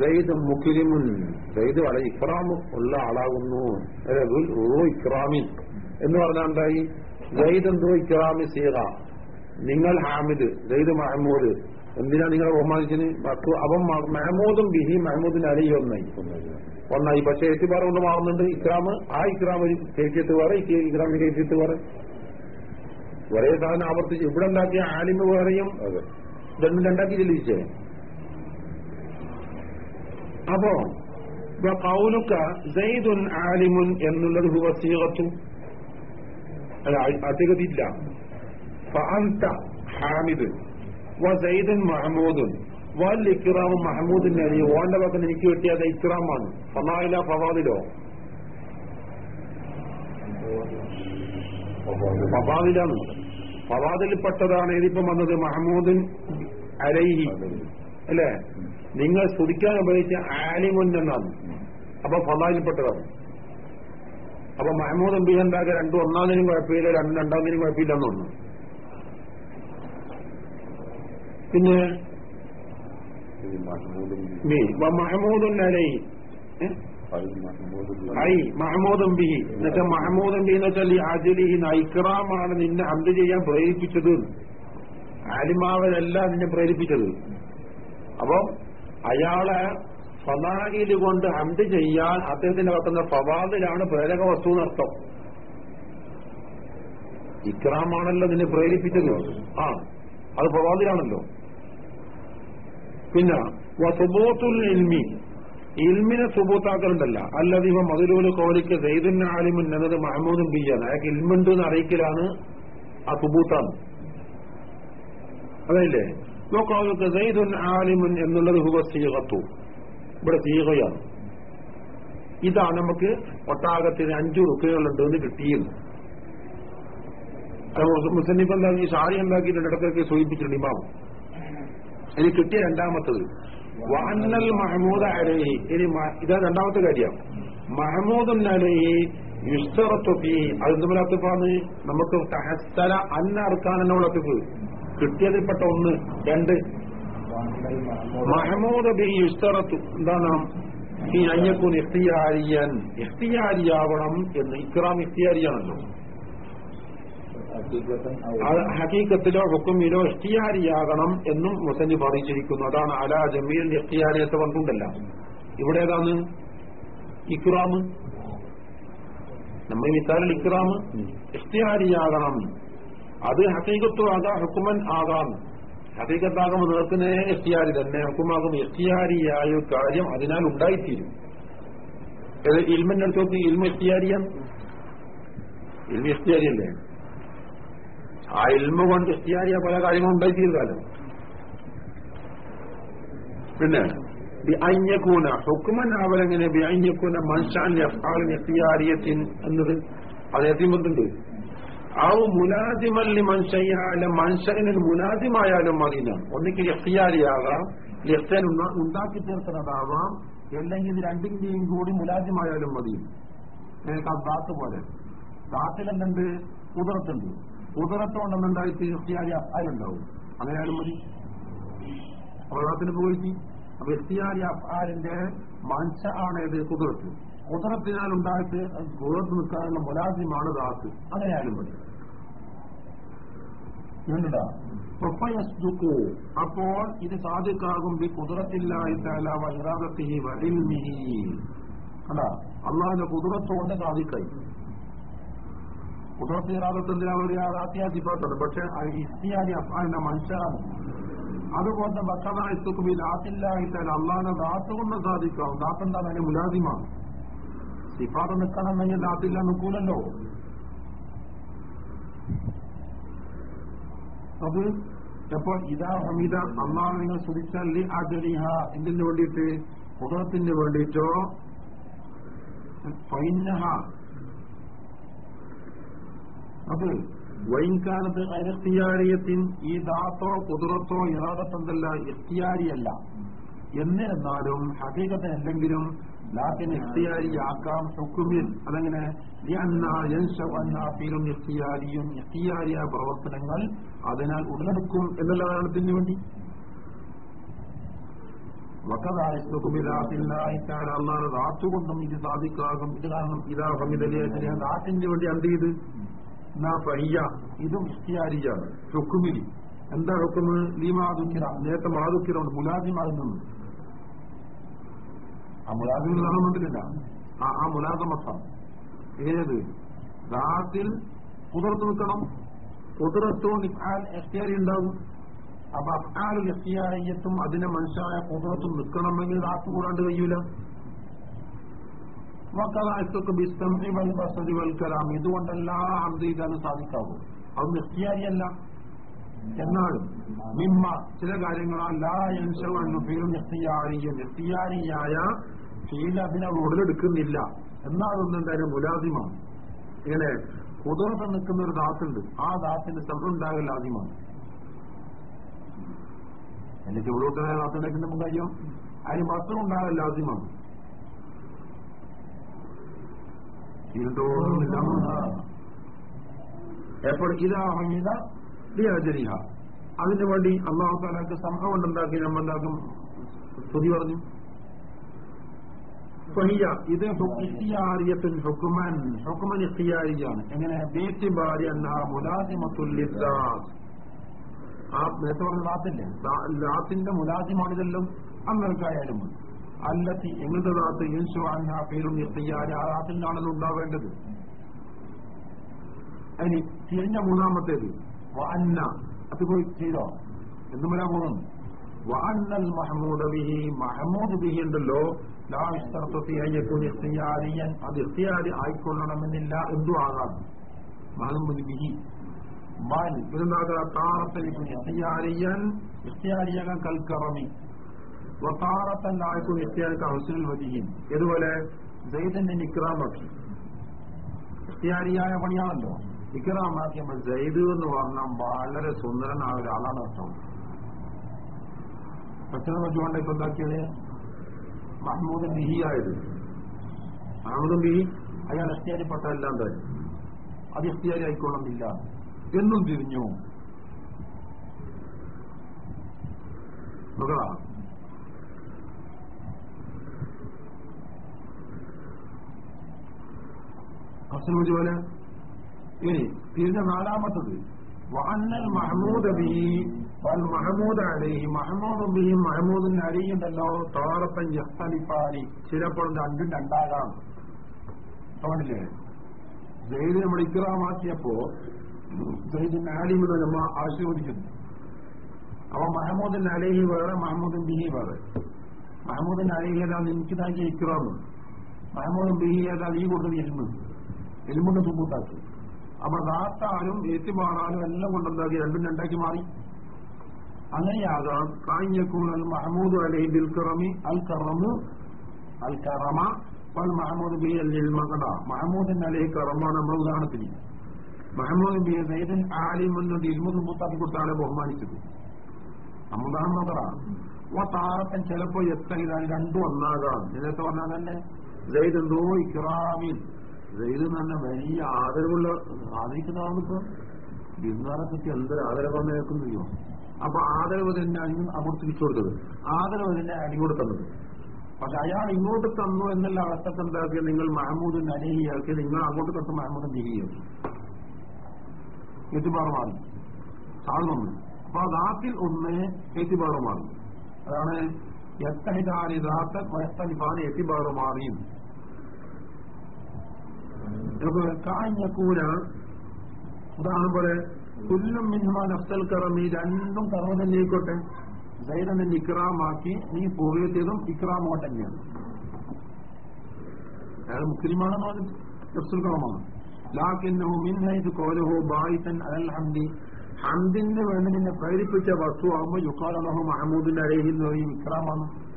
സയ്യിദ് മുക്കിരിമുൻ സയ്യിദ് വളരെ ഇക്രാം ഉള്ള ആളാകുന്നു. ഓ ഇക്രാമി എന്ന് പറഞ്ഞാൽ എന്തായി? സയ്യിദ് എന്തോ ഇക്രാമി സീറ നിങ്ങൾ ഹാമിദ് സയ്യിദ് മഹമ്മൂദ് എന്തിനാ നിങ്ങളെ ബഹുമാനിച്ചിന് പത്തു അപ്പം മെഹമൂദും ബിഹി മെഹമൂദിന് അലിയും ഒന്നായി. ഒന്നായി. പക്ഷെ ഏറ്റുപാറ കൊണ്ട് മാറുന്നുണ്ട് ഇക്രാമ് ആ ഇക്രാം ഒരു കേസിയത്ത് വേറെ ഇക്രാമി കേസിയത്ത് വേറെ. ഒരേ സാധനം ആവർത്തിച്ച്. ഇവിടെ ഉണ്ടാക്കിയ ആലിമ് വേറെയും രണ്ടും രണ്ടാക്കി ചെല്ലിച്ചേ അപ്പോ പൗലുക്ക ജയ്ദുൻ ആലിമുൻ എന്നുള്ളത് ഹുവസീറത്തു അല്ല അധികതില്ല. ഫഅന്ത ഹാമിദ്. വസൈദുൻ മഹമൂദുൻ. വൽ ഇക്റാം മഹമൂദിന്റെ അലി ഓന്റെ പക്കൽ എനിക്ക് കിട്ടിയത് ഇക്റാമാണ് ഫലായില ഫവാദിലോ? ഫവാദിലാണ്. ഫവാദിൽപ്പെട്ടതാണ് ഇതിപ്പം വന്നത്? മഹമൂദിൻ അലൈഹി. അല്ലേ? നിങ്ങൾ സ്തുതിക്കാൻ ഉപയോഗിച്ച ആലിമുൻ എന്നാണ്. അപ്പൊ ഫലായിൽപ്പെട്ടതാണ് അപ്പൊ മഹമ്മൂദ് എം പി രണ്ടു രണ്ടും ഒന്നാമതിനും കുഴപ്പമില്ല രണ്ടും രണ്ടാമതിനും കുഴപ്പമില്ല എന്നൊന്നു. പിന്നെ മഹമൂദുൻ അലൈ. ഐ മഹമൂദും ബിഹി എന്നുവെച്ചാൽ മഹമൂദും ബി എന്ന് വെച്ചാൽ ഈ അജലിഹി ഐക്രാമാണ് നിന്നെ അന്ത് ചെയ്യാൻ പ്രേരിപ്പിച്ചത്. ആലിമാവനല്ല നിന്നെ പ്രേരിപ്പിച്ചത്. അപ്പൊ അയാളെ ഫലാഹിൽ കൊണ്ട് ഹംദ് ചെയ്യാൻ അദ്ദേഹത്തിന്റെ വെക്കുന്ന ഫവാദിലാണ് പ്രേരക വസ്തു എന്നർത്ഥം ഇക്രാമാണല്ലോ നിന്നെ പ്രേരിപ്പിച്ചത്. ആ അത് ഫവാദിലാണല്ലോ. പിന്നെ വസുബൂത്തുൽ ഇൽമി. ഇൽമിനെ സുബൂത്താക്കലുണ്ടല്ല. അല്ലാതെ ഇപ്പൊ മതിലൂൽ കോലിക്ക് സെയ്ദുൻ ആലിമുൻ എന്നത് മഹമ്മൂദും ബിയാണ്. അയാൾക്ക് ഇൽമുണ്ട് എന്ന് അറിയിക്കലാണ് ആ സുബൂത്താണ്. അതല്ലേ? നോക്കാവുന്ന സൈദുൻ ആലിമുൻ എന്നുള്ളത് ഹുവ സീഹത്തു ഇവിടെ സീഹയാണ് ഇതാണ് നമുക്ക് ഒട്ടാകത്തിന് അഞ്ചു റുക്കുകളുണ്ട് എന്ന് കിട്ടിയത്. മുസന്നിഫ് എന്താക്കി ഷാരി എന്താക്കിയിട്ടുണ്ട്? ഇടക്കൊക്കെ സൂചിപ്പിച്ചിട്ടുണ്ട് ഇമാം. ഇനി കിട്ടിയ രണ്ടാമത്തത്. വാനൽ മഹമൂദ് അലഹി. ഇനി ഇതാ രണ്ടാമത്തെ കാര്യം മഹമൂദ് അലഹി യുസ്തറത്തുഫി അത് എന്തുമലത്തുപ്പാണ് നമുക്ക് അന്ന അർക്കാനോളത്തുക്ക് കിട്ടിയതിൽപ്പെട്ട ഒന്ന് രണ്ട്. മഹമൂദ് ബി യുസ്തറത്തു എന്താണ്? ഈ അയ്യക്കൂൻ എഫ്തിയാരിയൻ എഫ്തിയാരിയാവണം എന്ന്. ഇക്രാം എഫ്തിയാരിയാണല്ലോ ഹക്കീക്കത്തിലോ ഹുക്കുമിലോ ഇഖ്തിയാരിയാകണം എന്നും മുസന്നിഫ് അറിയിച്ചിരിക്കുന്നു അതാണ് അലാ ജമീൽ ഇഖ്തിയാരിയത്തെ വന്നുണ്ടല്ല ഇവിടെ ഏതാണ്? ഇക്റാമ് നമ്മൾ മിസാലിൽ ഇക്രാമ് ഇഖ്തിയാരിയാകണം. അത് ഹക്കീക്കത്തു ആകാം ഹുക്കുമൻ ആകാം. ഹക്കീക്കത്താകുമ്പോൾ നിൽക്കുന്നേ എസ്റ്റിയാരി തന്നെ ഹുക്കുമാകും എസ്റ്റിയാരിയായ കാര്യം അതിനാൽ ഉണ്ടായിത്തീരും. ഇൽമിന്റെ അടുത്ത് നോക്കി ഇൽമ ഇഖ്തിയാരിയാണ്. ഇൽമ ഇഖ്തിയാരിയല്ലേ? ആ ഇൽമ കൊണ്ട് എസ്റ്റിയാരിയ പല കാര്യങ്ങളും ഉണ്ടായിത്തീരുന്നല്ലോ. പിന്നെ ബിഅന്യക്കൂന ഹുക്കുമൻ ആവലെങ്ങനെ ബിഅയ്യകൂന മൻഷാൻ യഫ്ആലിൻ ഇഖ്തിയാരിയത്തിൻ എന്നത്? അത് എത്തിമുണ്ട് ഔ മുലാസിമല്ലി മൻഷയ്യാല മൻഷന് മുലാസിമായാലും മതിനാണ് ഒന്നിക്ക് ഇഖ്തിയാരിയാകാം ലഫ്തൻ ഉണ്ട- ഉണ്ടാക്കി തീർക്കുന്നതാവാം. അല്ലെങ്കിൽ രണ്ടിന്റെയും കൂടി മുലാസിമായാലും മതി. ആ ദാത്ത് പോലെ. ദാത്തിൽ എന്തുണ്ട് കുതിരത്തുണ്ട് കുതിരത്തോണ്ടെന്നുണ്ടായിട്ട് ഇഖ്തിയാരി അഫ്ആലുണ്ടാവും? അങ്ങനെയാലും മതി. അപകടത്തിന് പോയിട്ട് അപ്പൊ ഇഖ്തിയാരി അഫ്ആലിന്റെ മൻഷ ആണ് ഇത് കുതിരത്ത് കുതിരത്തിനാൽ ഉണ്ടായിട്ട് കുതിരത്ത് നിൽക്കാനുള്ള മുലാസിമാണ് ദാത്ത്. അങ്ങനെയാലും മതി. അപ്പോൾ ഇത് സാധിക്കാകും ബി കുതിരത്തില്ലായി തആല വ ഇറാദത്തിഹി വ ഇൽമിഹി കണ്ടാ അള്ളാഹിന്റെ കുതിരത്തോടെ സാധിക്കായി കുതിരത്തി ഇറാദത്ത് എന്തിനാ ഒരു ആത്യാസിഫാത്തുണ്ട് പക്ഷെ ഇസ്തിയാരി അഫ്ആലിന്റെ മനുഷ്യരാണ്. അതുപോലെ ബക്കതായിത്തുക്കുബിൽ ആത്തില്ലായിട്ടാൽ അള്ളാഹിനെ ദാത്തുകൊണ്ട് സാധിക്കാം. ദാത്തെന്താണ് അതിന് മുലാദിമാണ് സിഫാത്ത് നിൽക്കണമെങ്കിൽ ദാത്തില്ല നിൽക്കൂലല്ലോ അത് എപ്പോ ഇതാ ഹമീദ അള്ളാഹ് നിങ്ങൾ സ്തുതിച്ചാൽ അജലിഹ എന്തിനു വേണ്ടിയിട്ട് കുതിരത്തിന് വേണ്ടിയിട്ടോ? ഫൈനഹ. അത് വൈകാലത്ത് അരത്തിയാരിയത്തിൻ ഈ ദാത്തോ കുതിരത്തോ ഇറാദത്തെന്തല്ല എത്തിയാരിയല്ല എന്നിരുന്നാലും ഹകീകത എന്തെങ്കിലും ലാക്കിന് എത്തിയാരിയാക്കാം ഹുക്കുമിൽ അതെങ്ങനെ ും? എത്തിയാരിയും എത്തിയാരിയ പ്രവർത്തനങ്ങൾ അതിനാൽ ഉടലെടുക്കും എന്നുള്ള കാരണത്തിന് വേണ്ടി. അള്ളാഹ് റാത്തുകൊണ്ടും ഇത് സാധിക്കാകും. ഇത് കാരണം ഇതാ ഫമിതലിയ നാട്ടിന് വേണ്ടി എന്ത് ചെയ്ത്? ഇതും ഇഷ്ടിയാരിയാണ് ഹുക്കുമിലി എന്താ ഹുക്കുമ്? ലീമാതുക്കിറ നേരത്തെ മാതുക്കിറുണ്ട് മുലാജിമാകുന്നുണ്ട് ആ മുലാജിം നടന്നിട്ടില്ല ആ ആ മുലാഖ മുലാസമത്താണ് ഏത്? ദാത്തിൽ കുതിർത്ത് നിൽക്കണം. കുതിരത്തോണ്ട് എഫ്റ്റിയാരി ഉണ്ടാകും അപ്പൊ അഫ്ആലുൽ എസ്റ്റിയാരിയത്തും അതിനെ മനുഷ്യരായ കുതിർത്തും നിൽക്കണമെങ്കിൽ ദാത്ത് കൂടാണ്ട് കഴിയൂല. മക്കളായിട്ടൊക്കെ ബിസ്തംഹി വൽ ബസരി വൽ കലാം. ഇതുകൊണ്ടെല്ലാം അന്ത് ചെയ്താലും സാധിക്കാവൂ. അത് എഫ്റ്റിയാരിയല്ല എന്നാലും മിമ്മ ചില കാര്യങ്ങളാൽ ലാ യൻഷവണ്ണു ഫീലും നിസ്തിയാരിയ നിസ്തിയാരിയായ ഫീൽ അതിനെ ഉടലെടുക്കുന്നില്ല എന്നാൽ എന്തായാലും മുലാദിമാണ്. ഇങ്ങനെ കുതിർത്ത് നിൽക്കുന്ന ഒരു ദാത്തുണ്ട് ആ ദാത്തിന്റെ ശബ്ദമുണ്ടാകൽ ആദ്യമാണ്. എന്റെ ഉള്ളൂട്ടനായ ദാത്തുണ്ടാക്കുന്ന കാര്യം? അതിന് വസ്ത്രം ഉണ്ടാകൽ ആദ്യമാണ് ലിയാജരിഹ. അതിനു വേണ്ടി അള്ളാഹു താലാക്ക് സംഭവം ഉണ്ടാക്കി നമ്മൾ എന്താക്കും സ്തുതി പറഞ്ഞു. ഫഹിയ ഇത് ഇഖ്തിയാരിയത്തുൻ ഹുക്മൻ ഹുക്മൻ ഇഖ്തിയാരിയാണ്. എങ്ങനെ? ബീത്തിബാരി അന്ന മുലാസിമത്തുൽ ലിസാസ് ആ നേരത്തെ പറഞ്ഞ ലാത്തില്ലേ? ലാത്തിന്റെ മുലാസിമാണിതെല്ലാം അന്നർക്കായാലും അല്ലത്തി എങ്ങനത്തെ ദാത്ത് യൂസു അന്ന പേരും ഇഖ്തിയാരി ആ ദാത്തിനാണല്ലോ ഉണ്ടാവേണ്ടത്. അതിന് തിരിഞ്ഞ മൂന്നാമത്തേത് വന്ന അത് പോയി ചെയ്തോ? എന്നും പോകുന്നു വഅന്നൽ മഹമൂദ് ബിഹി മഹമൂദ് ബിഹി ഉണ്ടല്ലോ. അത് ഇഖ്തിയാരി ആയിക്കൊള്ളണമെന്നില്ല എന്തു ആകാം ബിഹി. ഇതെന്താ താറത്തലിക്കും ഇഖ്തിയാരിയൻ ഇഖ്തിയാരിയാകാൻ കൽക്കറമി. വത്താറത്തൻ ഇതുപോലെ ജയ്തന്റെ നിക്രാമാക്കി ഇഖ്തിയാരിയായ പണിയാണല്ലോ. നിക്രാമാക്കിയപ്പോൾ ജയ്ദ് എന്ന് പറഞ്ഞാൽ വളരെ സുന്ദരനായ ഒരാളാണ് അർത്ഥം. പ്രശ്നം വെച്ചുകൊണ്ട് ഇപ്പൊ എന്താക്കിയത്? മഹ്മൂദ് ബിഹി ആയത് മഹമ്മദ് ബിഹി അയാൾ എസ്റ്റിയാരിപ്പെട്ട എല്ലാം തന്നെ അത് എസ്റ്റിയാരി ആയിക്കൊള്ളുന്നില്ല. എന്നും തിരിഞ്ഞു. കസ്റ്റമർ പോലെ. ഇനി തിരിഞ്ഞ നാലാമത്തത്. വഅന്നൽ മഹമൂദ് ബിഹി വൽ മഹമൂദ് അലൈഹി മഹമൂദ് ബിഹി മഹമൂദിന് അലിയുണ്ടല്ലോ താറപ്പൻ ജസ്തലിപ്പാലി ചിലപ്പോൾ രണ്ടും രണ്ടാകാം. തോന്നില്ലേ ജയിൽ നമ്മൾ ഇക്രാമാക്കിയപ്പോ ജയിലിന്റെ ആലിമിനെ നമ്മൾ ആശീർവദിക്കുന്നു. അപ്പൊ മഹമൂദിന്റെ അലൈഹി വേറെ മഹമൂദിൻ ബിഹി വേറെ. മഹമ്മൂദിന്റെ അലൈഹി ഏതാണ് എനിക്ക് താങ്കി ഇക്രാമ്. മഹമ്മൂദും ബിഹി ഏതാണ് ഈ കൊണ്ടത് എൽമ്. എൽമുണ്ട് സുബൂത്താക്കി അപ്പൊ ദാത്താനും ഏറ്റുമാറാനും എല്ലാം കൊണ്ടെന്താക്കി രണ്ടും രണ്ടാക്കി മാറി. അങ്ങനെയാകാം. കാഞ്ഞക്കൂൺ അൽ മഹമൂദ് അലൈഹി ബിൽ കറമി അൽ കറമു അൽ കറമ വൽ മഹമൂദ് ബി അൽ മകട മഹമൂദിൻ അലഹി കറമാണ് നമ്മൾ ഉദാഹരണത്തിന്. മഹമൂദ് ബി സൈദൻ ആലിമെന്നുണ്ട് ഇൽമുദ് മുത്താക്കി കൊടുത്താണ് ബഹുമാനിച്ചത്. അമുദാഹരണ താറത്തൻ ചിലപ്പോ എത്തഹിതാണ് രണ്ടും ഒന്നാകാം. നേരത്തെ പറഞ്ഞാൽ തന്നെ സൈദ് എന്തോ ഇക്രാമിൻ സൈദ് തന്നെ വലിയ ആദരവുള്ള ആദരിക്കുന്നതാണിപ്പോ. ബിരുദാറെ പറ്റി എന്തൊരു ആദരവാണ് കേൾക്കുന്നില്ലോ അപ്പൊ ആദരവ് തന്നെ അങ്ങോട്ട് തിരിച്ചു കൊടുത്തത്. ആദരവ് തന്നെ അടികൂടെ തന്നത് പക്ഷെ അയാൾ ഇങ്ങോട്ട് തന്നു എന്നുള്ള അവസ്ഥ എന്താക്കി നിങ്ങൾ മഹമ്മൂദ് നലഹിയാക്കി നിങ്ങൾ അങ്ങോട്ട് തൊട്ട് മഹമ്മൂദ് തിരികെയും ഏറ്റുപാട് മാറി അപ്പൊ ദാത്തിൽ ഒന്ന് ഏറ്റുപാട് മാറി അതാണ് എത്തഹിതാനി ദാത്ത വയസ്തലിഫാന് ഏറ്റുപാട് മാറിയും കാഞ്ഞക്കൂര ഉദാഹരണം പോലെ കുല്ലും നഫ്തൽ കറം. ഈ രണ്ടും കർമ്മ തന്നെ ആയിക്കോട്ടെ സൈദനെ ഇക്രാമാക്കി. നീ പൂർവത്തിയതും ഇക്രാമോ തന്നെയാണ്. അയാൾ മുസ്ലിമാണെന്ന് അഫ്സുൽ കറമാണ്. ലാക്കിന്നഹു മിൻഹൈത് കോലഹു ബായിത്തൻ അലൽ ഹംദി. ഹംദിന് വേണ്ടി നിന്നെ പ്രേരിപ്പിച്ച വസ്തു ആകുമ്പോൾ യുക്കാലഹു മഹമൂദിന്റെ അരയിൽ എന്ന് പറയും ഇക്രാമാണ്.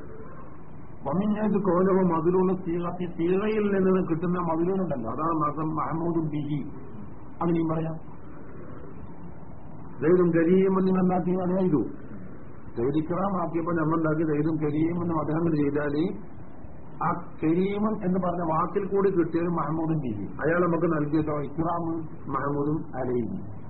വമിഞ്ഞത് കോലഹു സീറത്തി സീറയിൽ നിന്ന് കിട്ടുന്ന മതിലുണ്ടല്ലോ അതാണ് മഹമ്മൂദും ബിഹി. അങ്ങനെയും പറയാം. ദൈവം കരീമെന്ന് നിങ്ങൾ എന്താക്കി അത് ചെയ്തു ദൈവിക്രാമാക്കിയപ്പോൾ നമ്മൾ ഉണ്ടാക്കി ദൈവം കരിയുമെന്ന് അദ്ദേഹം ചെയ്താൽ ആ കരീമൻ എന്ന് പറഞ്ഞ വാക്കിൽ കൂടി കിട്ടിയത് മഹമ്മൂദും ചെയ്യും. അയാൾ നമുക്ക് നൽകിയതോ ഇക്റാം മഹമ്മൂദും അലയും.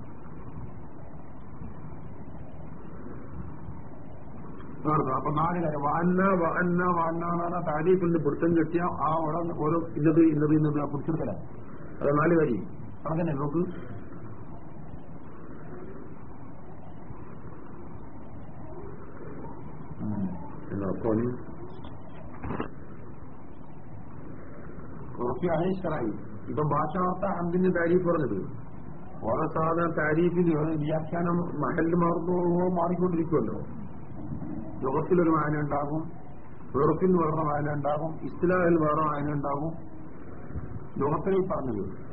അപ്പൊ നാല് കാര്യം. വാന്ന വാന്ന വാന്ന എന്ന് പറഞ്ഞാൽ പിടുത്തം കിട്ടിയ ആ ഓരോ ഓരോ ഇന്നത് ഇന്നത് ഇന്നത് ആ പിടിച്ചെടുക്കലാണ് അത് നാല് കാര്യം. അങ്ങനെ നോക്ക് എന്നൊക്കെ ായി ഇപ്പൊ ഭാഷാർത്ഥ അന്തിന്റെ താരീഫ് പറഞ്ഞത് ഓരോ സാധാരണ താരീഫിന് വ്യാഖ്യാനം മഹൽ മാറുമ്പോ മാറിക്കൊണ്ടിരിക്കുമല്ലോ ലോകത്തിലൊരു വായന ഉണ്ടാകും വെറുപ്പിൽ വേറെ വായന ഉണ്ടാകും ഇസ്ലാഹിൽ വേറെ വായന ഉണ്ടാകും ലോകത്തിൽ പറഞ്ഞത്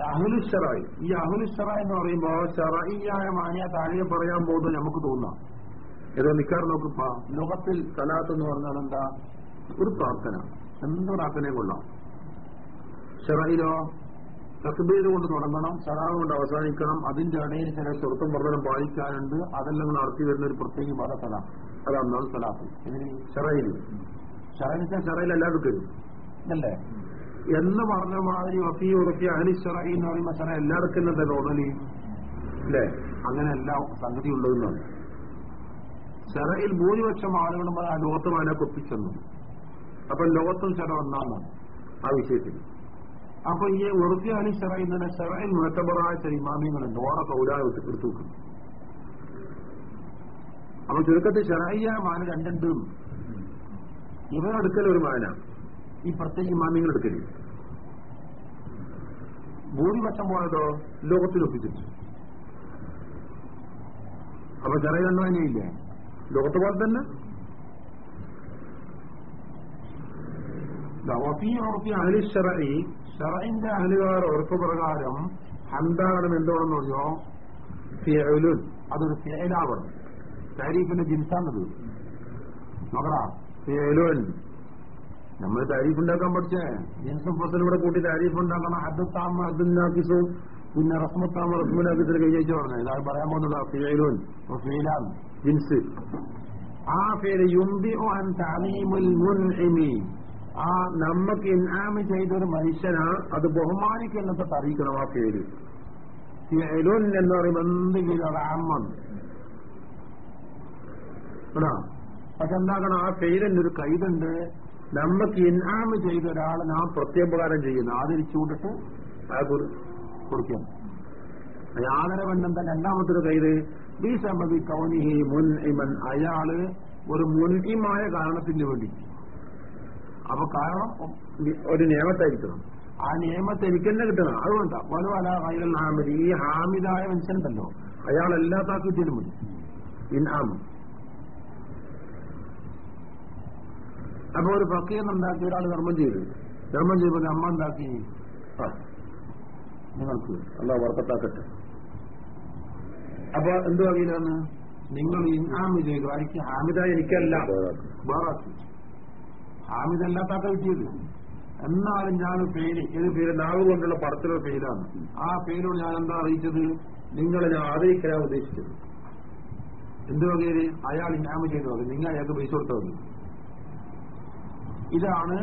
അഹുലുഷറായി ഈ അഹുലുഷറ എന്ന് പറയുമ്പോ ഷറായിയായ മാനിയ താഴെ പറയാൻ പോകുന്നത് നമുക്ക് തോന്നാം ഏതോ നിക്കാർ നോക്കിപ്പ ലോകത്തിൽ സലാത്ത് എന്ന് പറഞ്ഞാൽ എന്താ? ഒരു പ്രാർത്ഥന. എന്ത് പ്രാർത്ഥനയും കൊള്ളാം? ഷെറയിലോ തസ്ബീർ കൊണ്ട് തുടങ്ങണം സലാം കൊണ്ട് അവസാനിക്കണം. അതിന്റെ ഇടയിൽ ചില സ്വർത്തം വർദ്ധനം പാലിക്കാനുണ്ട്. അതെല്ലാം നടത്തി വരുന്ന ഒരു പ്രത്യേക മതസ്ഥല അതാണ് സലാത്ത്. ചെറയിൽ ഷറയിൽ ഷറയിൽ എല്ലാവർക്കും വരും അല്ലേ എന്ന് പറഞ്ഞ മാതിരി വഫി ഉറക്കി അഹലി ചെറയിൽ എന്ന് പറയുമ്പോൾ ചെറ എല്ലാവർക്കും തന്നെ തോന്നലി? അല്ലേ അങ്ങനെ എല്ലാ സംഗതി ഉള്ളതെന്നാണ് ഷറയിൽ ഭൂരിപക്ഷം ആളുകളും ആ ലോകത്തും അതിനെ കൊപ്പിച്ചെന്നു. അപ്പൊ ലോകത്തും ചെറ ഒന്നാമോ ആ വിഷയത്തിൽ. അപ്പൊ ഈ ഉറുഫി ചെറയിൽ തന്നെ ഷറയിൽ മുഴത്തബറായ ചില ഇമാമിങ്ങളുണ്ട് ഓറ കൗലായ എടുത്തു വെക്കുന്നു. അപ്പൊ ചുരുക്കത്തിൽ ചെറയ്യ മാന രണ്ടും ഇവരെടുക്കൽ ഒരു മാന ഈ പ്രത്യേക ഇമാമിയങ്ങൾ എടുക്കൽ ഭൂരിപക്ഷം പോയതോ ലോകത്തിലൊപ്പിച്ചിട്ടു അപ്പൊ ചെറിയ കണ്ടു തന്നെയില്ലേ ലോകത്ത് പോലെ തന്നെ വഫീ ഉറഫി അഹലി ഉറപ്പ് പ്രകാരം ഹന്താകണം എന്തുകൊണ്ടെന്ന് പറഞ്ഞോ ഫിയലുൻ അതൊരു തേലാവണം താരീഫിന്റെ ജിൻസാണത്. നോക്കടാ ഫിയലുൻ നമ്മൾ താരീഫ് ഉണ്ടാക്കാൻ പഠിച്ചേ. ജിൻസും ഫസലും കൂടെ കൂട്ടി താരീഫ് ഉണ്ടാക്കണം ഹദ്ദത്താമ ഹദ്ദുനാക്കിസും പിന്നെ റസ്മത്താമ റസ്മുനാക്കിസിൽ കൈവച്ചു പറഞ്ഞു. ഇതാണ് പറയാൻ പോകുന്നത് ഫിയലുൻ ഫിയലാൻ ജിൻസ് ആ പേര് യുംബി ഓ അൻ താലീമുൽ മുൻഇമി. ആ നമ്മക്ക് ഇൻആമ് ചെയ്തൊരു മനുഷ്യനാ അത് ബഹുമാനിക്കുന്നതൊക്കെ അറിയിക്കണം ആ പേര്. ഫിയലുൻ എന്ന് പറയുമ്പോൾ എന്തെങ്കിലും അത് പക്ഷെ എന്താക്കണം ആ പേരിന് ഒരു കൈതുണ്ട്. നമ്മക്ക് ഇൻആമ് ചെയ്ത ഒരാളെ നാം പ്രത്യേകപകാരം ചെയ്യുന്നു ആദരിച്ചുകൊണ്ടിട്ട് അയാൾക്ക് കൊടുക്കണം ആദരവെണ്ണം രണ്ടാമത്തൊരു കൈത്. സംബന്ധി കൗനിഹി മുൻ ഇമൻ അയാൾ ഒരു മുൻഇമായ കാരണത്തിന് വേണ്ടി. അപ്പൊ കാരണം ഒരു നിയമത്തായിരിക്കണം. ആ നിയമത്തെ എനിക്ക് തന്നെ കിട്ടണം. അതുകൊണ്ടാ. വലു അല കൈകൾ ഹാമിദ്. ഈ ഹാമിദായ മനുഷ്യനുണ്ടല്ലോ. അയാൾ എല്ലാ താക്കിട്ടിലും മതി ഇൻആം അപ്പൊ ഒരു ഫക്കീറിന് ഉണ്ടാക്കി ഒരാൾ ധർമ്മം ചെയ്തു. ധർമ്മം ചെയ്യുമ്പോൾ അമ്മ ഉണ്ടാക്കി നിങ്ങൾക്ക്. അല്ല വർക്കത്താക്കട്ടെ. അപ്പൊ എന്ത് വകയിലാണ്? നിങ്ങൾ ഇൻആമ് ചെയ്തു. എനിക്ക് ഹാമിദ എനിക്കല്ല. വേറാക്കി ഹാമിദല്ലാത്താക്ക കിട്ടിയത് എന്നാലും ഞാൻ പേര് ഏത് പേര്? നാവ് കൊണ്ടുള്ള പടത്തിലുള്ള പേരാണ്. ആ പേരോട് ഞാൻ എന്താ അറിയിച്ചത്? നിങ്ങളെ ഞാൻ ആദരിക്കാൻ ഉദ്ദേശിച്ചത്. എന്ത് വകയിൽ? അയാൾ ഇനാമ ചെയ്തു പറഞ്ഞു നിങ്ങൾ അയാൾക്ക് പൈസ കൊടുത്തത്. ഇതാണ്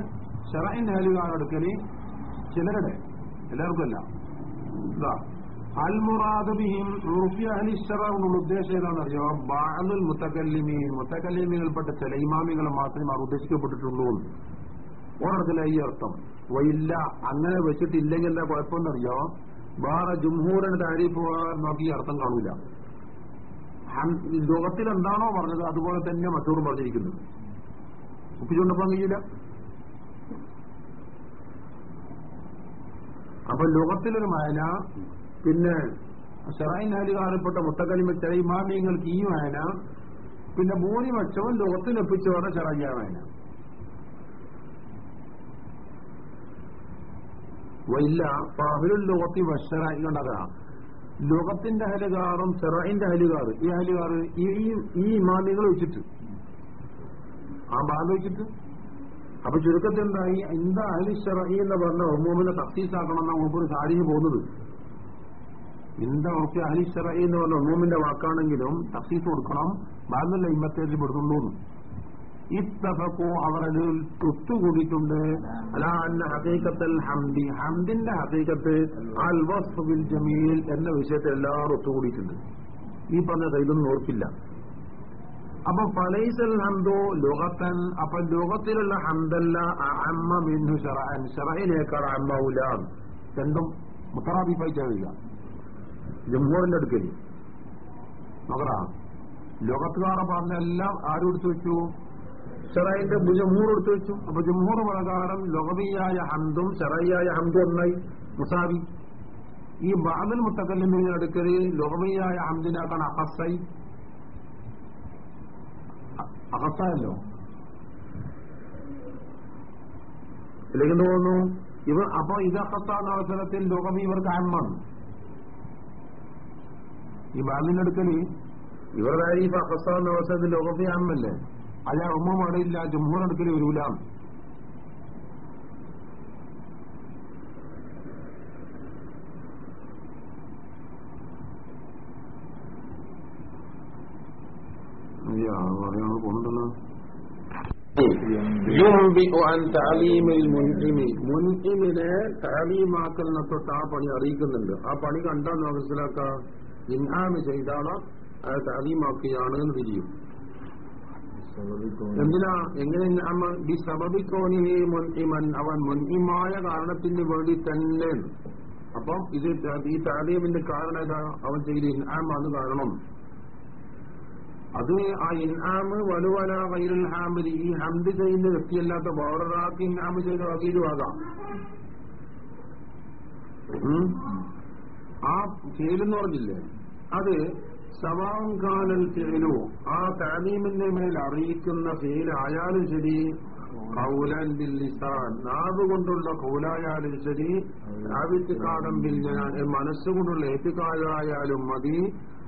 ഷെറൈൻ ഹലുകാരെടുക്കൽ ചിലരുടെ എല്ലാവർക്കുമല്ല ഇതാ. റുഫിയഹലിശ്വറുള്ള ഉദ്ദേശം ഏതാണെന്നറിയോ ബാലുൽ മുത്തക്കല്ലിമീൻ മുത്തക്കല്ലിമീകൾപ്പെട്ട ചില ഇമാമികളെ മാത്രമേ അവർ ഉദ്ദേശിക്കപ്പെട്ടിട്ടുള്ളൂ ഒരിടത്തില ഈ അർത്ഥം. വയില്ല അങ്ങനെ വെച്ചിട്ടില്ലെങ്കിൽ എന്താ കുഴപ്പമെന്നറിയോ വേറെ ജുംഹൂറിന് പോകാൻ നോക്കി അർത്ഥം കാണൂല. ലോകത്തിൽ എന്താണോ പറഞ്ഞത് അതുപോലെ തന്നെ മറ്റോട് പറഞ്ഞിരിക്കുന്നത് ഒപ്പിച്ചുകൊണ്ടപ്പോ കഴിയില്ല അപ്പൊ ലോകത്തിലൊരു മായന പിന്നെ ഷറൈൻ അലികാരപ്പെട്ട മുത്തക്കലിമ ചില ഇമാമിയങ്ങൾക്ക് ഈ വായന പിന്നെ ഭൂരിപക്ഷവും ലോകത്തിനൊപ്പിച്ചവരുടെ ചെറിയ വായന വല്ല പാഹുലുൽ ലോകത്തി വഷറായി കണ്ടതാ ലോകത്തിന്റെ ഹലുകാറും ചെറൈന്റെ ഹലുകാറ് ഈ ഹലുകാറ് ഈ ഇമാമികൾ വെച്ചിട്ട് ആ ഭാഗം വെച്ചിട്ട് അപ്പൊ ചുരുക്കത്തിൽ എന്തായി എന്താ അലി ഷെറഈ എന്ന് പറഞ്ഞ ഒമ്മൂമിനെ തഫ്സീസാക്കണമെന്ന ഒരു സാരിഞ്ഞു പോകുന്നത്. എന്താ ഓക്കെ ഷെറഈ എന്ന് പറഞ്ഞ ഒന്നൂമിന്റെ വാക്കാണെങ്കിലും തഫീസ് കൊടുക്കണം. ബാലല്ല ഇമ്പത്തേജ് പെടുന്നുള്ളൂ ഇത്തഫക്കോ അവർ അതിൽ തൊത്തുകൂടിയിട്ടുണ്ട് അലാ ഹംദി. ഹംദിന്റെ ഹഖീഖത്ത് അൽ ജമീൽ എന്ന വിഷയത്തിൽ എല്ലാവരും ഒത്തുകൂടിയിട്ടുണ്ട് ഈ പറഞ്ഞ കയ്യിലൊന്നും ഓർക്കില്ല. അപ്പൊ ഫലൈസൽ ഹംദോ ലോകത്തൻ. അപ്പൊ ലോകത്തിലുള്ള ഹംദല്ല അമ്മ മിന്നു ഷറയിലേക്കാൾ അമ്മ ഉലാൻ രണ്ടും മുത്തറാബിഫായി എഴുതുക ജംഹൂറിന്റെ അടുക്കൽ. നോക്കടാ ലോകത്തുകാരെ പറഞ്ഞെല്ലാം ആരും എടുത്തു വെച്ചു? ഷെറൈന്റെ ജംഹൂർ എടുത്തു വെച്ചു. അപ്പൊ ജംഹൂർ പ്രകാരം ലോകവിയായ ഹംദും ഷറയ്യായ ഹംദും ഒന്നായി. മുസാബി ഈ ബാദൽ മുത്തക്കല്ലിന്റെ അടുക്കൽ ലോകവിയായ ഹംദിനാക്കാൻ അഹസായി. അഹസായല്ലോ? ഇല്ലെങ്കിൽ തോന്നുന്നു? ഇവർ അപ്പൊ ഇത് അഹസാന്ന അവസരത്തിൽ ലോകം ഇവർക്ക് ഈ ബാലിന്റെ അടുക്കൽ ഇവരുടെ ഈ അഹസാന്ന അവസരത്തിൽ ലോകത്തെ അമ്മല്ലേ അല്ല ഉമ്മ അടയില്ല അടുക്കൽ വരൂല. പറയാനുള്ള കൊണ്ടുണ്ടല്ലോ മുൻഇമിനെ തഅലീമാക്കലിനെ തൊട്ട് ആ പണി അറിയിക്കുന്നുണ്ട്. ആ പണി കണ്ടാന്ന് മനസ്സിലാക്കാം. ഇൻആമ് ചെയ്താണ് അത് തഅലീമാക്കുകയാണ് എന്ന് തിരിയും എന്തിനാ? എങ്ങനെ ബി അവൻ മുൻഇമായ കാരണത്തിന് വേണ്ടി തന്നെ. അപ്പം ഇത് ഈ താലീമിന്റെ കാരണം ഏതാ? അവൻ ചെയ്ത് ഇൻഹാമാണ് കാരണം. അത് ആ ഇൻഹാമ് വലുവല വൈരുൽ ഹാമിദി ഈ ഹംദ് ചെയ്യുന്ന വ്യക്തിയല്ലാത്ത വേറൊരാൾക്ക് ഇൻഹാമ് ചെയ്ത വകീലുമാകാം. ആ ചെയ്തെന്ന് പറഞ്ഞില്ലേ അത് സവാങ്കാലൽ കാലൽ ഫീലു. ആ താലീമിന്റെ മേൽ അറിയിക്കുന്ന ഫേലായാലും ശരി കൗലൻ ബിൽ ലിസാൻ നാവ് കൊണ്ടുള്ള കൗലായാലും ശരി ആവിത്യക്കാടം ബിൽ മനസ്സുകൊണ്ടുള്ള ഏറ്റുകാലായാലും മതി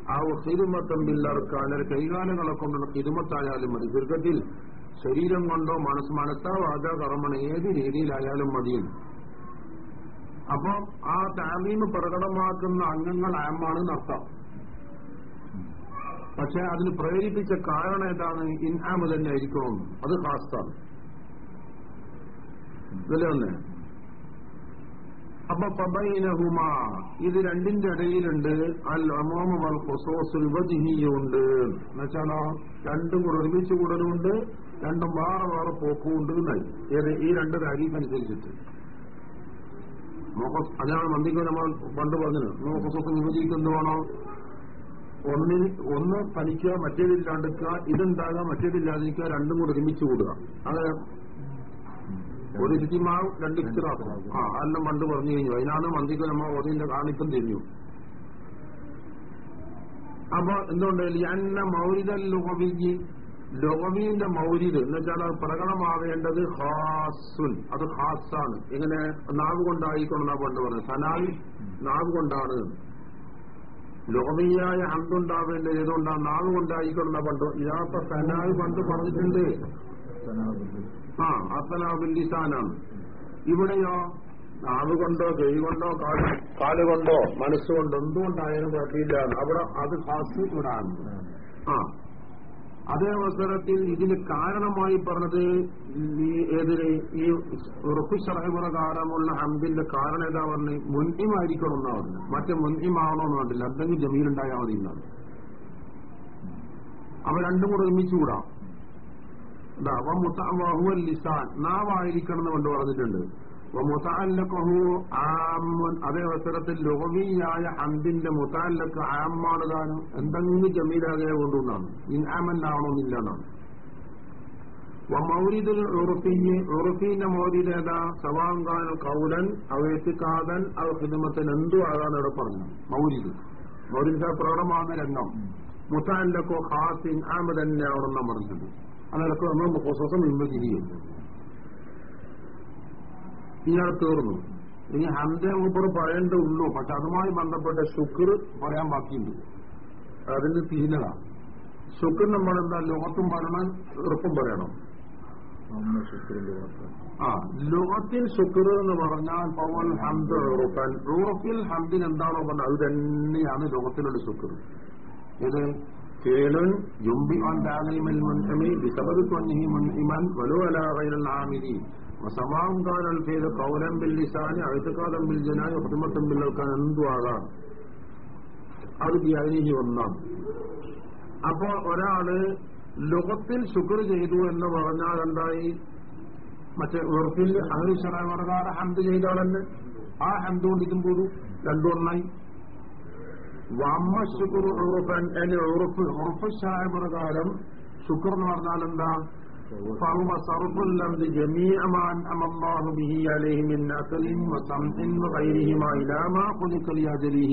ആ ഹിരുമത്തം ബില്ലർക്കാൻ കൈകാലങ്ങളെ കൊണ്ടുള്ള ഹിരുമത്തായാലും മതി. ദീർഘത്തിൽ ശരീരം കൊണ്ടോ മനസ്സ് മനസ്സാ വാച കർമ്മണ ഏത് രീതിയിലായാലും മതിയും അപ്പം ആ താലീമ് പ്രകടമാക്കുന്ന അംഗങ്ങൾ ആമാണ് നർത്തം പക്ഷെ അതിന് പ്രേരിപ്പിച്ച കാരണം ഏതാണ്? ഇൻഹാമ് തന്നെ ആയിരിക്കണം അത് ഹാസ്താണ് ഇതല്ലേ ഒന്ന് അപ്പൊ പബൈനഹുമ ഇത് രണ്ടിന്റെ ഇടയിലുണ്ട്. അൽ അമോമ വൽ ഖുസൂസുൽ വിഭജിനിയുണ്ട് എന്നുവെച്ചാലോ രണ്ടും കൂടെ ഒരുമിച്ച് കൂടലുണ്ട് രണ്ടും വേറെ വേറെ പോക്കുമുണ്ട് എന്നായി. ഏത്? ഈ രണ്ട് താരീഫ് അനുസരിച്ചിട്ട്. അതാണ് മന്ദിക്ക് നമ്മൾ പണ്ട് പറഞ്ഞത്. നോക്കസോസ് വിഭജിക്കുന്നത് വേണോ ഒന്നിൽ ഒന്ന് തനിക്കുക മറ്റേതില്ലാണ്ടിക്കുക ഇതുണ്ടാകുക മറ്റേതില്ലാതിരിക്കുക രണ്ടും കൂടെ ഒരുമിച്ച് കൂടുക. അത്. ഒരു ഇസ്തിമാവ് രണ്ട് ഇസ്തിറാഫ് ആ അതെല്ലാം പണ്ട് പറഞ്ഞു കഴിഞ്ഞു. അതിനാണ് മന്ത്രിക്ക് നമ്മൾ ഒന്നിന്റെ കാണിപ്പം തിരിഞ്ഞു. അപ്പൊ എന്തുകൊണ്ട്? എന്ന മൗരിദൽ ലുഹവിജി ലോകവീന്റെ മൗരിദ് എന്ന് വെച്ചാൽ അത് പ്രകടമാവേണ്ടത് ഹാസുൻ അത് ഹാസാണ് എങ്ങനെ? നാവ് കൊണ്ടായിക്കൊണ്ടാ പണ്ട് പറഞ്ഞത്. സനായി നാവ് കൊണ്ടാണ്. ലോകീയായ ഹന്തുണ്ടാവേണ്ടത് ഏതുകൊണ്ടാ നാവ് കൊണ്ടായിക്കൊണ്ടാ പണ്ട് ഇതാത്ത സനായി പണ്ട് പറഞ്ഞിട്ടുണ്ട്. ആ അത്തനാബിൽ ലിസാനാണ് ഇവിടെയോ? നാവ് കൊണ്ടോ കാലുകൊണ്ടോ കൊണ്ടോ കാൽ കാൽ കൊണ്ടോ മനസ്സുകൊണ്ടോ എന്തുകൊണ്ടായാലും കുഴപ്പമില്ല. അവിടെ അത് ഹാസ് ഇവിടാണ്. ആ അതേ അവസരത്തിൽ ഇതിന് കാരണമായി പറഞ്ഞത് ഏതിന്? ഈ റുഫുഷറഹ ഹംബിന്റെ കാരണം ഏതാ പറഞ്ഞ് മുൻഹിമായിരിക്കണം എന്നാ മറ്റേ മുൻഹിമാവണമെന്ന് പറഞ്ഞില്ല എന്തെങ്കിലും ജമീലുണ്ടായാൽ മതി എന്നാണ്. അവ രണ്ടും കൂടെ ഒരുമിച്ചുകൂടാം ലിസാൻ. നാവായിരിക്കണം എന്ന് കൊണ്ട് പറഞ്ഞിട്ടുണ്ട്. അതേ അവസരത്തിൽ ലോകീയായ ഹംദിന്റെ മുത്താലക്ക് ആമാണ് താനും. എന്തെങ്കിലും ജമീലാകെ കൊണ്ടുവന്നാണ്. ഇൻആമന്നാവണമെന്നില്ല എന്നാണ്. മൗരിദുൽ ഉറുഫിന് ഉറുഫീന്റെ മൗരിദ് ഏതാ? സവാങ്കാൻ കൗലൻ അവയത്തിക്കാതൻ അവ ഹിദമത്തിന് എന്തു ആകാൻ ഇവിടെ പറഞ്ഞു? മൗരിദ്. മൗരിദ് പ്രകടമാകുന്ന രംഗം. മുത്താലക്കോ ഹാസിൻ ആമ തന്നെ പറഞ്ഞത് അതിനൊക്കെ നമ്മൾ മുഖസം വിഭജിക്കും ഇയാൾ തീർന്നു. ഇനി ഹന്തേ മൂപ്പർ പറയേണ്ടേ ഉള്ളൂ. പക്ഷെ അതുമായി ബന്ധപ്പെട്ട ശുക്ർ പറയാൻ ബാക്കിയുണ്ട്. അതിന് തീനതാ ശുക്ർ നമ്മൾ എന്താ ലോകത്തും പറയണം ഉറപ്പും പറയണം. ആ ലോകത്തിൽ ശുക്ർ എന്ന് പറഞ്ഞാൽ പവൽ ഹംദ് ഉറപ്പൻ. ഉറപ്പിൽ ഹംദിന് എന്താണോ പറഞ്ഞത്? അത് തന്നെയാണ് ലോകത്തിലുള്ള ശുക്ർ. ഇത് ഫേലുൻ യുംബി ഓൻ താലീമൽ മുൻഹമി ബിസബബ് കൊന്നിഹി മുൻഹിമൻ വലു അലാ ഗൈറൽ ആമിദി സവാം കാനൽ ചെയ്ത് കൗലം ബില്ലിസാന് അഴുത്തുകാലം ബിൽ ബില്ലൽക്കാൻ എന്തുവാകാം? അത് ഒന്നാം. അപ്പോ ഒരാൾ ലോകത്തിൽ ശുക്ർ ചെയ്തു എന്ന് പറഞ്ഞാൽ എന്തായി? മറ്റേ ഉറപ്പിൽ അഹ്ലിഷറകാരെ ഹംദ് ചെയ്തവളെന്നെ. ആ ഹന്ത് കൊണ്ടിരിക്കും ഇതും പോലു രണ്ടൊന്നായി വമ്മ ശുക്ർ ഉറപ്പൻ എന്റെ ഉറപ്പ് ഉറപ്പ് ശായ പ്രകാരം ശുക്ർ എന്ന് പറഞ്ഞാൽ എന്താ? فهو صرف اللمد جميع ما أنعم الله به عليه من أكل وسمع وغيرهما إلى ما خلق لأجله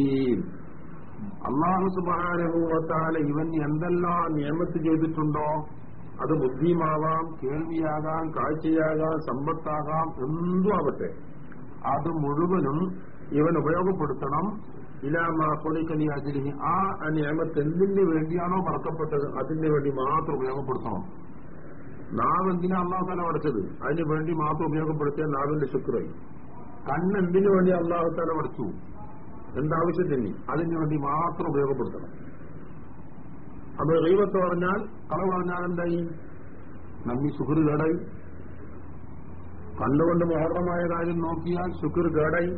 അള്ളാഹു സുബാനുഭവത്താല ഇവൻ എന്തെല്ലാം നിയമത്ത് ചെയ്തിട്ടുണ്ടോ അത് ബുദ്ധിയുമാവാം കേൾവിയാകാം കാഴ്ചയാകാം സമ്പത്താകാം എന്തും ആവട്ടെ അത് മുഴുവനും ഇവൻ ഉപയോഗപ്പെടുത്തണം ഇലാമാ കൊലിക്കലി അജിലി ആ നിയമത്ത് എന്തിനു വേണ്ടിയാണോ പറക്കപ്പെട്ടത് അതിന് വേണ്ടി മാത്രം ഉപയോഗപ്പെടുത്തണം നാവ് എന്തിനാ തല പഠിച്ചത് അതിന് വേണ്ടി മാത്രം ഉപയോഗപ്പെടുത്തിയ നാവിന്റെ ശുക്രായി കണ്ണ് എന്തിനു വേണ്ടി അള്ളാഹു തല പഠിച്ചു എന്താവശ്യത്തിന്? അതിനു വേണ്ടി മാത്രം ഉപയോഗപ്പെടുത്തണം. അത് റീവത്ത് പറഞ്ഞാൽ കളവ് പറഞ്ഞാൽ എന്തായി? നമ്മി ശുക്ർ കേടായി. കണ്ടുകൊണ്ട് മുഹറമായ കാര്യം നോക്കിയാൽ ശുക്ർ കേടായി.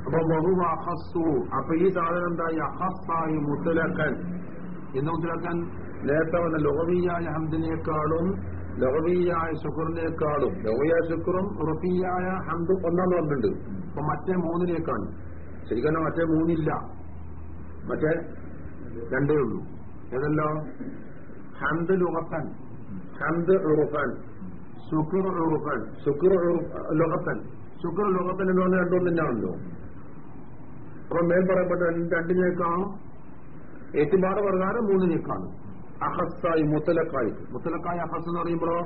അപ്പൊ ബഹു അഹസ്സു. അപ്പൊ ഈ സാധനം എന്തായി? അഹസ്സായി മുത്തലാക്കാൻ. എന്ന് മുത്തലക്കൻ വന്ന ലോകവീയായ ഹംദിനേക്കാളും ലോകവീയായ ശുക്റിനേക്കാളും ലോകയായ ശുക്റും ഉറപ്പിയായ ഹംദും ഒന്നാന്ന് പറഞ്ഞിട്ടുണ്ട്. അപ്പൊ മറ്റേ മൂന്നിനേക്കാണ്. ശരിക്കും മറ്റേ മൂന്നില്ല. മറ്റേ രണ്ടേ ഉള്ളൂ. ഏതല്ലോ? ഹംദ് ലുഹത്തൻ ഹംദ് ഉറുഫൻ. ശുക്ർ ഉറുഫൻ. ശുക്ർ ലുഹത്തൻ ശുക്ർ ലുഹത്തൻ എന്ന് പറഞ്ഞാൽ രണ്ടും തന്നെയാണല്ലോ അപ്പൊ മേൽ പറയപ്പെട്ട രണ്ടിനേക്കാളും ഏറ്റുപാട് പ്രകാരം മൂന്നിനേക്കാണ് അഹസ്സായി മുത്തലക്കായി മുത്തലക്കായി അഹസ് എന്ന് പറയുമ്പോഴോ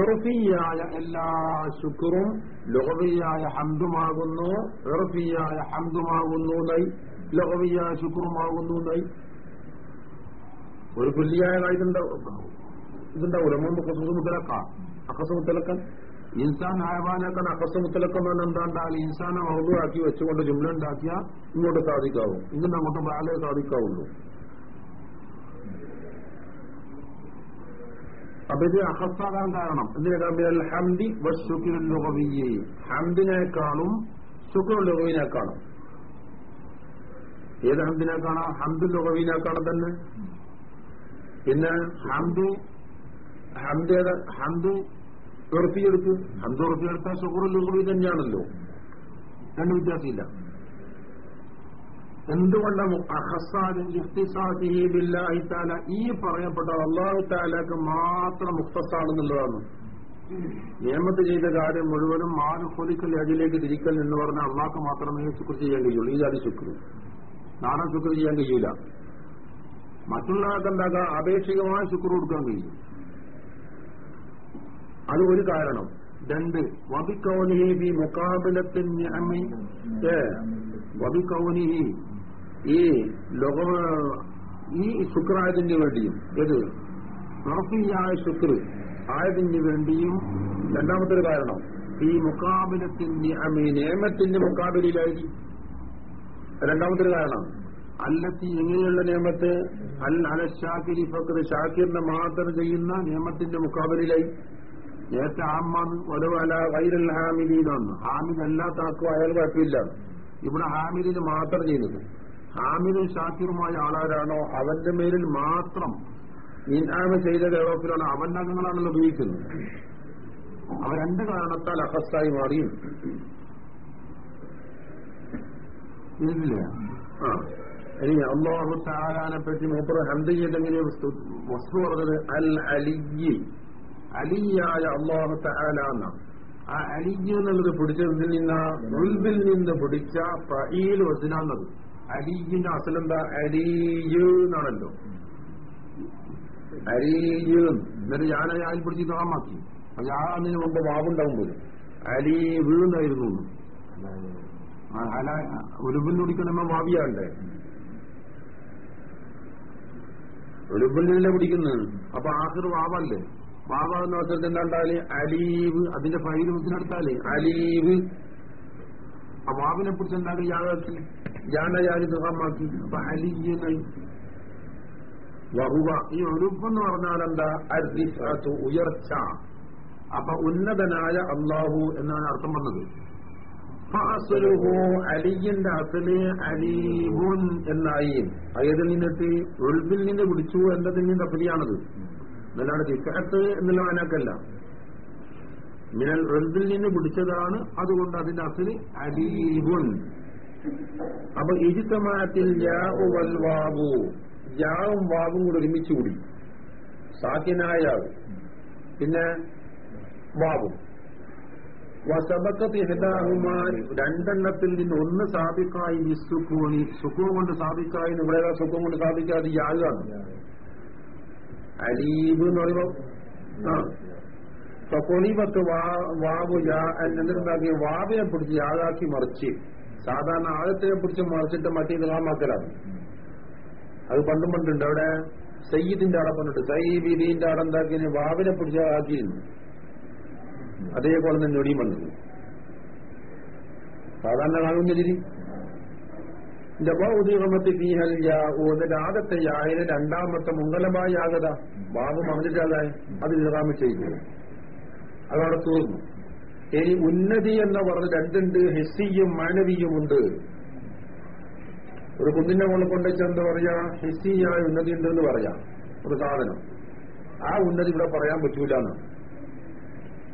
ഇറഫിയായ എല്ലാ ശുക്റും ലോകവിയായ ഹംദുമാകുന്നു ഇറഫിയായ ഹംദുമാകുന്നു നൈ ലോകവിയായ ശുക്രുമാകുന്നു നൈ. ഒരു പുല്ലിയായ ഇതുണ്ടാവൂല. മുമ്പ് കസൂസ് മുത്തലക്ക അഹസ് മുത്തലക്കൻ ഇൻസാൻ ആയവാനേക്കാൻ അക്കസ് മുത്തലക്കം എന്ന് എന്താണ്ടാൽ ഇൻസാനെ മൗതുവാക്കി വെച്ചുകൊണ്ട് ജുംല ഉണ്ടാക്കിയാൽ ഇങ്ങോട്ട് സാധിക്കാവും. ഇങ്ങനെ അങ്ങോട്ട് ബാലേ സാധിക്കാവുള്ളൂ. അപ്പൊ ഇത് അഹസ്താകാൻ കാരണം. എന്തിനേക്കാൾ ഹംദി ലുഗവിയെ ഹംദിനേക്കാളും ശുക്രുൽ ലുഗവിനേക്കാളും. ഏത് ഹംദിനേക്കാണോ? ഹംദ് ലുഗവിനേക്കാളും തന്നെ. പിന്നെ ഹംദ് ഹംദ് ഉറപ്പിയെടുത്ത് ഹംദ് ഉറപ്പിയെടുത്താൽ ശുക്രുൽ കൂടി തന്നെയാണല്ലോ. രണ്ട് വ്യത്യാസമില്ല. എന്തുകൊണ്ടാണ് ഈ പറയപ്പെട്ട അള്ളാഹു താലാക്ക് മാത്രം മുക്തസാണെന്നുള്ളതാണ് നിയമത്ത് ചെയ്ത കാര്യം മുഴുവനും മാൽ കൊലിക്കൽ അതിലേക്ക് തിരിക്കൽ എന്ന് പറഞ്ഞാൽ അള്ളാഹ്ക്ക് മാത്രമേ ശുക്ർ ചെയ്യാൻ കഴിയുള്ളൂ. ഈ ജാതി ശുക്ർ. നാടൻ ശുക്ർ ചെയ്യാൻ കഴിയൂല. മറ്റുള്ളവർക്ക് എന്താക്കാം അപേക്ഷികമായ ശുക്ർ കൊടുക്കാൻ കഴിയും. അത് ഒരു കാരണം. രണ്ട് വബിക്കൗനിഹി ബി മുക്കാബിലത്തിന് വബിക്കൗനിഹി ഈ ലോക ഈ ശുക്രായതിന് വേണ്ടിയും ഏത്? മറഫിയായ ശുക്ർ ആയതിന് വേണ്ടിയും രണ്ടാമത്തെ ഒരു കാരണം. ഈ മുക്കാബിലത്തിന് അമി നിയമത്തിന്റെ മുക്കാബിലായി രണ്ടാമത്തെ ഒരു കാരണം. അല്ലത്തി എങ്ങനെയുള്ള നിയമത്ത്? അൽ ഷാക്കിരി ഫക്ർ ഷാക്കിറിനെ മാത്രം ചെയ്യുന്ന നിയമത്തിന്റെ മുക്കാബിലായി നേരത്തെ ആമ്മാന്ന് ഒരുപോലെ വൈരൽ ഹാമിദീനാണ് ഹാമിദ് അല്ലാത്താക്കും അയാൾ കുഴപ്പമില്ല. ഇവിടെ ഹാമിദിന് മാത്രം ചെയ്യുന്നത്. ഹാമിദും ഷാക്കിറുമായ ആളാരാണോ? അവന്റെ മേലിൽ മാത്രം ഇൻആമ ചെയ്ത യൂറോപ്പിലാണ് അവന്റെ അംഗങ്ങളാണല്ലോ ഉപയോഗിക്കുന്നത്. അവ രണ്ട് കാരണത്താൽ അഹസ്സായി മാറിയും ഇല്ല ആ. ഇനി അള്ളാഹു താലാനെ പറ്റി മൂപ്പർ ഹന്ത് ചെയ്തെങ്കിലും വസ്തു പറഞ്ഞത്? അൽ അലിയി അലിയായ അള്ളാഹു താലാന്ന ആ അലി എന്നുള്ളത് പിടിച്ചതിൽ നിന്ന് ഉൽബിൽ നിന്ന് പിടിച്ച ഫീൽ വസിനാന്നത് അലിയുടെ അസലെന്താ? അലിയ് എന്നാണല്ലോ. അലിയ് എന്നിട്ട് ഞാൻ ഞാൻ പിടിച്ച് താമാക്കി അപ്പൊ ഞാൻ അതിന് മുമ്പ് വാവുണ്ടാവും പോലും. അലി വീണായിരുന്നു അല ഉരുബിൽ പിടിക്കണമ്പോ വാവിയാണ്ടേ. ഉലുബിലിനെ പിടിക്കുന്നത് അപ്പൊ ആഖിർ വാവല്ലേ? വാവ വെച്ചാൽ അവസരത്തിൽ എന്താണ്ടാൽ അലീവ് അതിന്റെ ഫൈൽ മുത്തിനെടുത്താൽ അലീവ്. ആ വാവിനെ കുറിച്ച് എന്താണ് യാഥാർത്ഥ്യം ജാനജാതി സുഖമാക്കി. അപ്പൊ അലിയനായി വഹുവ. ഈ ഒരുപ്പെന്ന് പറഞ്ഞാൽ എന്താ? അരിഫത്ത് ഉയർച്ച. അപ്പൊ ഉന്നതനായ അള്ളാഹു എന്നാണ് അർത്ഥം വന്നത്. അലിയന്റെ അസൽ അലീഹുൻ എന്നായി. അയതിൽ നിന്നിട്ട് ഒഴുപ്പിൽ നിന്ന് വിളിച്ചു എന്നതിൽ നിന്ന് അഫലിയാണത് എന്നല്ലാണ്ട് തിക്കത്ത് എന്നുള്ള അനക്കല്ല മിനൽ റെന്തിൽ നിന്ന് പിടിച്ചതാണ്. അതുകൊണ്ട് അതിന്റെ അസിന് അലീബുൻ അപ്പൊ ഇരുത്തമാനത്തിൽ യാവും വാവും. കൂടെ ഒരുമിച്ച് കൂടി. സാധ്യനായ പിന്നെ വാവും. രണ്ടെണ്ണത്തിൽ നിന്ന് ഒന്ന് സാധിക്കായി വിസുക്കൂണി സുഖവും കൊണ്ട് സാധിക്കായി ഇവിടെ സുഖം കൊണ്ട് സാധിക്കാതെ യാഗാണ് അലീബ് എന്ന് പറയുമ്പോ ആ. പൊളിപത്ത് വാവ് യാ എന്നിട്ടുണ്ടാക്കി വാവിനെ പിടിച്ച് യാതാക്കി മറിച്ച്. സാധാരണ ആഴത്തിനെ പിടിച്ച് മറിച്ചിട്ട് മറ്റേ നിളാമാക്കലാണ് അത് പണ്ടും പണ്ടുണ്ട്. അവിടെ സയ്യിദിന്റെ അവിടെ പറഞ്ഞിട്ട് സയ്യിദിന്റെ അവിടെ എന്താക്കി വാവിനെ പിടിച്ച് ആക്കിയിരുന്നു. അതേപോലെ തന്നെ ഞൊടിയും വന്നത് സാധാരണ കാണുന്നില്ല ജബൗദീകമത്തി ആദ്യത്തെ യായന് രണ്ടാമത്തെ മുങ്കലമായ യാഗത ബാബു മറിഞ്ഞിട്ടാതായി അത് ഇറാമ ചെയ്തു. അതവിടെ തീർന്നു ഇനി ഉന്നതി എന്ന് പറഞ്ഞ് രണ്ടുണ്ട് ഹിസിയും മാനവിയും ഉണ്ട് ഒരു കുന്നിന്റെ മുകളിൽ കൊണ്ടുവച്ച എന്താ പറയാ? ഹിസിയായ ഉന്നതി ഉണ്ട് എന്ന് പറയാം. ഒരു സാധനം. ആ ഉന്നതി ഇവിടെ പറയാൻ പറ്റൂല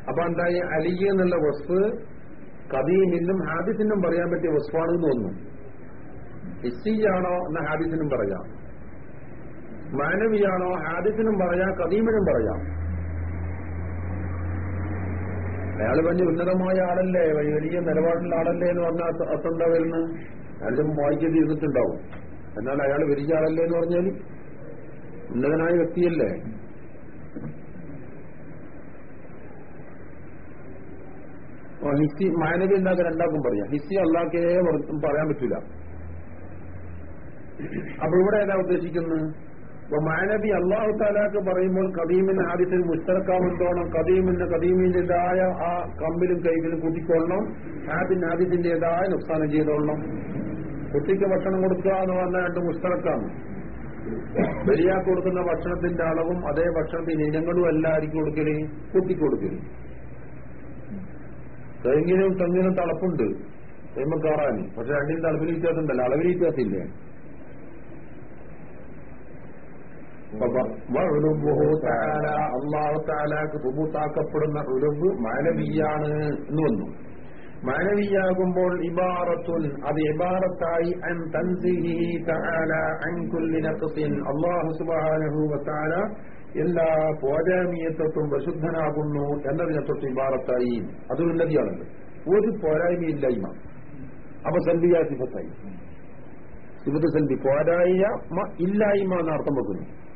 അപ്പൊ എന്തായി? അലിയെന്നുള്ള എന്നുള്ള വസ്ഫ് കദീമിനും ഹാദിസിനും പറയാൻ പറ്റിയ വസ്തുവാണെന്ന് തോന്നുന്നു. ഹിസ്സിയാണോ എന്ന ഹാദിസിനും പറയാം. മാനവിയാണോ ഹാദിസിനും പറയാം കദീമിനും പറയാം. അയാൾ വലിയ ഉന്നതമായ ആളല്ലേ വലിയ നിലപാടുള്ള ആളല്ലേ എന്ന് പറഞ്ഞാൽ അത്തുണ്ടാ വരുന്നത് അയാളും വായിക്കത് ഇരുന്നിട്ടുണ്ടാവും എന്നാൽ അയാൾ വലിയ ആളല്ലേ എന്ന് പറഞ്ഞാൽ ഉന്നതനായ വ്യക്തിയല്ലേ. ഹിസ്സി മാനവി ഉണ്ടാക്കാൻ രണ്ടാക്കും പറയാം. ഹിസ്സി അള്ളാക്കേ പറയാൻ പറ്റൂല. അപ്പൊ ഇവിടെ ഏതാ ഉദ്ദേശിക്കുന്നത്? അപ്പൊ മാനവി അള്ളാഹു താലാക്ക് പറയുമ്പോൾ കദീമിന് ആദ്യത്തിൽ മുസ്തറക്കാവുന്നതോണം കദീമിന് കദീമിന്റേതായ ആ കമ്പിലും കൈകളും കൂട്ടിക്കൊള്ളണം. ആദ്യത്തിന് ആദ്യത്തിന്റേതായ നുക്സാനം ചെയ്തോളണം. കുട്ടിക്ക് ഭക്ഷണം കൊടുക്കുക എന്ന് പറഞ്ഞാൽ രണ്ട് മുസ്തറക്കാണ് ബലിയാക്ക് കൊടുക്കുന്ന ഭക്ഷണത്തിന്റെ അളവും അതേ ഭക്ഷണത്തിന്റെ ഇനങ്ങളും എല്ലാം ആയിരിക്കും കൊടുക്കൽ കുട്ടിക്ക് കൊടുക്കൽ തെങ്ങിനും തെങ്ങിനും തളപ്പുണ്ട് തെമ്മക്കാറാൻ പക്ഷെ രണ്ടിനും തളപ്പിന് വ്യത്യാസം ഉണ്ടല്ലോ അളവിന് വ്യത്യാസമില്ലേ? അള്ളാഹു താലാക്ക് ഉലുബ് മാനവീയാണ് എന്ന് വന്നു. മാനവിയാകുമ്പോൾ ഇബാറത്തുൻ അത് ഇബാറത്തായി അൻ തൻസിഹി തആല അൻ കുല്ലി നഖ്സിൻ അല്ലാഹു സുബ്ഹാനഹു വതആല എല്ലാ പോരായ്മയത്വത്തും പ്രശുദ്ധനാകുന്നു എന്നതിനെ തൊട്ട് ഇബാറത്തായി. അത് ഉന്നതിയാണത്. ഒരു പോരായ്മയില്ലായ്മ. അപ്പൊ സൽബിയ സിഫത്തായി. സിഫത്ത് സൽബി പോരായ്മ ഇല്ലായ്മ എന്ന് അർത്ഥം വെക്കുന്നു.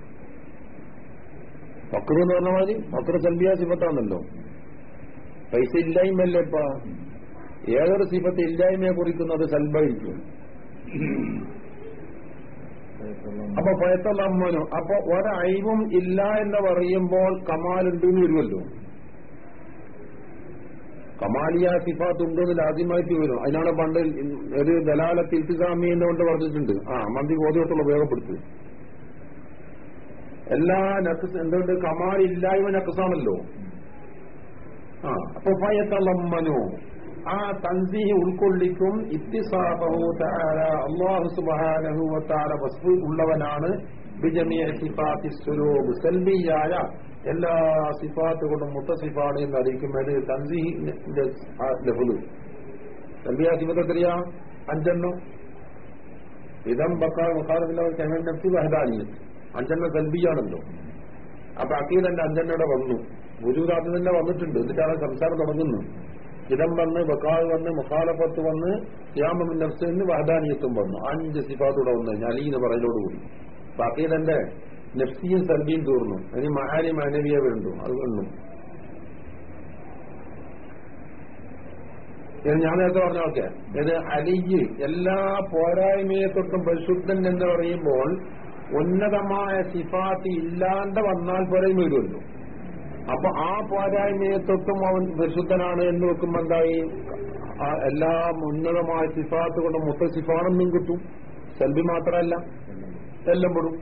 ഫക്രു എന്ന് പറഞ്ഞ മാതിരി? ഫക്രു സൽബിയ സിഫത്താണല്ലോ പൈസ ഇല്ലായ്മല്ലേപ്പാ ഏതൊരു സിഫത്ത് ഇല്ലായ്മയെ കുറിക്കുന്നത് സൽബായിരിക്കും. അപ്പൊ പയത്തമ്മനോ അപ്പൊ ഒരൈവും ഇല്ല എന്ന് പറയുമ്പോൾ കമാലുണ്ട് എന്ന് വരുമല്ലോ. കമാലിയ സിഫാത്ത് ഉണ്ടെന്ന് ആദ്യമായിട്ട് വരും. അതിനാണ് പണ്ട് ഒരു ദലാലത്ത് ഇൽത്തിസാമി എന്നുകൊണ്ട് പറഞ്ഞിട്ടുണ്ട്. ആ മന്തി ബോധ്യത്തോളം ഉപയോഗപ്പെടുത്തു എല്ലാ നക്കസ് എന്തുകൊണ്ട്? കമാൽ ഇല്ലായ്മ നക്കസാണല്ലോ ആ അപ്പൊ പയത്തമ്മനോ ആ തൻസീഹ് ഉൾക്കൊള്ളിക്കും. ഇത്തിസാബഹു തആല. അല്ലാഹു സുബ്ഹാനഹു വ തആല ഉള്ളവനാണ്. ബിജമിയ സിഫാത്തി സ്വരൂപ്. സെൽബിയായ എല്ലാ സിഫാത്ത് കൊണ്ടും മുത്തസിഫാണ് എന്ന് അറിയിക്കുന്നത് തൻസീഹിന്റെ ലഫുദ് സിഫത്തെത്രിയ സിഫത്ത് എത്രയാ? അഞ്ചെണ്ണം. ഇതം ബക്കാർ മുഖാറിന്റെ നഫ്സി വഹദാനിയത്ത്. അഞ്ചെണ്ണം കൽബിയാണല്ലോ അപ്പൊ അക്കീദന്റെ അഞ്ചെണ്ണയുടെ വന്നു. ഗുരുദാത്ത് തന്നെ വന്നിട്ടുണ്ട്. എന്നിട്ടാണ് സംസാരം തുടങ്ങുന്നത്. ഇതം വന്ന് ബക്കാവ് വന്ന് മുഖാലപ്പത്ത് വന്ന് യാമിൻ നഫ്സിന് വഹദാനിയത്തും വന്നു. അഞ്ച് സിഫാത്തൂടെ വന്നു അലി എന്ന് പറയലോടുകൂടി. ബാക്കിയിലെന്റെ നഫ്സിയും സൽബിയും തീർന്നു. അതിന് മഹാരി മാനവിയ വേണ്ടു. അത് വേണ്ടു. ഞാൻ നേരത്തെ പറഞ്ഞ ഓക്കെ ഇത് അലിയ് എല്ലാ പോരായ്മയെ തൊട്ടും പരിശുദ്ധൻ എന്ന് പറയുമ്പോൾ ഉന്നതമായ സിഫാത്ത് ഇല്ലാണ്ട് വന്നാൽ പോരായ്മ വരുമല്ലോ. അപ്പൊ ആ പോരായ്മയെ തൊട്ടും അവൻ വിശുദ്ധനാണ് എന്ന് വെക്കുമ്പോ എന്തായി? എല്ലാ ഉന്നതമായ സിഫാത്ത് കൊണ്ട് മുത്ത സിഫാണെന്നും കിട്ടും സെൽബി മാത്രമല്ല എല്ലാം പെടും.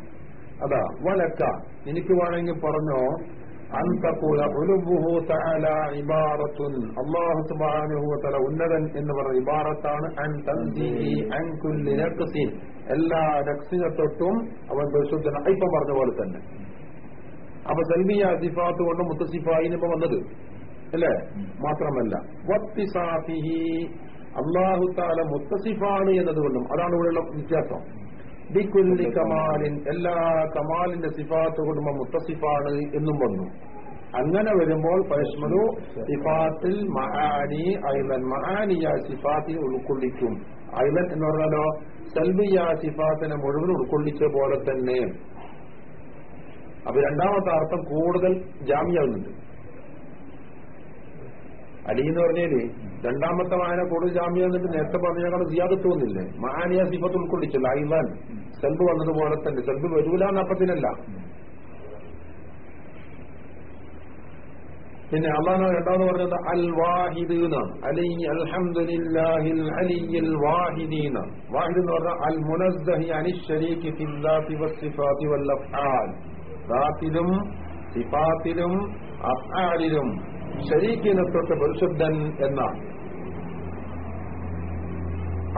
അതാ വലക്ക എനിക്ക് വേണമെങ്കിൽ പറഞ്ഞോ? അള്ളാഹു ഉന്നതൻ എന്ന് പറഞ്ഞ ഇബാറത്താണ്. എല്ലാ നഖ്സിനെ തൊട്ടും അവൻ പരിശുദ്ധനാണ് ഇപ്പം പറഞ്ഞ പോലെ തന്നെ. അപ്പൊ സൽമിയ സിഫാത്ത് കൊണ്ട് മുത്തസിഫായിന് ഇപ്പൊ വന്നത്. അല്ലേ? മാത്രമല്ല. അള്ളാഹു താല മുത്തസിഫാണ് എന്നതുകൊണ്ടും അതാണ് ഇവിടെയുള്ള വ്യത്യാസം. ബിക്കുല്ലി കമാലിൻ. എല്ലാ കമാലിന്റെ സിഫാത്ത് കൊണ്ടും മുത്തസിഫാണ് എന്നും വന്നു. അങ്ങനെ വരുമ്പോൾ പരശ്മനു സിഫാത്തിൽ മഹാനി ഐലൻ മഹാനിയ സിഫാത്തിൽ ഉൾക്കൊള്ളിക്കും. ഐലൻ എന്ന് പറഞ്ഞാലോ? സൽബിയ സിഫാത്തിനെ മുഴുവൻ ഉൾക്കൊള്ളിച്ച പോലെ തന്നെ. അപ്പൊ രണ്ടാമത്തെ അർത്ഥം കൂടുതൽ ജാമ്യാവുന്നുണ്ട്. അലി എന്ന് പറഞ്ഞാൽ രണ്ടാമത്തെ വായന കൂടുതൽ ജാമ്യം നേരത്തെ പറഞ്ഞാൽ സിയാദത്ത് വന്നില്ലേ മഹാനിയ സിഫത്ത് ഉൾക്കൊള്ളിച്ചല്ല. ഐവാൻ. സെൽബ് വന്നതുപോലെ തന്നെ. സെൽബ് വരൂല എന്നപ്പത്തിനല്ല പിന്നെ അള്ളാഹ് രണ്ടാമത് പറഞ്ഞത്? അൽ വാഹിദ് എന്നാണ് അൽഹംദുലില്ലാഹിൽ വാഹിദി എന്ന് പറഞ്ഞാൽ അൽ സിഫാത്തിലും അഫ്ആലിലും. ശരീക്കിനെ തൊട്ട് പരിശുദ്ധൻ എന്നാണ്.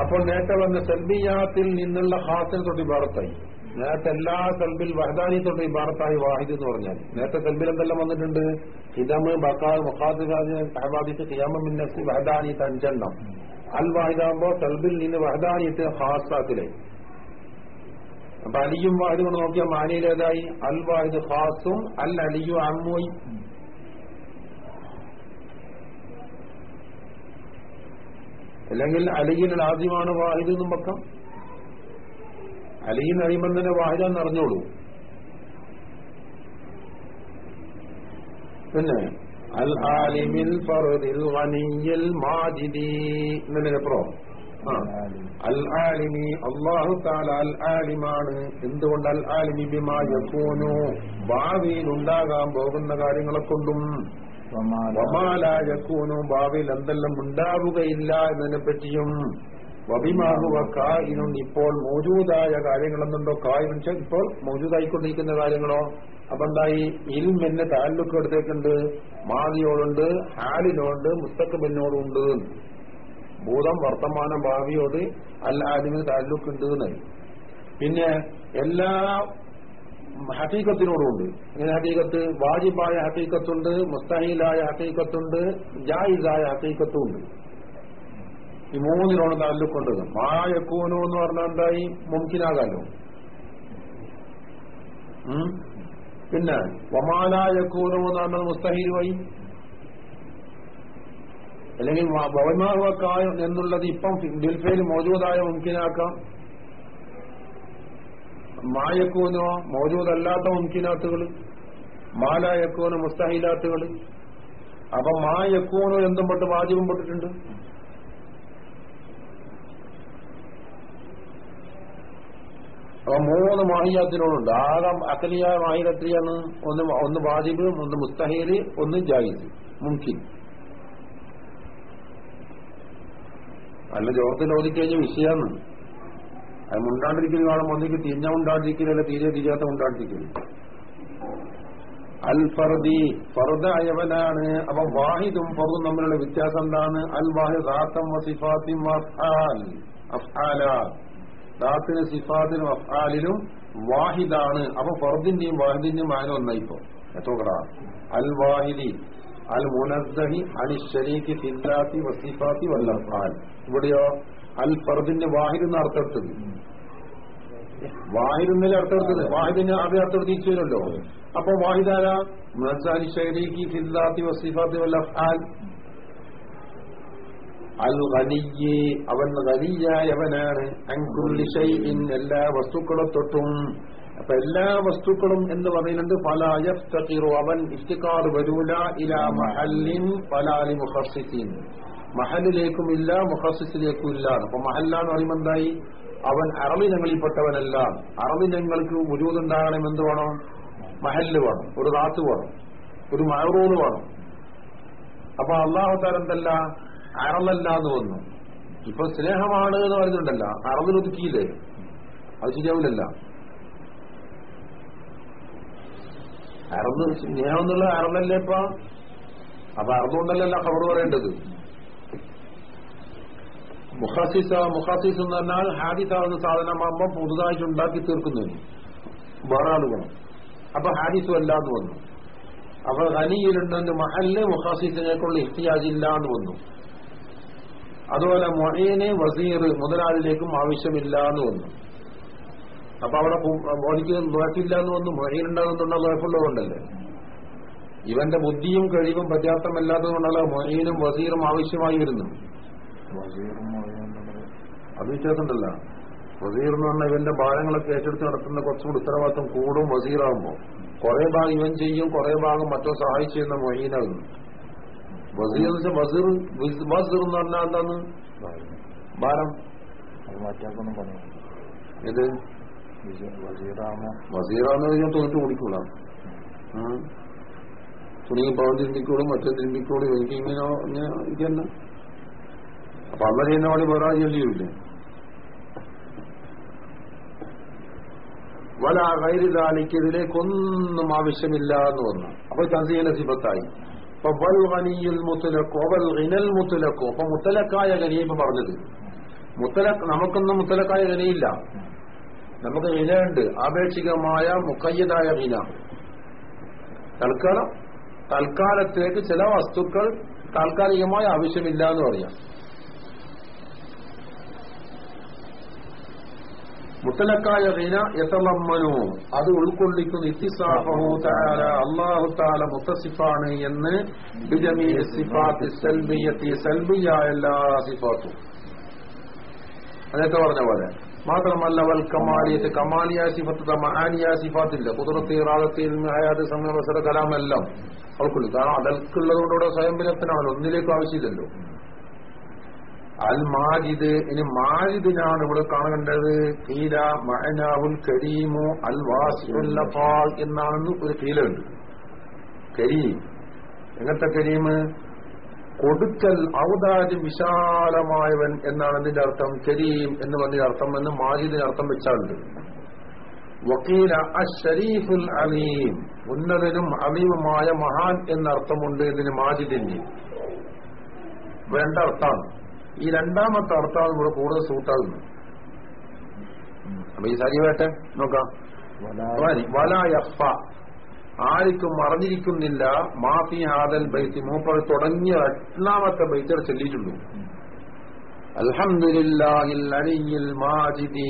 അപ്പോൾ നേരത്തെ വന്ന സെൽബിയാത്തിൽ നിന്നുള്ള ഹാസിനെ തൊട്ട് ഇബാറത്തായി. നേരത്തെ എല്ലാ കൽബിൽ വഹദാനി തൊട്ട് ഇബാറത്തായി വാഹിദ് എന്ന് പറഞ്ഞാൽ. നേരത്തെ കൽബിൽ എന്തെല്ലാം വന്നിട്ടുണ്ട്? ഹിദമ് ബക്കാദ് മുഖാദിക്ക് ഖിയാമിന്നസി വഹദാനി അഞ്ചെണ്ണം. അൽ വാഹിദാകുമ്പോ കൽബിൽ നിന്ന് വഹദാനിയത്ത് ഹാസാത്തിലെ അപ്പൊ അലിയും വാഹിദും കൊണ്ട് നോക്കിയാൽ മാനിയിലേതായി അൽ വാഹിദ് ഹാസും അൽ അലിയു അമ്മുയി അല്ലെങ്കിൽ അലിയിൽ ആദ്യമാണ് വാഹിദ് എന്നും വെക്കാം. അലിയിൽ അറിയുമ്പോൾ തന്നെ വാഹിദാന്ന് അറിഞ്ഞോളൂ. പിന്നെ അൽ ആലിമിൽ ഫർദിൽ ഗനിയിൽ മാജിദി എന്നതിനപ്പുറം അൽ ആലിമി അള്ളാഹു താല അൽ ആലിമാണ് എന്തുകൊണ്ട് അൽ ആലിമി ബിമാ യക്കൂനു ഭാവിയിൽ ഉണ്ടാകാൻ പോകുന്ന കാര്യങ്ങളെ കൊണ്ടും വമാലായക്കൂനു ഭാവിയിൽ എന്തെല്ലാം ഉണ്ടാവുകയില്ല എന്നതിനെ പറ്റിയും വബിമാഹുവ കായിനും ഇപ്പോൾ മോജൂദായ കാര്യങ്ങളെന്നുണ്ടോ കായിനും ഇപ്പോൾ മോജൂദായിക്കൊണ്ടിരിക്കുന്ന കാര്യങ്ങളോ? അപ്പൊ എന്തായി? ഇൽമെന്നെ താലൂക്ക് എടുത്തേക്കുണ്ട്. മാതിയോടുണ്ട് ഹാലിനോണ്ട് മുസ്തക്കബിനോടുണ്ട് ഭൂതം വർത്തമാനം ഭാവിയോട് അല്ലാദിന് താലൂക്ക് ഉണ്ട് പിന്നെ എല്ലാ ഹക്കീക്കത്തിനോടുണ്ട് ഇങ്ങനെ ഹക്കീക്കത്ത്? വാജിബായ ഹക്കീക്കത്തുണ്ട് മുസ്തഹീലായ ഹക്കീക്കത്തുണ്ട് ജായിസായ ഹക്കീക്കത്തും ഉണ്ട് ഈ മൂന്നിനോട് താല്ലുക്കൊണ്ടത് മായക്കൂനു എന്ന് പറഞ്ഞാൽ എന്തായി? മുംകിനാകാലോ ഉം? പിന്നെ വമാലായക്കൂനു എന്ന് പറഞ്ഞത് മുസ്തഹീരുമായി അല്ലെങ്കിൽ ഭവന്മാർക്കായ എന്നുള്ളത് ഇപ്പം ദിൽഫയിൽ മോജൂദായ മുമ്പിനാക്കാം മായക്കൂനോ മോജൂദല്ലാത്ത മുമ്പിനാത്തുകൾ മാലായക്കൂനോ മുസ്തഹീലാത്തുകൾ അപ്പൊ മായക്കൂനോ എന്തും പെട്ട് വാചകം പെട്ടിട്ടുണ്ട്. അപ്പൊ മൂന്ന് മാഹിയാത്തിനോടുണ്ട്. ആകെ അക്കലിയായ മാഹിരത്രിയാണ്. ഒന്ന് ഒന്ന് വാജിബ് ഒന്ന് മുസ്തഹീൽ ഒന്ന് ജാഹിദ് മുംകിൻ. നല്ല ജോർത്തിൽ ഓതിക്കഴിഞ്ഞ വിഷയമാണ് അത് മുണ്ടാണ്ടിരിക്കുന്ന കാലം ഒന്നിക്ക് തിരിഞ്ഞ ഉണ്ടാണ്ടിരിക്കില്ല തീരെ തിരിയാത്ത ഉണ്ടാണ്ടിരിക്കുന്നു അൽ ഫർദി ഫർദ അയവനാണ് അപ്പൊ വാഹിദും ഫർദും തമ്മിലുള്ള വ്യത്യാസം എന്താണ്? അൽ വാഹിദ് ആത്തം വസിഫാത്തിൻ അഫ്ആല. ദാത്തിന് സിഫാത്തിനും അഫ്ആലിലും വാഹിദാണ്. അപ്പൊ ഫർദിന്റെയും വാഹിദിന്റെയും മാന ഒന്നായിപ്പോ. എത്തോക്കടാ അൽ വാഹിദി അൽ മുനസ്സഹി അലി ഷരീഖി ഫില്ലാത്തി വസിഫാത്തി വൽ അഫാൽ ഇവിടെയോ? അൽ ഫർദിന്റെ വാഹിദ് എന്ന് അർത്ഥമെടുത്തത് വാഹിദിന്റെ എന്നല്ലേ അർത്ഥമെടുത്തത് വാഹിദിന് അത് അർത്ഥം തിരിച്ചു വരുമല്ലോ. അപ്പൊ വാഹിദാര മുനസ്സാലി ഷരീഖി ഫില്ലാത്തി വസിഫാത്തി വൽ അഫ്ആൽ അവൻ ഖനിയായവനാണ് അൻകുല്ലി ഷൈഇൻ എല്ലാ വസ്തുക്കളെ തൊട്ടും. അപ്പൊ എല്ലാ വസ്തുക്കളും എന്ന് പറയുന്നത് ഫലായഫ്തഖിറു അവൻ ഇഫ്തിഖാർ വരൂല ഇലാ മഹല്ലിൻ ഫലാലി മുഖസ്സിൻ മഹലിലേക്കും ഇല്ല മുഖസ്സിലേക്കും ഇല്ല. അപ്പൊ മഹല്ല എന്ന് പറയുമ്പോൾ എന്തായി? അവൻ അറബിനങ്ങളിൽപ്പെട്ടവനല്ല അറബിനങ്ങൾക്ക് ഉരുവുണ്ടാകണം എന്ത് വേണം? മഹല്ല് വേണം. ഒരു റാത്ത് വേണം. ഒരു മഴറൂന്ന് വേണം. അപ്പൊ അള്ളാഹു എന്ന് വന്നു. ഇപ്പൊ സ്നേഹമാണ് എന്ന് പറഞ്ഞിട്ടുണ്ടല്ല. അറബിലൊതുക്കിയില്ലേ അത് ശരിയാവില്ലല്ല. അറന്ന് സ്നേഹം എന്നുള്ള അറന്നല്ലേ ഇപ്പൊ? അപ്പൊ അറന്നുകൊണ്ടല്ലല്ല ഖബർ പറയേണ്ടത്. മുഹസിസ മുഖാസിസ് എന്ന് പറഞ്ഞാൽ ഹാദിസാവുന്ന സാധനമാകുമ്പോൾ പുതുതായിട്ട് ഉണ്ടാക്കി തീർക്കുന്നതിന് വേറെ ആളുകളും അപ്പൊ ഹാദിസും അല്ലാന്ന് വന്നു. അപ്പൊ ഹനിയിലുണ്ടെന്ന് മഹല്ല് കൊണ്ട് ഇഹ്തിയാജില്ല എന്ന് വന്നു. അതുപോലെ മൊഹീന് വസീർ മുതലാളിലേക്കും ആവശ്യമില്ല എന്ന് വന്നു. അപ്പൊ അവിടെ മോനിക്ക് നോക്കില്ല എന്ന് വന്നു മൊഹീനുണ്ടാകുന്നുള്ള കുഴപ്പമുള്ളതുകൊണ്ടല്ലേ? ഇവന്റെ ബുദ്ധിയും കഴിവും പര്യാപ്തമല്ലാത്തത് കൊണ്ടല്ല മൊഹീനും വസീറും ആവശ്യമായി വരുന്നു അത് വ്യത്യാസമുണ്ടല്ല വസീർ എന്ന് പറഞ്ഞാൽ ഇവന്റെ ഭാരങ്ങളൊക്കെ ഏറ്റെടുത്ത് നടത്തുന്ന കുറച്ചുകൂടി ഉത്തരവാദിത്വം കൂടും വസീറാകുമ്പോ കുറെ ഭാഗം ഇവൻ ചെയ്യും കുറെ ഭാഗം മറ്റോ സഹായിച്ചു ചെയ്യുന്ന മൊഹീനാകുന്നു. വസീർ എന്ന് വെച്ചാൽ വസീർ വസീർ എന്ന് പറഞ്ഞാൽ എന്താണ് ഭാരം. മാറ്റാക്കൊന്നും പറഞ്ഞു ഇത് വസീറാന്ന് കഴിഞ്ഞാൽ തോന്നിട്ട് കുടിക്കൂടാ തുണി പവൻ തിരുമ്പിക്കൂടും മറ്റേ തിരുമ്പിക്കൂടും എനിക്ക് ഇങ്ങനെ ഇങ്ങനെ അപ്പൊ അമ്മ ചെയ്യുന്ന പണി വേറെ ചൊല്ലിയില്ലേ വല കൈരിതാലിക്ക് ഇതിലേക്കൊന്നും ആവശ്യമില്ല എന്ന് പറഞ്ഞു. അപ്പൊ തസീല സിബത്തായി മുത്തലക്കോ മുത്തലക്കായ ഖനിയപ്പോ പറഞ്ഞത്. മുത്തലക്ക് നമുക്കൊന്നും മുത്തലക്കായ ഗനിയില്ല നമുക്ക് ഇനയുണ്ട് ആപേക്ഷികമായ മുക്കയ്യതായ ഇന തൽക്കാലം തൽക്കാലത്തേക്ക് ചില വസ്തുക്കൾ താൽക്കാലികമായ ആവശ്യമില്ല എന്ന് പറയാം. മുത്തലക്കായ റീന യതളമ്മനു അത് ഉൾക്കൊള്ളിക്കുന്ന ഇത്തിസാഫഹു അല്ലാഹു തആല മുത്തസിഫാണ് എന്ന് അതൊക്കെ പറഞ്ഞ പോലെ. മാത്രമല്ല വൽ കമാലിയത്ത് കമാലിയ സിഫത്ത് മഹാനിയ സിഫാത്തില്ല. കുതിർത്തി റാദത്തിൽ ഹയാത്ത് അവസര കലാമെല്ലാം അവൾക്കുള്ളൂ കാരണം അതൽക്കുള്ളതുകൊണ്ടുകൂടെ സ്വയം വിലപ്പനാണല്ലോ ഒന്നിലേക്കും ആവശ്യമില്ലല്ലോ. അൽ മാജിദ് ഇനി മാജിദിനാണ് ഇവിടെ കാണേണ്ടത്. കീല മഹനാവുൽ കരീമു അൽ എന്നാണെന്ന് ഒരു കീലുണ്ട് കരീം. എങ്ങനത്തെ കരീം? കൊടുക്കൽ ഔദാര്യം വിശാലമായവൻ എന്നാണ് അതിന്റെ അർത്ഥം. കരീം എന്ന് പറഞ്ഞ അർത്ഥം എന്ന് മാജിദിന് അർത്ഥം വെച്ചാലുണ്ട്. വക്കീല അഷരീഫുൽ അലീം. ഉന്നതനും അലീമുമായ മഹാൻ എന്നർത്ഥമുണ്ട് ഇതിന് മാജിദിന്. വേണ്ട അർത്ഥമാണ്. ഈ രണ്ടാമത്തെ അർത്ഥമാണ് ഇവിടെ കൂടുതൽ സൂട്ടാകുന്നത് അപ്പൊ ഈ സരിവേട്ടെ നോക്കാം. വലായഫ ആർക്കും അറിഞ്ഞിരിക്കുന്നില്ല മാഫി ആദൽ ബൈത്തി മൂപ്പർ തുടങ്ങിയ എട്ടാമത്തെ ബൈത്തർ ചൊല്ലിയിട്ടുള്ളൂ അൽഹംദുലില്ലാഹിൽ അലിയിൽ മാജിദി.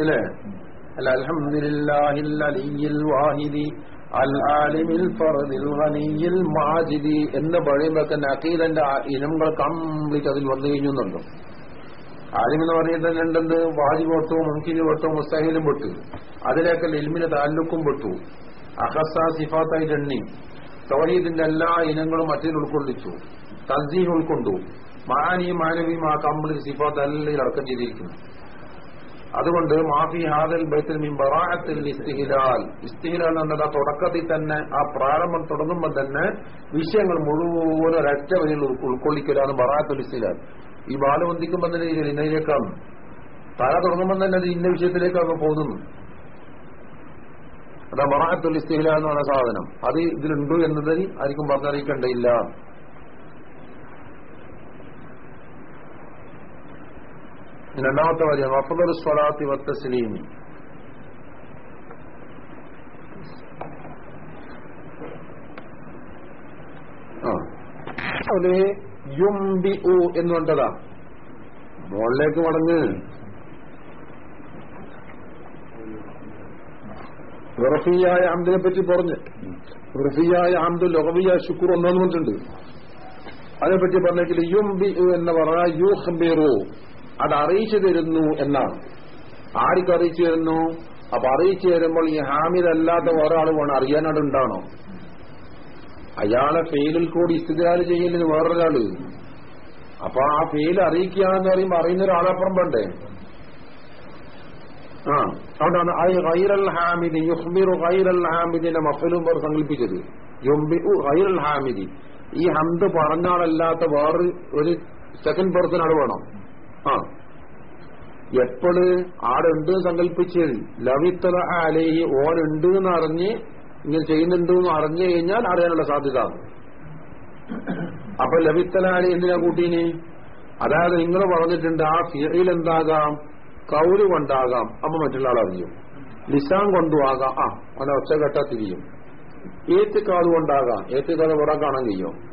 അല്ല അൽഹംദുലില്ലാഹിൽ അലിയിൽ വാഹിദി. അൽ ആലിമിൽ ഫറദിൽ ഗനിയിൽ മാജിദി എന്ന് പറയുമ്പോഴൊക്കെ നക്കീലന്റെ ഇനങ്ങൾ കംപ്ലീറ്റ് അതിൽ വന്നു കഴിഞ്ഞു ആലിം ആലിമെന്ന് പറയുന്നത് രണ്ടെന്ത്? വാജിബ് പൊട്ടു മുൻകിന് പൊട്ടു മുസ്തഹീലും പൊട്ടു. അതിലേക്ക് ഇൽമിന് താലൂക്കും പൊട്ടു. അഹസ സിഫാത്തായിട്ട് എണ്ണി. തൗഹീദിന്റെ എല്ലാ ഇനങ്ങളും മറ്റേൽ ഉൾക്കൊള്ളിച്ചു. തസ്ദീൻ ഉൾക്കൊണ്ടു. മാനിയും മാനവിയും ആ കംപ്ലീറ്റ് സിഫാത്ത് എല്ലാം അടക്കം ചെയ്തിരിക്കുന്നു. അതുകൊണ്ട് മാഫി ഹാദൽ ബൈത്തിൽ മീൻ ബറാഅത്തിൽ ഇസ്തിഹിലാൽ. ഇസ്തിഹിലാൽ എന്നത് ആ തുടക്കത്തിൽ തന്നെ ആ പ്രാരംഭം തുടങ്ങുമ്പോൾ തന്നെ വിഷയങ്ങൾ മുഴുവൻ ഒരൊറ്റ വരിയിൽ ഉൾക്കൊള്ളിക്കലാണ് ബറാഅത്തുൽ ഇസ്തിഹിലാൽ. ഈ ബാല പൊന്തിക്കുമ്പോൾ തന്നെ ഇന്നയിലേക്കാണ്. തല തുടങ്ങുമ്പോൾ തന്നെ അത് ഇന്ന വിഷയത്തിലേക്കാണ് പോകുന്നു അതാ ബറാഅത്തുൽ ഇസ്തിഹിലാൽ എന്ന് പറഞ്ഞ സാധനം. അത് ഇതിലുണ്ടോ എന്നതിൽ ആർക്കും പറഞ്ഞറിയിക്കേണ്ടയില്ല രണ്ടാമത്തെ കാര്യം അഫദർ സ്വലാത്തി വത്തസ്ലീമി ആ. അതിൽ യുംബി ഉ എന്ന് കണ്ടതാ മുകളിലേക്ക് മടങ്ങ്. റഫിയായ അമ്ദിനെ പറ്റി പറഞ്ഞ്. റഫിയായ അമ്ദു ലൊഹവിയ ശുക്കൂർ ഒന്നു പറഞ്ഞിട്ടുണ്ട്. അതിനെപ്പറ്റി പറഞ്ഞെങ്കിൽ യുംബി ഉ എന്ന് പറഞ്ഞാൽ യുഹ്ബിറു. അത് അറിയിച്ചു തരുന്നു എന്നാണ്. ആർക്ക് അറിയിച്ചു തരുന്നു? അപ്പൊ അറിയിച്ചു തരുമ്പോൾ ഈ ഹാമിദല്ലാത്ത ഒരാൾ വേണം. അറിയാനടുണ്ടാണോ അയാളെ ഫെയിലിൽ കൂടി ഇസ്തിദാൽ ചെയ്യലിന് വേറൊരാൾ. അപ്പൊ ആ ഫെയിൽ അറിയിക്കുകയാണെന്ന് പറയുമ്പോ അറിയുന്ന ഒരാളപ്പുറം വേണ്ടേ? ആ അതുകൊണ്ടാണ് ഐ ഗൈറൽ ഹാമിദി യുഹ്മിറു ഗൈറൽ ഹാമിദിന്റെ മഫലും പേർ സങ്കല്പിച്ചത്. യുംബിഉ ഹാമിദി. ഈ ഹംദ് പറഞ്ഞാളല്ലാത്ത വേറൊരു ഒരു സെക്കൻഡ് പേഴ്സൺ ആണ് വേണം. ആ. എപ്പോഴ് ആടുണ്ട് സങ്കല്പിച്ച് ലവിത്തറ അലേഹി ഓനുണ്ട് എന്ന് അറിഞ്ഞ് ഇങ്ങനെ ചെയ്യുന്നുണ്ട് എന്ന് അറിഞ്ഞു കഴിഞ്ഞാൽ അറിയാനുള്ള സാധ്യത. അപ്പൊ ലവിത്തലാലി എന്തിനാ കൂട്ടീന്? അതായത് നിങ്ങൾ പറഞ്ഞിട്ടുണ്ട് ആ ഫിറയിൽ എന്താകാം? കൗൽ കൊണ്ടാകാം. അപ്പൊ മറ്റുള്ള ആൾ അറിയും ലിസാൻ കൊണ്ടും ആ അവനെ ഒച്ചകെട്ട തിരിയും ഏത്തുകാത് കൊണ്ടാകാം. ഏത്തുകാത് പുറം കാണാൻ കഴിയും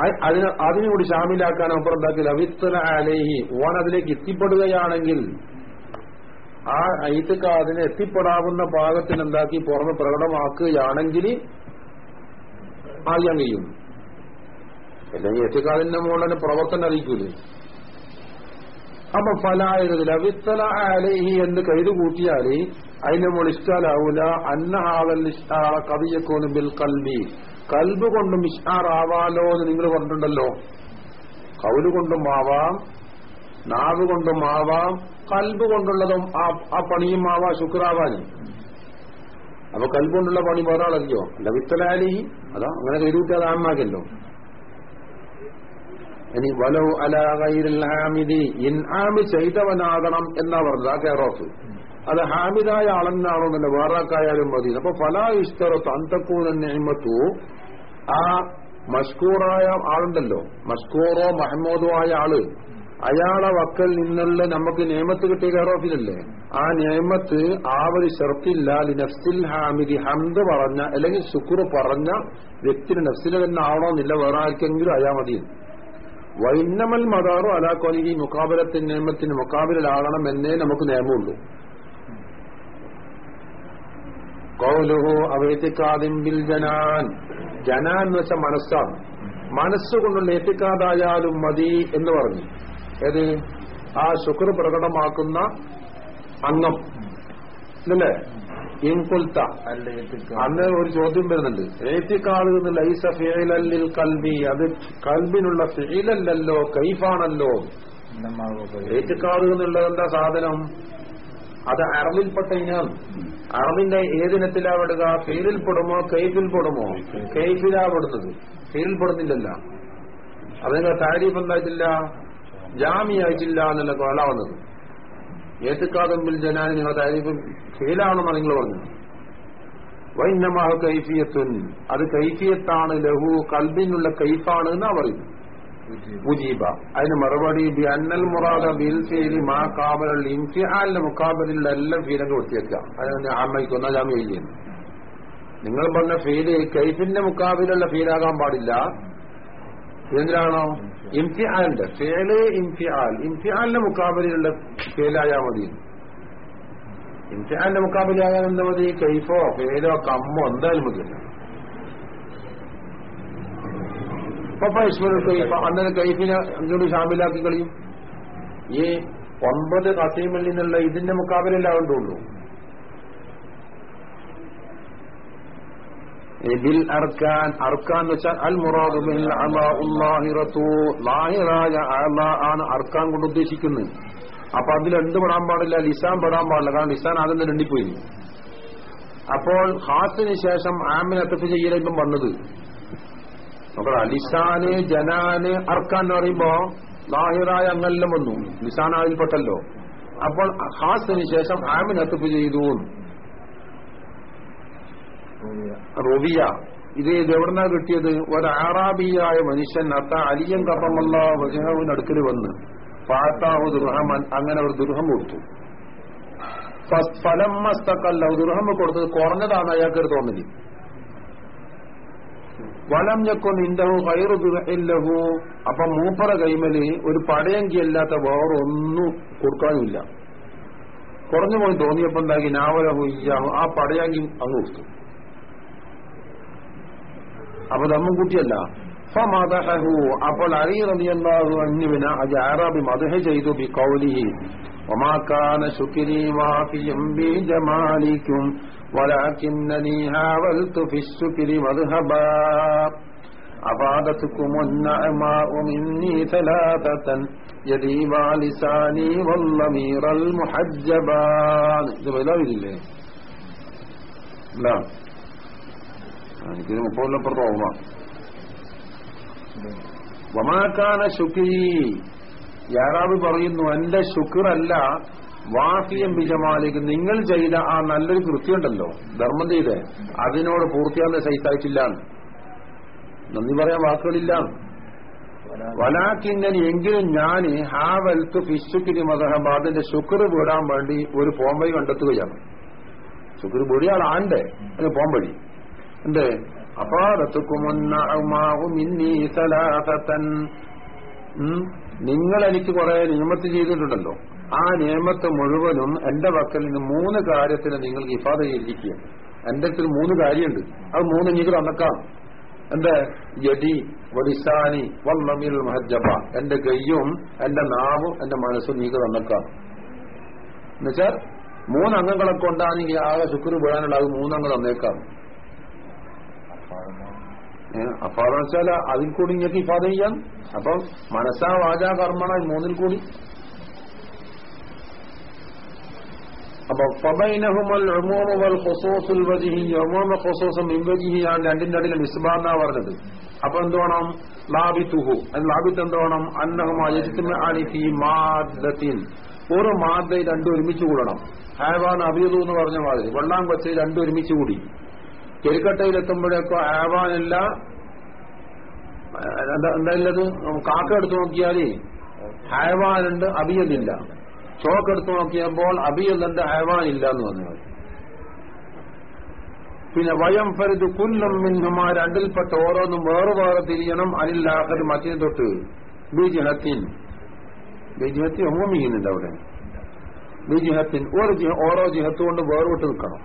അതിന് അതിനോട് ഷാമിലാക്കാൻ അപ്പുറം എന്താക്കി അവിത്തല അലേഹി. ഓൻ അതിലേക്ക് എത്തിപ്പെടുകയാണെങ്കിൽ ആ ഐത്തുകാതിനെ എത്തിപ്പെടാവുന്ന പാകത്തിന് എന്താക്കി പുറമെ പ്രകടമാക്കുകയാണെങ്കിൽ അറിയാൻ കഴിയും അല്ലെങ്കിൽ എത്തിക്കാതിന്റെ മുകളിൽ പ്രവർത്തനം അറിയിക്കൂലേ? അപ്പൊ ഫലായത് അവിത്തല അലേഹി എന്ന് കൈത് കൂട്ടിയാൽ അതിന്റെ മുകളിൽ ഇഷ്ടാലാവൂല. അന്നഹാവൽ ഇഷ്ടാള കവിയക്കോനും ബിൽ കൽബി കൽബ് കൊണ്ടും ഇഷാറാവാലോ എന്ന് നിങ്ങൾ പറഞ്ഞിട്ടുണ്ടല്ലോ. കൗൽ കൊണ്ടും ആവാം നാവ് കൊണ്ടും ആവാം കൽബ് കൊണ്ടുള്ളതും ആ പണിയും ആവാം ശുക്രാവാനും അപ്പൊ കൽബ് കൊണ്ടുള്ള പണി വേറെ ആളറിയോ അല്ല വിത്തലാലി അതാ അങ്ങനെ കരുതി അത് ആമാകല്ലോ ഇനി വലോ അല ഇൻ ഹാമിദി ഇൻആമി ചെയ്തവനാകണം എന്നാ പറഞ്ഞത് ആ കെയർ അത് ഹാമിദായ ആളെന്നാണോ എന്നല്ല വേറെ ആക്കായാലും മതി. അപ്പൊ പല ഇഷ്ടറത്ത് അന്തക്കൂന നെയ്മത്തു ആ മഷ്കൂറായ ആളുണ്ടല്ലോ. മഷ്കൂറോ മഹമ്മൂദോ ആയ ആൾ. അയാളെ വക്കൽ നിന്നുള്ള നമുക്ക് നിയമത്ത് കിട്ടിയ കെയർ ഓഫിലല്ലേ ആ നിയമത്ത് ആ ഒരു ഷർത്തില്ല നഫ്സിൽ ഹാമിദി ഹംദ് പറഞ്ഞ അല്ലെങ്കിൽ ശുക്ർ പറഞ്ഞ വ്യക്തിന് നഫ്സിന് തന്നെ ആവണമെന്നില്ല വേറെ ആർക്കെങ്കിലും അയാ മതി. വൈന്നമൽ മദാറു ഈ മുക്കാബിലത്തിന് നിയമത്തിന് മുക്കാബിലാകണം എന്നേ നമുക്ക് നിയമമുള്ളൂ. കൗലുഹു അവയത്തിക്കാദിം ബിൽ ജനാൻ. ജനാൻ എന്ന് വെച്ച മനസ്സാണ്. മനസ്സുകൊണ്ടുള്ള എത്തിക്കാതായാലും മതി എന്ന് പറഞ്ഞു. ഏത്? ആ ശുക്ർ പ്രകടമാക്കുന്ന അംഗം ഇല്ലേ ഇൻകുൽത്ത അന്ന് ഒരു ചോദ്യം വരുന്നുണ്ട്. ഏത്തിക്കാട് ലൈസ ഫിയലല്ലിൽ കൽബി. അത് കൽബിനുള്ള ഫിയിലല്ലോ കൈഫാണല്ലോ. ഏറ്റുകാട് എന്നുള്ളത് എന്താ സാധനം? അത് അറബിൽപ്പെട്ട ഇനം. അറബിന്റെ ഏതിനത്തിലാ പെടുക? ഫെയിലിൽ പെടുമോ കൈഫിൽ പെടുമോ? കൈഫിലാ പെടുന്നത്. ഫെയിലിൽ പെടുന്നില്ലല്ല. അതിന്റെ താരീഫ് എന്തായിട്ടില്ല? ജാമിയായിട്ടില്ല എന്നുള്ള കോല വന്നത്. ഏത്തുക്കാതമ്പിൽ ജനാൻ നിങ്ങളുടെ താരീഫ് ഫെയിലാണെന്നാണ് നിങ്ങൾ പറഞ്ഞത്. വൈന്നമാഹ കൈഫിയത്തുൻ അത് കൈഫിയത്താണ് ലഹു കൽബിനുള്ള കൈഫാണ് എന്നാ പറയുന്നത്. മുജീബ അതിന് മറുപടി അന്നൽ മുറാദ ബിൽ ഫീലി മാ ഇൻഫിഹാലിന്റെ മുക്കാബലിലുള്ള എല്ലാം ഫീലൊക്കെ വൃത്തിയാക്കുക അതിന് ആമയ്ക്കൊന്ന ജാമ്യം നിങ്ങൾ പറഞ്ഞ ഫീൽ കൈഫിന്റെ മുക്കാബിലുള്ള ഫീലാകാൻ പാടില്ല. എന്തിനാണോ? ഇംഫിആലിന്റെ ഫേൽ ഇംഫിആൽ ഇംഫിആലിന്റെ മുക്കാബലിലുള്ള ഫേലായാൽ മതി. ഇംഫിആലിന്റെ മുക്കാബിലാകാൻ എന്താ മതി? കൈഫോ ഫേലോ കമ്മോ എന്തായാലും മതിയല്ല അപ്പൊ ഇസ്മൽ കൈഫ് അന്നേരം കൈഫിനെ ഇങ്ങോട്ട് ഷാമിലാക്കി കളിയും. ഈ ഒമ്പത് കസീമിൽ നിന്നുള്ള ഇതിന്റെ മുക്കാബിലല്ല വേണ്ടുള്ളൂ ബിൽ അർക്കാൻ അർക്കാൻ വെച്ചാൽ അൽ മുറാദ് ബിൽ അള്ളാഹിറത്തു ലാഹിറായ അള്ള ആണ് അർക്കാൻ കൊണ്ട് ഉദ്ദേശിക്കുന്നത്. അപ്പൊ അതിൽ എന്ത് പെടാൻ പാടില്ല? ലിസാൻ പെടാൻ പാടില്ല. കാരണം ലിസാൻ ആദ്യം തന്നെ രണ്ടിപ്പോയി. അപ്പോൾ ഹാസിന് ശേഷം ആമിനെ അത്തഫ് ചെയ്യലിപ്പം വന്നത്. നോക്കടാ ലിസാന് ജനാന് അർക്കാൻ എന്ന് പറയുമ്പോ ലാഹിറായ അങ്ങെല്ലാം വന്നു. ലിസാൻ അതിൽപ്പെട്ടല്ലോ അപ്പോൾ ഹാസിന് ശേഷം ആമിനത്തുപ്പ് ചെയ്തു. റുവിയ. ഇത് ഇത് എവിടുന്നാ കിട്ടിയത്? ഒരു ആറാബിയായ മനുഷ്യൻ അത്ത അലിയൻ കറമല്ല വജഹവിന് അടുക്കൽ വന്ന് പാത്താവ് ദുർഹമൻ അങ്ങനെ ഒരു ദുർഹം കൊടുത്തു. ഫലം മസ്തക്കല്ല ദുർഹം കൊടുത്തത് കുറഞ്ഞതാണ് അയാൾക്ക് തോന്നൽ. വളം ഞെക്കൊൻ ഇന്തഹു കയറു അപ്പൊ മൂപ്പറ കൈമൽ ഒരു പടയങ്കി അല്ലാത്ത വേറൊന്നും കൊടുക്കാനില്ല. കുറഞ്ഞു പോയി തോന്നിയപ്പോ ഉണ്ടാക്കി നാവലഹു ആ പടയങ്കി അങ്ങ് കൊടുത്തു. അപ്പൊ ദമ്മും കുട്ടിയല്ല. ഫമദഹു അപ്പോൾ അലി അന്യവിന അൻഹുവിനെ ആരാബി അറബി മദഹ ചെയ്തു ബിഖൗലിഹി. വമാ ഒമാക്കാന ശുക്രി മാഫിയം ബിജമാലിക്കും ولكنني هاولت في الشكر مذهبا أفادتكم النعماء مني ثلاثة يدي ولساني والضمير المحجبان ഇത് വലുതാവില്ലേ ഇല്ല എനിക്കിത് മുപ്പതിലപ്പുറത്ത് ഓർമ്മ വമാക്കാന ശുക്രി യാറാബ് പറയുന്നു എന്റെ ശുക്രല്ല വാഫിയം ബിജമാലിക്ക് നിങ്ങൾ ചെയ്ത ആ നല്ലൊരു കൃത്യമുണ്ടല്ലോ ധർമ്മം ചെയ്ത്. അതിനോട് പൂർത്തിയാകുന്ന സൈസായിട്ടില്ല നന്ദി പറയാൻ വാക്കുകളില്ല. വലാക്കിങ്ങനെ എങ്കിലും ഞാൻ ഹാവൽത്ത് ഫിഷുക്കിന് മദഹബാദിന്റെ ശുക്ർ വീടാൻ വേണ്ടി ഒരു പോംവഴി കണ്ടെത്തുകയാണ്. ശുക്ർ വീടിയാൾ ആണ്ടേ അതിന് പോംവഴി. എന്ത്? അപാദത്തുക്കുമുന്നീ നിങ്ങൾ എനിക്ക് കുറെ നിയമത്ത് ചെയ്തിട്ടുണ്ടല്ലോ. ആ നിയമത്ത് മുഴുവനും എന്റെ പക്കൽ നിന്ന് മൂന്ന് കാര്യത്തിന് നിങ്ങൾക്ക് ഇഫാദ ചെയ്തിരിക്കുക എന്റെ മൂന്ന് കാര്യമുണ്ട്. അത് മൂന്ന് നിങ്ങൾ തന്നക്കാം എന്റെ യടി വടിസാനി വള്ളമിൽ മഹജബ എന്റെ കയ്യും എന്റെ നാവും എന്റെ മനസ്സും നീക്ക് തന്നക്കാം എന്നുവെച്ചാൽ മൂന്നംഗങ്ങളെ കൊണ്ടാണ് ഈ ആകെ ശുക്ർ വീഴാനുള്ള അത് മൂന്നംഗം തന്നേക്കാം അപ്പാന്ന് വെച്ചാൽ അതിൽ കൂടി ഇങ്ങനെ ഇഫാദ ചെയ്യാം. അപ്പം മനസ്സാ വാചാ കർമ്മണ മൂന്നിൽ കൂടി. അപ്പൊ ഫബൈനഹുമൽ ഉമൂമു വൽ ഖുസൂസുൽ വജിഹി ഉമൂമ ഖുസൂസും മിൻ ആണ് രണ്ടിന്റെ ഇടയിൽ നിസ്ബാന്നാ പറഞ്ഞത്. അപ്പൊ എന്തോണം വേണം ലാബിത്തുഹു ലാബിത്ത് എന്ത് വേണം മാദത്തിൻ ഫീ മാദ്ദത്തിൻ. ഒരു മാദ്ദയിൽ രണ്ടും ഒരുമിച്ച് കൂടണം. ഹാവാൻ അബിയതു എന്ന് പറഞ്ഞ മാതിരി. വെള്ളാം കൊച്ചയിൽ രണ്ടും ഒരുമിച്ച് കൂടി. കെരിക്കട്ടയിലെത്തുമ്പോഴേക്കോ ഹാവാനില്ല ഉള്ളത്? കാക്ക എടുത്തു നോക്കിയാൽ ഹാവാനുണ്ട് അബിയലില്ല ചോക്ക് എടുത്തു നോക്കിയപ്പോൾ അബിയല്ലന്റെ ഹൈവാൻ ഇല്ല എന്ന് പറഞ്ഞു പിന്നെ വയം ഫരിത് കുല്ലം മിന്നുമാ രണ്ടിൽപ്പെട്ട ഓരോന്നും വേറെ വേറെ തിരിയണം അനില്ലാഹർ മറ്റേ തൊട്ട് ബിജിഹത്തിൻ ഒന്നും ചെയ്യുന്നുണ്ട് അവിടെ ബിജിഹത്തിൻ ഒരു ഓരോ ജിഹത്ത് കൊണ്ട് വേർവിട്ട് നിൽക്കണം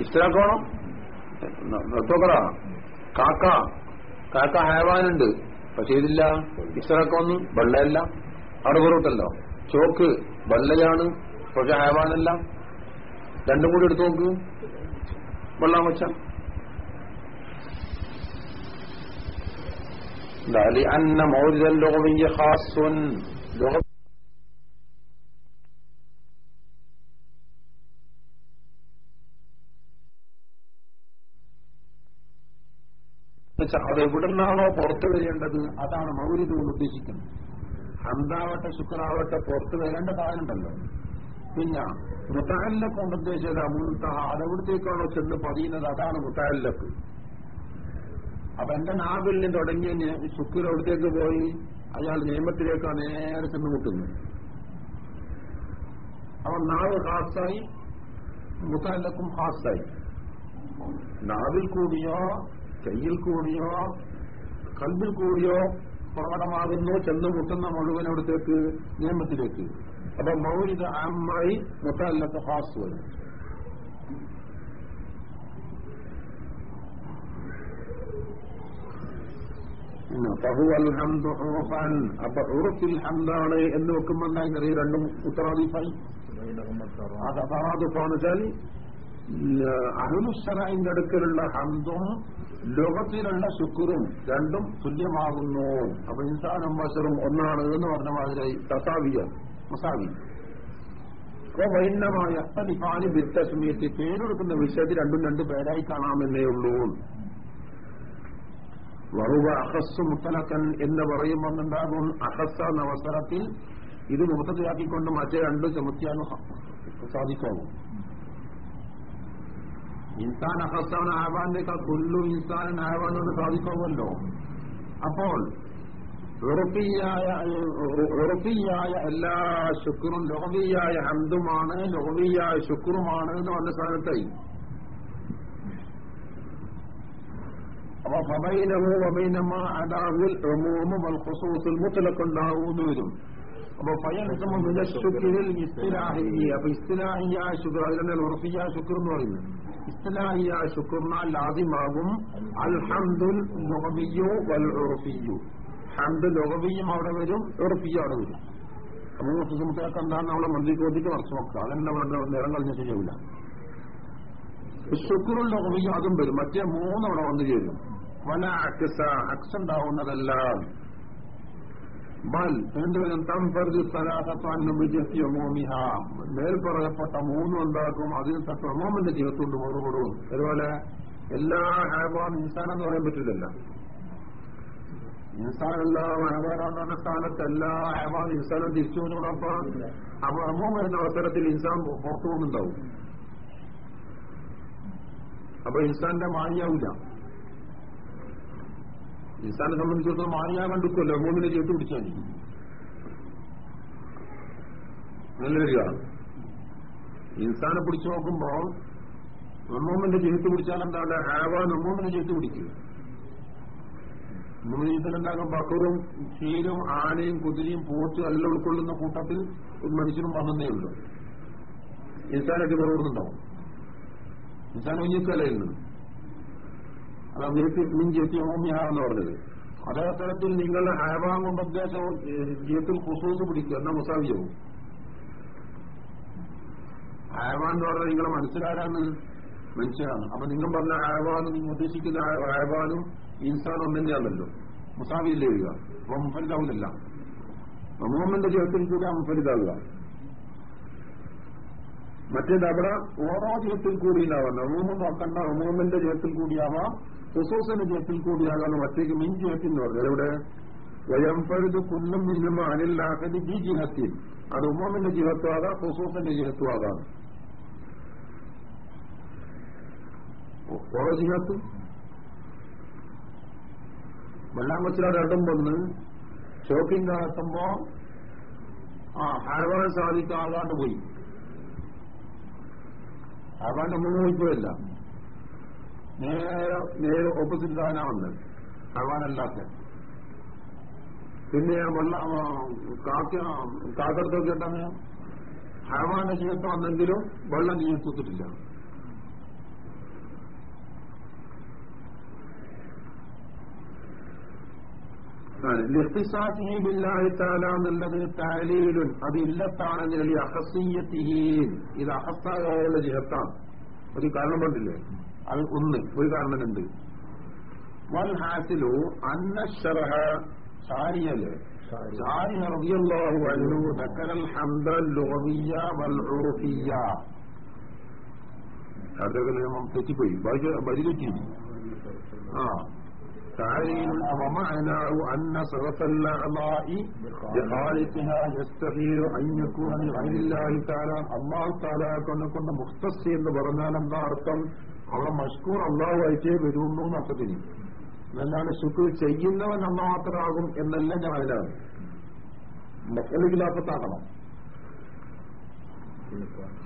ഇഷ്ടമാക്കണം കാക്ക കാക്ക ഹൈവാനുണ്ട് പക്ഷെ ഇതില്ല ഇസ്രാക്കൊന്നും വെള്ളയല്ല. അവിടെ വേറോട്ടല്ലോ ചോക്ക് വെള്ളയാണ് പക്ഷെ ഹയവാനല്ല രണ്ടും കൂടി എടുത്തു നോക്ക്. വെള്ളം വെച്ച. അന്ന മൗലിദൽ ഹാസ്വൻ ഖാസുൻ എന്നുവെച്ചാൽ അത് എവിടെ നിന്നാണോ പുറത്തു വരേണ്ടത്? അതാണ് മൗലിദ് കൊണ്ട് ഉദ്ദേശിക്കുന്നത്. ഹന്താവട്ടെ ശുക്രാവട്ടെ പുറത്തു വരേണ്ട സാധനമുണ്ടല്ലോ പിന്നെ മുത്താലിനെ കൊണ്ട് ഉദ്ദേശിച്ചത് അമൂർത്ത അതെവിടത്തേക്കാണോ ചെന്ന് പതിയുന്നത്? അതാണ് മുത്താലിലക്ക്. അപ്പൊ എന്റെ നാവിൽ നിന്ന് തുടങ്ങിയ എവിടത്തേക്ക് പോയി? അയാൾ നിയമത്തിലേക്കാണ് നേരെ ചെന്ന് മുട്ടുന്നത്. അവൻ നാവ് ഹാസായി മുത്താലിലക്കും ഹാസായി. നാവിൽ കൂടിയോ കയ്യിൽ കൂടിയോ കൽബിൽ കൂടിയോ പ്രകടമാകുന്നു ചെന്ന് മുട്ടുന്ന മുഴുവൻ അവിടത്തേക്ക് നിയമത്തിലേക്ക്. അപ്പൊ മൗലിക അമ്മായി മുത്തല്ലത്ത് ഹാസ് വരും അപ്പൊ ഉറുഫിൽ ഹംദാണ് എന്ന് എന്താ ഈ രണ്ടും ഉത്തരാദിഫായി അത് തറാദിഫാന്ന് വെച്ചാൽ അഹുലുസറൈന്റെ അടുക്കലുള്ള ഹംദും ലോകത്തിലുള്ള ശുക്രും രണ്ടും തുല്യമാകുന്നു. അപ്പൊ ഇൻസാനും ബസറും ഒന്നാണ് എന്ന് പറഞ്ഞ മാതിരി തസാവിയ മസാവി. അപ്പൊ വൈന്നമായ അത്തനിഫാനി ബിത്തസ്മീയത്തിൽ പേരെടുക്കുന്ന വിഷയത്തിൽ രണ്ടും രണ്ട് പേരായി കാണാമെന്നേ ഉള്ളൂ. വറുവ അഹസ് മുത്തലക്കൻ എന്ന് പറയുമ്പോൾ എന്താകും അഹസ എന്ന അവസരത്തിൽ ഇത് മുഖത്തയാക്കിക്കൊണ്ട് മറ്റേ രണ്ട് ചുമത്തിയാലും സാധിക്കാവും. ഇൻസാൻ അഹസാൻ ആവാനേക്കാൾ കൊല്ലും ഇൻസാൻ ആവാനെന്ന് സാധിക്കുമല്ലോ അപ്പോൾ ഉറപ്പിയായ എല്ലാ ശുക്രും ലോകീയായ ഹന്തുമാണ് ലോകീയായ ശുക്രുമാണ് എന്ന് പറഞ്ഞ സ്ഥാനത്തായി അപ്പൊ ഫബൈനഹു വബൈനമ അതാവിൽ ഉമൂമു വൽ ഖുസൂസുൽ വരും. അപ്പൊ അപ്പൊ ഇസ്തിലാഹിയ ശുക്ർ അതിനാണ് ഉറപ്പിയ ശുക്ർ എന്ന് പറയുന്നത്? ഇസ്തിലാഹിയ ശുക്രിനാൽ ലാദിമാകും. അൽ ഹംദുൽ വൽ ഉറഫിയ്യു ഹംദ് ലുഗവിയും അവിടെ വരും ഉറഫിയും അവിടെ വരും. അപ്പൊ മുസ്ലിംത്തേക്ക് എന്താണ് നമ്മളെ മന്ത്രിക്കോതിക്ക് മറച്ചു നോക്കുക അതന്നെ അവിടെ നിറം കളഞ്ഞ ശരിയാവില്ല ശുക്രുൽ ലുഗവിയും അതും വരും. മറ്റേ മൂന്നവിടെ വന്നു ചേരും. വന അക്സ അക്സ് ഉണ്ടാവുന്നതല്ല. ബൽ എന്തെങ്കിലും തംഫർജു സലാഹത്താനും വിജയത്തിയമോമിഹ മോമിഹ. മേൽപ്പറയപ്പെട്ട മൂന്ന് ഉണ്ടാക്കും അതിന് തക്ക മോമിന്റെ ജീവിതത്തോണ്ട് മറുപടും. അതുപോലെ എല്ലാ ഹാബാം ഇൻസാനം എന്ന് പറയാൻ പറ്റില്ലല്ല. ഇൻസാനെല്ലാം ഹയവാനാണെന്ന സ്ഥാനത്ത് എല്ലാ ഹാബാം ഇൻസാനും തിരിച്ചു കൊണ്ടപ്പോ അപ്പൊ അമ്മ വരുന്ന അവസരത്തിൽ ഇൻസാൻ പുറത്തു അപ്പൊ ഇൻസാന്റെ മാനിയാവില്ല. ഇൻസാനെ സംബന്ധിച്ചിടത്തോളം മാറിയാ കണ്ടിക്കുമല്ലോ മൂന്നിനെ ചേർത്ത് പിടിച്ചാൽ മതി. നല്ല വരിക ഇൻസാനെ പിടിച്ചു നോക്കുമ്പോൾ നമ്മൂമിന്റെ ജീവിത്ത് പിടിച്ചാൽ എന്താ എന്താണ് ഹാവാ നമ്മൂമിന്റെ ജീവിത്ത് പിടിക്കുക നമ്മൾ ജീവിതത്തിലുണ്ടാകും ബക്കറും ക്ഷീരും ആനയും കുതിരയും പോത്തും എല്ലാം ഉൾക്കൊള്ളുന്ന കൂട്ടത്തിൽ ഒരു മനുഷ്യനും വന്നതേ ഉള്ളൂ. ഇൻസാനൊക്കെ പുറകുന്നുണ്ടാവും ഇൻസാൻ കുഞ്ഞിക്കലയിൽ അതാ മീൻ ചേത്തി ഹോമിയാന്ന് പറഞ്ഞത്. അതേ തരത്തിൽ നിങ്ങളുടെ ഹയവാൻ കൊണ്ട് ഉദ്ദേശം ജീവിതത്തിൽ ഹുസൂസ് പിടിക്കുക എന്നാ മുസാവിയാവും ഹയവാൻ എന്ന് പറഞ്ഞാൽ നിങ്ങളെ മനസ്സിലാരാണ് മനുഷ്യരാണ്. അപ്പൊ നിങ്ങൾ പറഞ്ഞ ഹയവാനും നിങ്ങൾ ഉദ്ദേശിക്കുന്ന ഹയവാനും ഇൻസാൻ ഒന്നും തന്നെയാണല്ലോ മുസാവിയില്ലേ വരിക അപ്പൊ മുഫരിതാവില്ല മുഹമ്മന്റെ ജീവിതത്തിൽ കൂടി മുഫരിതാവുക മറ്റേത് അവിടെ ഓരോ ജീവിതത്തിൽ കൂടി ഉണ്ടാവുന്ന അമൂഹം നോക്കണ്ട അമൂഹന്റെ ജീവിതത്തിൽ കൂടിയാവാം ഹുസൂസിന്റെ ജയത്തിൽ കൂടിയാകാനും ഒറ്റയ്ക്ക് മിൻ ജയത്തിൽ പറഞ്ഞത് ഇവിടെ വയംപഴുത് കുല്ലും മിന്നും അനില്ലാക്കത് ഈ ജിഹത്തിൽ അത് ഉമ്മമിന്റെ ജീവിതത്വമാകാം ഹുസൂസിന്റെ ജീവിതത്വമാകാം ഓരോ ജിഹത്തും? വെള്ളം വെച്ചിട്ട് രണ്ടും വന്ന് ഷോപ്പിംഗ് നടത്തുമ്പോ ആ ഹരവാൻ സാധിക്കാതാണ്ട് പോയി. ഹരവാന്റെ മുന്നേ പോയിപ്പോയല്ല. നേരെ നേരെ ഓപ്പോസിറ്റ് സാധന വന്നത്. ഹരവാനല്ലാത്ത പിന്നെ വെള്ള കാക്ക കാക്കടുത്തൊക്കെ ഉണ്ടെന്ന് ഹരവാന്റെ ശേഷം വന്നെങ്കിലും വെള്ളം നീ കൂത്തിട്ടില്ല. ാഹിത്താലെന്നുള്ളത് താലീലുൻ അത് ഇല്ലത്താണെങ്കിൽ അഹസീയത്തിഹീൻ ഇത് അഹസ്തായുള്ള ജിഹത്താണ് ഒരു കാരണം കണ്ടില്ലേ? അത് ഒന്ന് ഒരു കാരണമുണ്ട് വൽ ഹാസിലു അന്ന ശറഹ ഷാരിയല് ഷാരിയ റളിയല്ലാഹു അൻഹു ദക്കറൽ ഹംദ ലുഗവിയ്യ വൽ ഉർഫിയ്യ അതൊക്കെ നിയമം തെറ്റിപ്പോയി ബരി തെറ്റി ആ تعليل ومعناه أن صرف الأعضاء بخالقها يستحيل أن يكون لغير الله تعالى الله تعالى കൊണ്ട് കൊണ്ട് മുഖ്തസ് എന്ന് പറഞ്ഞാൽ എന്താ അർത്ഥം അവിടെ മഷ്കൂർ അള്ളാഹുമായിട്ടേ അയച്ചേ വരുന്നു എന്നർത്ഥത്തിന് എന്നല്ലാണ്ട് ശുക്ർ ചെയ്യുന്നവൻ അന്ന മാത്രമാകും എന്നല്ല ഞാൻ അതിനാണ് മക്കളില്ലാത്തതാകണം.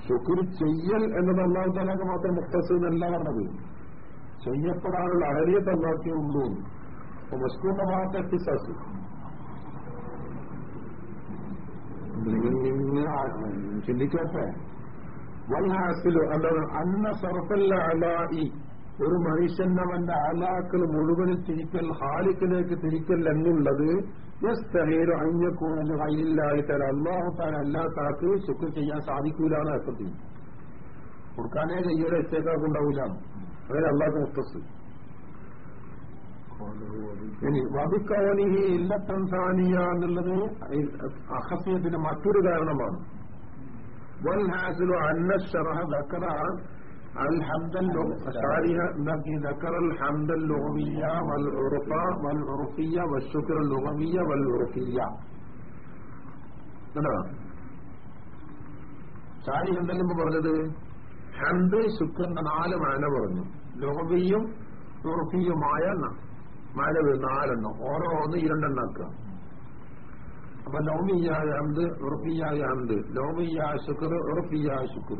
ശുക്ർ ചെയ്യൽ എന്നത് അള്ളാഹു താലാക്ക് മാത്രം മുക്തസ് എന്നല്ല പറഞ്ഞത്. ചെയ്യപ്പെടാനുള്ള അഹരിയത്ത് അള്ളാഹ്ക്കേ ഉള്ളൂ. അപ്പൊ മസ്കൂറിന്റെ ഭാഗത്ത് എത്തിസാസ് ചിന്തിക്കട്ടെ. വൽഹാസിലു അല്ലാതെ അന്ന സർഫല്ല അലായി. ഒരു മനുഷ്യനവന്റെ അലാക്കൾ മുഴുവനും തിരിക്കൽ ഹാലിക്കിലേക്ക് തിരിക്കൽ എന്നുള്ളത് കയ്യില്ലായി തരാം അള്ളാഹു താൻ അല്ലാത്താക്ക് ശുക്ർ ചെയ്യാൻ സാധിക്കൂലാണ് അർത്ഥത്തിൽ. കൊടുക്കാനേ ചെയ്യലെ എത്തേക്കാക്കുണ്ടാവൂല അതായത് അള്ളാഹ് മുത്തസ് ഇനി ഇല്ലത്തൻ സാനിയ എന്നുള്ളത് അഹസ്യത്തിന്റെ മറ്റൊരു കാരണമാണ്. والحاصل أن الشرح ذكر الحمد الشارح ذكر الحمد اللغوية والعرف والعرفية والشكر اللغوية والعرفية ഷാരി എന്തെല്ലാം പറഞ്ഞത് ഹന്ത് ശുക്രന്റെ നാല് മാന പറഞ്ഞു ലോകവിയും ഉറഫിയുമായ മാന നാലെണ്ണം ഓരോന്ന് ഇരണ്ടെണ്ണാക്കുക അപ്പൊ ലൗമിയായ അന്ത് ഉറപ്പിയായ അന്ത് ലൗമിയായ ശുക്ർ ഉറപ്പിയായ ശുക്ർ.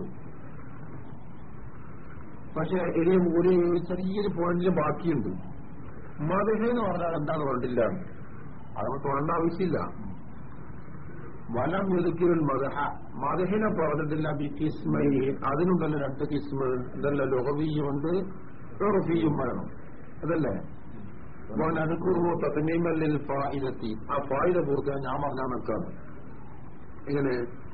പക്ഷെ ഇനിയും ഒരു ചെറിയൊരു പോയിന്റിന് ബാക്കിയുണ്ട്. മധുഹ എന്ന് പറഞ്ഞാൽ എന്താണ് പറഞ്ഞില്ല അത് നമുക്ക് വേണ്ട ആവശ്യമില്ല. വലം എതുക്കിരുൾ മധഹ മദഹിനെ പറഞ്ഞിട്ടില്ല ബി കിസ്മൈ. അതിനുണ്ടല്ലോ രണ്ട് കിസ്മ. ഇതല്ല ലോകവീയുമുണ്ട് റഫിയും വരണം അതല്ലേ? ഫായിദ പൂർത്തിയാ ഞാൻ പറഞ്ഞാൽ നിൽക്കാണ് ഇങ്ങനെ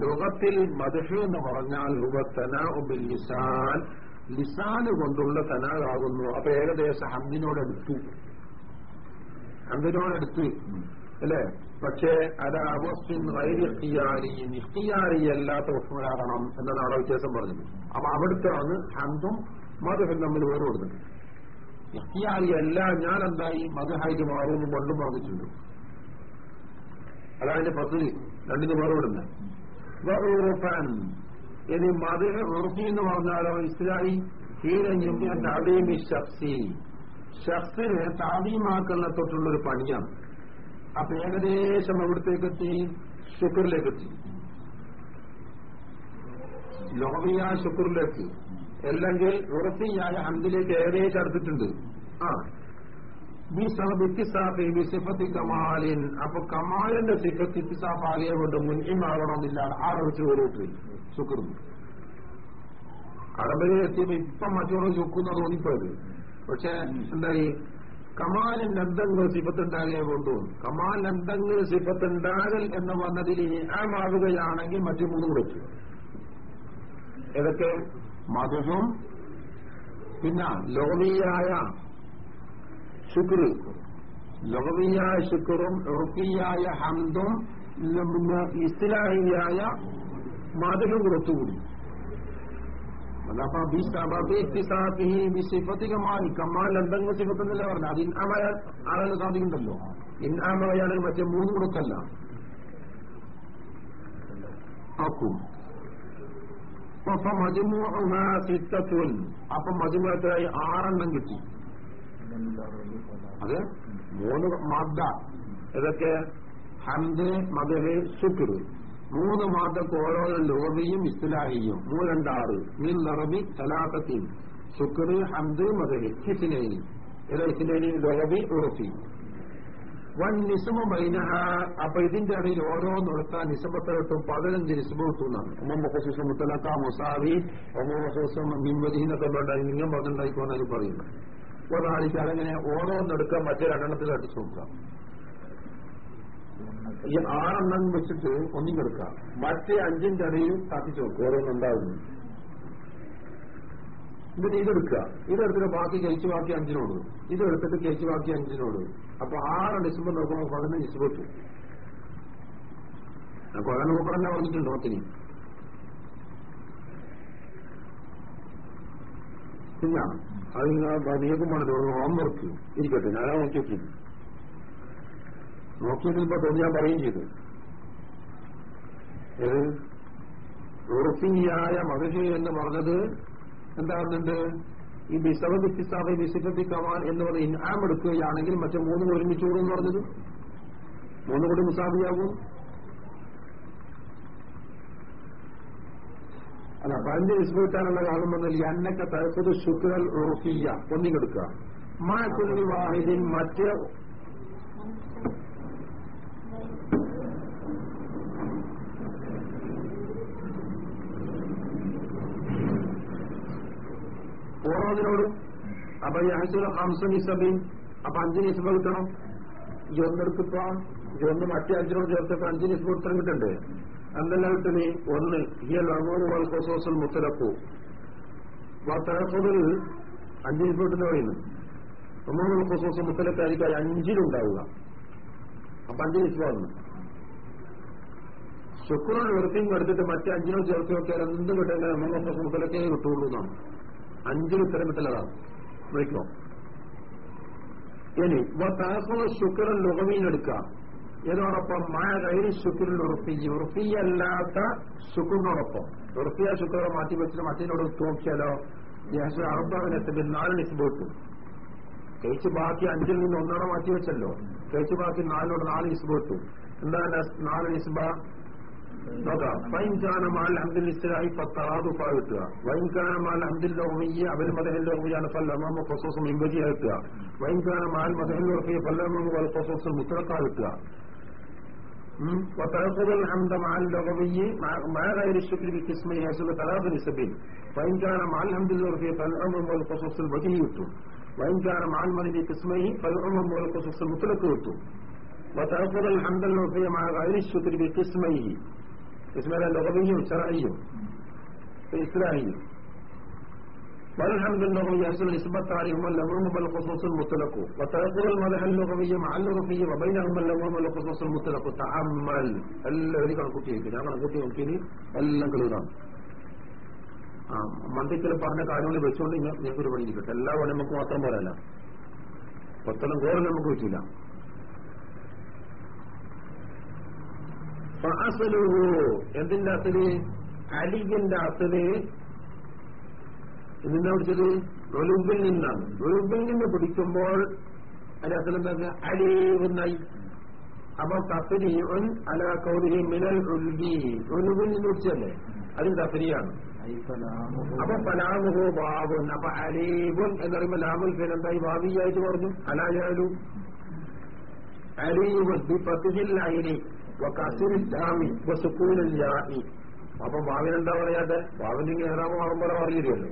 ലോകത്തിൽ മദഹ് എന്ന് പറഞ്ഞാൽ ലിസാൻ. ലിസാന് കൊണ്ടുള്ള തനാകാകുന്നു അപ്പൊ ഏകദേശം ഹന്ദിനോടടുത്തു ഹന്ദിനോടടുത്ത് അല്ലേ? പക്ഷേ അത് അവസ്ഥിൻ വൈരിഖിയാരി നിഷ്ടിയാരി അല്ലാത്ത വസ്തുക്കളാകണം എന്നതാണ് വ്യത്യാസം പറഞ്ഞത്. അപ്പൊ അവിടുത്താണ് ഹന്തും മധുഹൻ തമ്മിൽ വേർപെടുന്നത്. ഇഖ്തിയാരി എല്ലാം ഞാൻ എന്തായി മതഹായിട്ട് മാറുമെന്ന് പണ്ടും പറഞ്ഞിട്ടുണ്ട് അതാണ് പദ്ധതി. രണ്ടിന് മറുപടി ഇനി മത ഉറപ്പി എന്ന് പറഞ്ഞാലോ ഇസ്ലായി താതീമി ഷഫ്സി ഷഫ്സിനെ താതീമാക്കുന്ന തൊട്ടുള്ളൊരു പണിയാണ്. അപ്പൊ ഏകദേശം അവിടത്തേക്ക് എത്തി ശുക്രിലേക്ക് എത്തി ലോഹിയ ശുക്രിലേക്ക്. അല്ലെങ്കിൽ ഉറപ്പിയായ ഹന്തിലേക്ക് ഏറെ ചേർത്തിട്ടുണ്ട് ആ. കമാലിൻ. അപ്പൊ കമാലിന്റെ സിഫത്ത് ഇത്തിസാഫ് ആകെ കൊണ്ട് മുൻകിമാകണമെന്നില്ല ആറടിച്ച് ഓരോട്ട് ശുക്രുന്നു അറബിലെ എത്തിയപ്പോ ഇപ്പം മറ്റുള്ള ചുക്കുന്ന തോന്നിപ്പോയത്. പക്ഷെ എന്തായി? കമാലിന്റെ എന്തെങ്കിലും സിഫത്തുണ്ടാകെ കൊണ്ടു കമാൽ എന്തെങ്കിലും സിഫത്തുണ്ടാകൽ എന്ന് പറഞ്ഞതിൽ ആമാവുകയാണെങ്കിൽ മറ്റു മൂന്ന് കൊടുക്കും ഏതൊക്കെ? മധുവും പിന്നെ ലോകീയായ ശുക്ർ ലോകീയായ ശുക്റും ഉറുക്കിയായ ഹംദും പിന്നെ ഇസ്ലാഹിയായ മധുവും കൊടുത്തുകൂടി അതപ്പോ കമാൽ കമാൽ എന്തെങ്കിലും സിഫത്തെന്നല്ല പറഞ്ഞു അത് ഇന്നാമയ ആളെ സാധിക്കുന്നുണ്ടല്ലോ ഇന്നാമയാണെങ്കിൽ മറ്റേ മൂന്ന് കൊടുക്കല്ല അപ്പൊ മജുമുഅത്തായി ആറെണ്ണം കിട്ടി. അത് മൂന്ന് മാദ്ദ. ഇതൊക്കെ ഹംദ് മദഹ് ശുക്ർ. മൂന്ന് മാദ്ദക്ക് ഓരോ ലോബിയും ഇസ്ലാഹിയും മൂരണ്ടാറ് മീൻ നറബി സലാത്തത്തിൻ ശുക്ർ ഹംദ് മദഹ് ഹിസ്നൈനി ഇത് ഹിസ്നൈനി ലോബി ഉറഫി. വൻ നിസമ ബൈനഹ അപ്പൊ ഇതിന്റെ ഇടയിൽ ഓരോന്നെടുത്താൽ നിസമത്തിലോട്ടും പതിനഞ്ച് കിട്ടുന്നതാണ് ഒമ്പത് മുത്തലക്ക മുസാവി മിൻവതി എന്നൊക്കെ ഉണ്ടായി നിങ്ങൾ പറഞ്ഞിട്ടുണ്ടായിക്കോന്നാണ് പറയുന്നത് അതങ്ങനെ ഓരോന്നെടുക്കാൻ മറ്റേ രണ്ടെണ്ണത്തിൽ അടിച്ചു നോക്കാം ഈ ആറെണ്ണം വെച്ചിട്ട് ഒന്നിങ്ങെടുക്കാം മറ്റേ അഞ്ചിന്റെ ഇടയിൽ തട്ടിച്ചു നോക്കും ഓരോന്നുണ്ടാവുന്നു എന്നിട്ട് ഇതെടുക്കുക. ഇതെടുത്തിട്ട് ബാക്കി കഴിച്ചു ബാക്കി അഞ്ചിനോട്. ഇതെടുത്തിട്ട് കഴിച്ചു ബാക്കി അഞ്ചിനോട്. അപ്പൊ ആറ് ഡിസംബർ നോക്കുമ്പോൾ പതിനഞ്ച് ഡിസംബർ കിട്ടും കൊറേ നോക്കണന്നെ പറഞ്ഞിട്ടുണ്ട് ഒത്തിരി പിന്നെ അത് നിയക്കുമ്പോൾ ഹോംവർക്ക് ഇരിക്കട്ടെ. ഞാനാ നോക്കിയിട്ടില്ല തോന്നി ഞാൻ പറയുകയും ചെയ്തു. ഉറപ്പിയായ മകജ് എന്ന് പറഞ്ഞത് എന്താകുന്നുണ്ട് ഈ ബിസവ ബിത്തിസാബ് ബിസിഫത്തി കമാൻ എന്ന് പറഞ്ഞ് ഇൻആം എടുക്കുകയാണെങ്കിൽ മറ്റേ മൂന്ന് കൂടി ഒരുമിച്ച് കൂടും പറഞ്ഞത്? മൂന്ന് കൂടി മുസാബിയാകും അല്ല പതിനഞ്ച് വിസ്മരിക്കാനുള്ള കാരണം വന്നാൽ എന്നൊക്കെ തലപ്പത് ശുക്രൽ ഉറക്കിയ ഒന്നിങ്ങെടുക്കുക മാക്കുല്ലി വാഹിദിൻ മറ്റ് ഓരോന്നിനോടും അപ്പൊ ഈ അഞ്ചുല ഹംസ നിസബിൻ അപ്പൊ അഞ്ച് നിസബ കിട്ടണം ഈ ഒന്നെടുത്തപ്പോ ഈ ഒന്ന് മറ്റേ അഞ്ചിനോട് ചേർത്തപ്പോ അഞ്ച് നിസബ ഉത്തരം കിട്ടണ്ടേ? എന്തെല്ലാം കിട്ടുന്നത് ഒന്ന് ഹിയൽ അമൂറ് വൽ കൊസോസൽ മുത്തലപ്പു തലപ്പതിൽ അഞ്ച് കിട്ടുന്ന പറയുന്നു. അമൂറ് കൊസോസൽ മുത്തലക്കായിരിക്കും അഞ്ചിലുണ്ടാവുക. അപ്പൊ അഞ്ച് നിസബ വന്നു ശുക്രനോട് എടുത്തിട്ട് മറ്റേ അഞ്ചിനോട് ചേർത്ത് നോക്കിയാൽ എന്ത് കിട്ടുന്ന അമൂറ് മുത്തലക്കേ കിട്ടുള്ളൂ എന്നാണ്. അഞ്ചിന് ഉത്തരം കിട്ടലതാണ്. വിളിക്കോ? ഇനി താസോ ശുക്രൻ ലുഹമീനെടുക്കാം ഇതോടൊപ്പം മായ കൈരി ശുക്രൻ ഉറപ്പി ഉറപ്പിയല്ലാത്ത ശുക്രനോടൊപ്പം. ഉറപ്പിയ ശുക്രനെ മാറ്റി വെച്ചിട്ട് മറ്റേനോട് തോക്കിയാലോ? അറുപതിനെത്തി നാല് നിസ്ബ് കിട്ടും കഴിച്ച് ബാക്കി അഞ്ചിൽ നിന്ന് ഒന്നാണ് മാറ്റി വെച്ചല്ലോ. കഴിച്ച് ബാക്കി നാലിനോട് നാല് നിസ്ബ് കിട്ടും എന്താണ് നാല് നിസ്ബ? നോക്കാം വൈൻകാന മാൽ അഹമ്മദിൽ ഇസ്ലായി പത്താറാതുഫ കിട്ടുക വൈൻകാന മാൽ അഹമ്മദിൽ ലോഹിയ അവൽ മദഹൽ ലോഹിയാണ് ഫല്ലമാമ ഫസോസും ഇമ്പജി കിട്ടുക വൈൻകാന മാൽ മദഹൽ ലോഹിയ ഫല്ലമാമ വൽ ഫസോസും മുത്തലക്ക കിട്ടുക وتأخذ الحمد مع اللغوي مع, مع غير الشكر بقسمه يحصل ثلاث نسبين وإن كان مع الحمد اللغوي فالأمر والخصوص الوجهي يكتب وإن كان مع المدد بقسمه فالأمر والخصوص المطلق يكتب وتأخذ الحمد اللغوي مع غير الشكر بقسمه اسمها لغوي وشرعي إسرائيلي والحمد اللغوي يحصل نسبة عليهما اللغوم بالخصوص المطلق وتأثر المدح اللغوي مع اللغوي وبينهما اللغوم بالخصوص المطلق تأمل الذي كان കുട്ടി ഞാൻ കണക്കൂട്ടി നോക്കിയത് എല്ലാം ക്ലിയറാണ് ആ മന്ദിക്കൽ പറഞ്ഞ കാര്യങ്ങൾ വെച്ചുകൊണ്ട് ഞങ്ങൾക്ക് ഒരു പണി കിട്ടും എല്ലാ പണി നമുക്ക് മാത്രം പോരല്ല പത്തെല്ലാം വേറെ നമുക്ക് പറ്റൂല എന്തിന്റെ അസൽ? അലിഗിന്റെ അസൽ. എന്തിനാ പിടിച്ചത്? ഒലുമ്പിൽ നിന്നാണ്. ഒലുമ്പിൽ നിന്ന് പിടിക്കുമ്പോൾ അതിന്റെ അസലെന്താ അലീവുന്നായി അപ്പൊ തഫരിയും അല കൗരി മിനൽ ഉൽബി. ഒലുമ്പിൽ നിന്ന് പിടിച്ചല്ലേ അതിന് തഫരിയാണ്. അപ്പൊ പലാമുഹു ബാബുൻ. അപ്പൊ അലീബുൻ എന്ന് പറയുമ്പോ ലാമുൽ ഫിൽ എന്തായി? ഭാവിയായിട്ട് പറഞ്ഞു. അലായാലും അലീബുൻ ബി ഫത്തിഹിൽ അയിനി വസുക്കൂനിൽ ജാമി അപ്പൊ ഭാവിനെന്താ പറയാതെ ഭാവിന് ഏറാമോ ആകുമ്പോൾ പറഞ്ഞു തരുമല്ലോ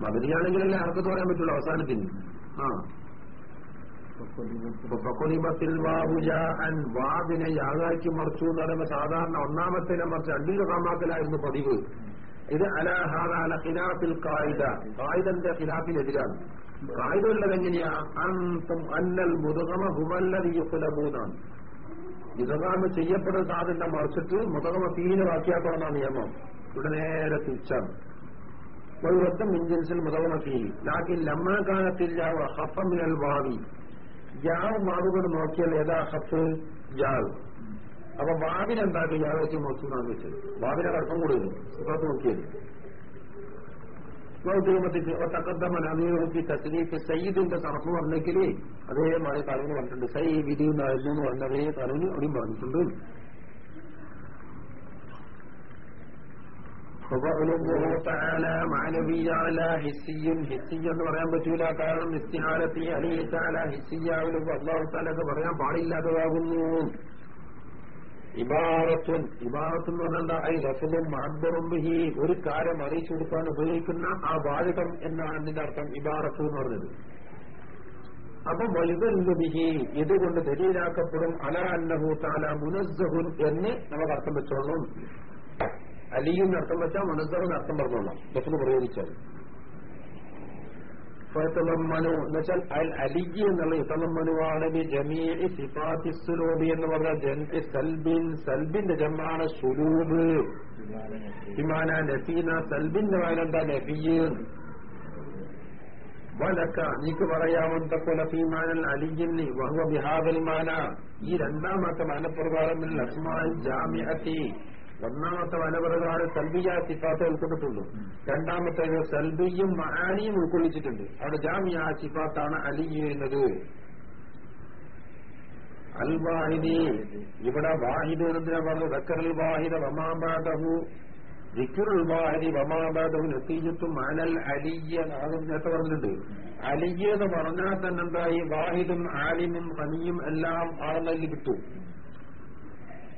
മതിരിയാണെങ്കിലല്ലേ അർക്കത്ത് പറയാൻ പറ്റുള്ളൂ അവസാനത്തിന്. ആ. വാവിനെ യാഗാക്കി മറിച്ചു എന്ന് പറയുമ്പോൾ സാധാരണ ഒന്നാമത്തെ മറിച്ച് രണ്ടിന്റെ സമാക്കലായിരുന്നു പതിവ്. ഇത് അലഹാദ അല ഖിലാഫിൽ കായിദ കായിദന്റെ ഖിലാഫിനെതിരാണ്. കായിദ ഉള്ളത് എങ്ങനെയാ അന്നൽ മുതുകമ ഹുമല്ലതി യുക്കുലമൂന്നാണ് ഇതകാമ ചെയ്യപ്പെടുന്ന സാധനം മറിച്ചിട്ട് മുതകമ തീനവാക്കിയാക്കണമെന്നാണ് നിയമം. ഇവിടെ നേരെ തിരിച്ചാണ്. ഒരു വൃത്തം ഇഞ്ചിൻസിൽ മുതകമ തീ ലാക്കി ലമ്മാകാലത്തില്ല ഹഫമിനൽ ഭാവി ജാവ് മാറുകൊണ്ട് നോക്കിയാൽ ഏതാ ഹഫ് ജാവ്. അപ്പൊ വാവിനെന്താക്കി ജാവ് വെച്ച് വെച്ചത്. വാവിനെ കടക്കം ഇപ്പുറത്ത് നോക്കിയത് തക്കത്തമ്മൻ അമീറുക്കി തസ്ലീഫ് സയ്യിദിന്റെ തറഫ് പറഞ്ഞെങ്കിൽ അതേമാതിരി തലവിന് പറഞ്ഞിട്ടുണ്ട് സൈ വിധി എന്നായിരുന്നു എന്ന് പറഞ്ഞ അതേ തലവിന് അവിടെയും പറഞ്ഞിട്ടുണ്ട് എന്ന് പറയാൻ പറ്റൂല. കാരണം നിസ്തിഹാരത്തി അലിയത്താല ഹിസ്സിയാവിലും അള്ളാഹു താലൊക്കെ പറയാൻ പാടില്ലാത്തതാകുന്നു. ഇബാറത്തുൻ ഇബാറത്ത് പറഞ്ഞാൽ ഐ റസലും ഒരു കാര്യം അറിയിച്ചു കൊടുക്കാൻ ഉപയോഗിക്കുന്ന ആ വാചകം എന്നാണ് അതിന്റെ അർത്ഥം ഇബാറത്തു എന്ന് പറഞ്ഞത്. അപ്പൊ വലുതല്ലു ബിഹി. ഇതുകൊണ്ട് ദലീലാക്കപ്പെടും. അല അന്നഹു താല മുനസ്സഹുൻ എന്ന് നമുക്ക് അർത്ഥം വെച്ചോളും അലിയും അർത്ഥം വെച്ചാൽ മുനസ്സഹുൻ അർത്ഥം പറഞ്ഞോളാം. ബസ്സിന് പ്രയോഗിച്ചാൽ ഫയത്തലമ്മനു എന്നുവെച്ചാൽ അൽ അലിജി എന്നുള്ള ഇത്തലമ്മനുവാണ് ജമീഇ സിഫാത്തി സുലൂബി എന്ന് പറഞ്ഞ ജൻഇ സൽബിൻ. സൽബിന്റെ ജമാണ് സുലൂബ്. വിമാന നസീന. സൽബിന്റെ വായനെന്താ നഫിയ് വലക്ക. നീക്ക് പറയാമെന്തൊക്കെ ഫീമാനൽ അലിജിന്നി വഹുവ ബിഹാദൽ മാന. ഈ രണ്ടാമത്തെ മാനപ്രകാരം ലക്ഷ്മാൻ ജാമ്യത്തി ഒന്നാമത്തെ വനപ്രകാരം സൽബിയ സിഫാത്ത് ഉൾക്കൊണ്ടിട്ടുള്ളൂ രണ്ടാമത്തെ സൽബിയും മഹാനിയും ഉൾക്കൊള്ളിച്ചിട്ടുണ്ട്. അവിടെ ജാമിയ സിഫാത്താണ് അലി ചെയ്യുന്നത്. അൽ ഇവിടെ വാഹിദ് എന്തിനാ പറഞ്ഞു ദക്കറൽ വാഹിദ വമാബാദഹു ദിക്കുറുൽ വാഹിദി വമാബാദഹു നത്തീജത്തും അനൽ അലിയ നേരത്തെ പറഞ്ഞിട്ടുണ്ട്. അലിയ എന്ന് പറഞ്ഞാൽ തന്നെ എന്തായി? വാഹിദും ആലിമും ഹനിയും എല്ലാം ആണെന്നതിൽ കിട്ടും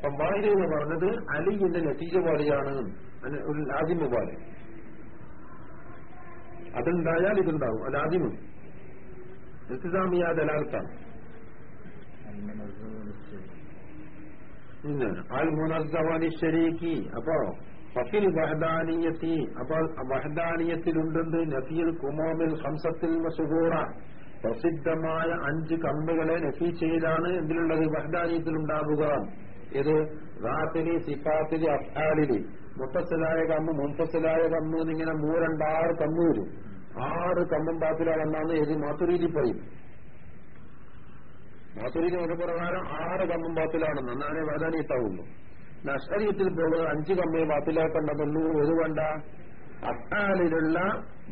അപ്പൊ വാഹിദ് എന്ന് പറഞ്ഞത് അലിയുടെ നതീജ പോലെയാണ് ഒരു ലാജിമ പോലെ അതുണ്ടായാൽ ഇതുണ്ടാവും. ലാജിമും. ഇസ്ലാമിയ ദലാലത്താണ് പിന്നെ അൽ ശരീക്കി അപ്പോ ഫഫിൽ വഹദാനിയത്തി. അപ്പോൾ വഹദാനിയത്തിലുണ്ടെന്ന് നഫീൽ കുമോമിൽ ഹംസത്തിൽ മസുഹൂറ പ്രസിദ്ധമായ അഞ്ച് കമ്പുകളെ നഫീ ചെയ്താണ്. എന്തിലുള്ളത്? വഹദാനിയത്തിലുണ്ടാവുക. ഇത് റാത്തിലി സിഫാത്തിലി അഫാലിലി മുത്തസലായ കമ്മ് മുൻഫസലായ കമ്മ് എന്നിങ്ങനെ മൂരണ്ടാറ് കമ്മ് വരും. ആറ് കമ്മും ബാത്തിലാണെന്നാണ് ഏത് മാത്തുരീതി പറയും. മാത്തുരീതി ഒരു പ്രകാരം ആറ് കമ്മും ബാത്തിലാണെന്ന്. എന്നാലേ വേദനയിട്ടാവുള്ളൂ നഷ്ടരീയത്തിൽ പോകുന്നത് അഞ്ച് കമ്മയെ ബാത്തിലാക്കേണ്ടതുള്ളൂ. ഒരു വേണ്ട അത്താലിലുള്ള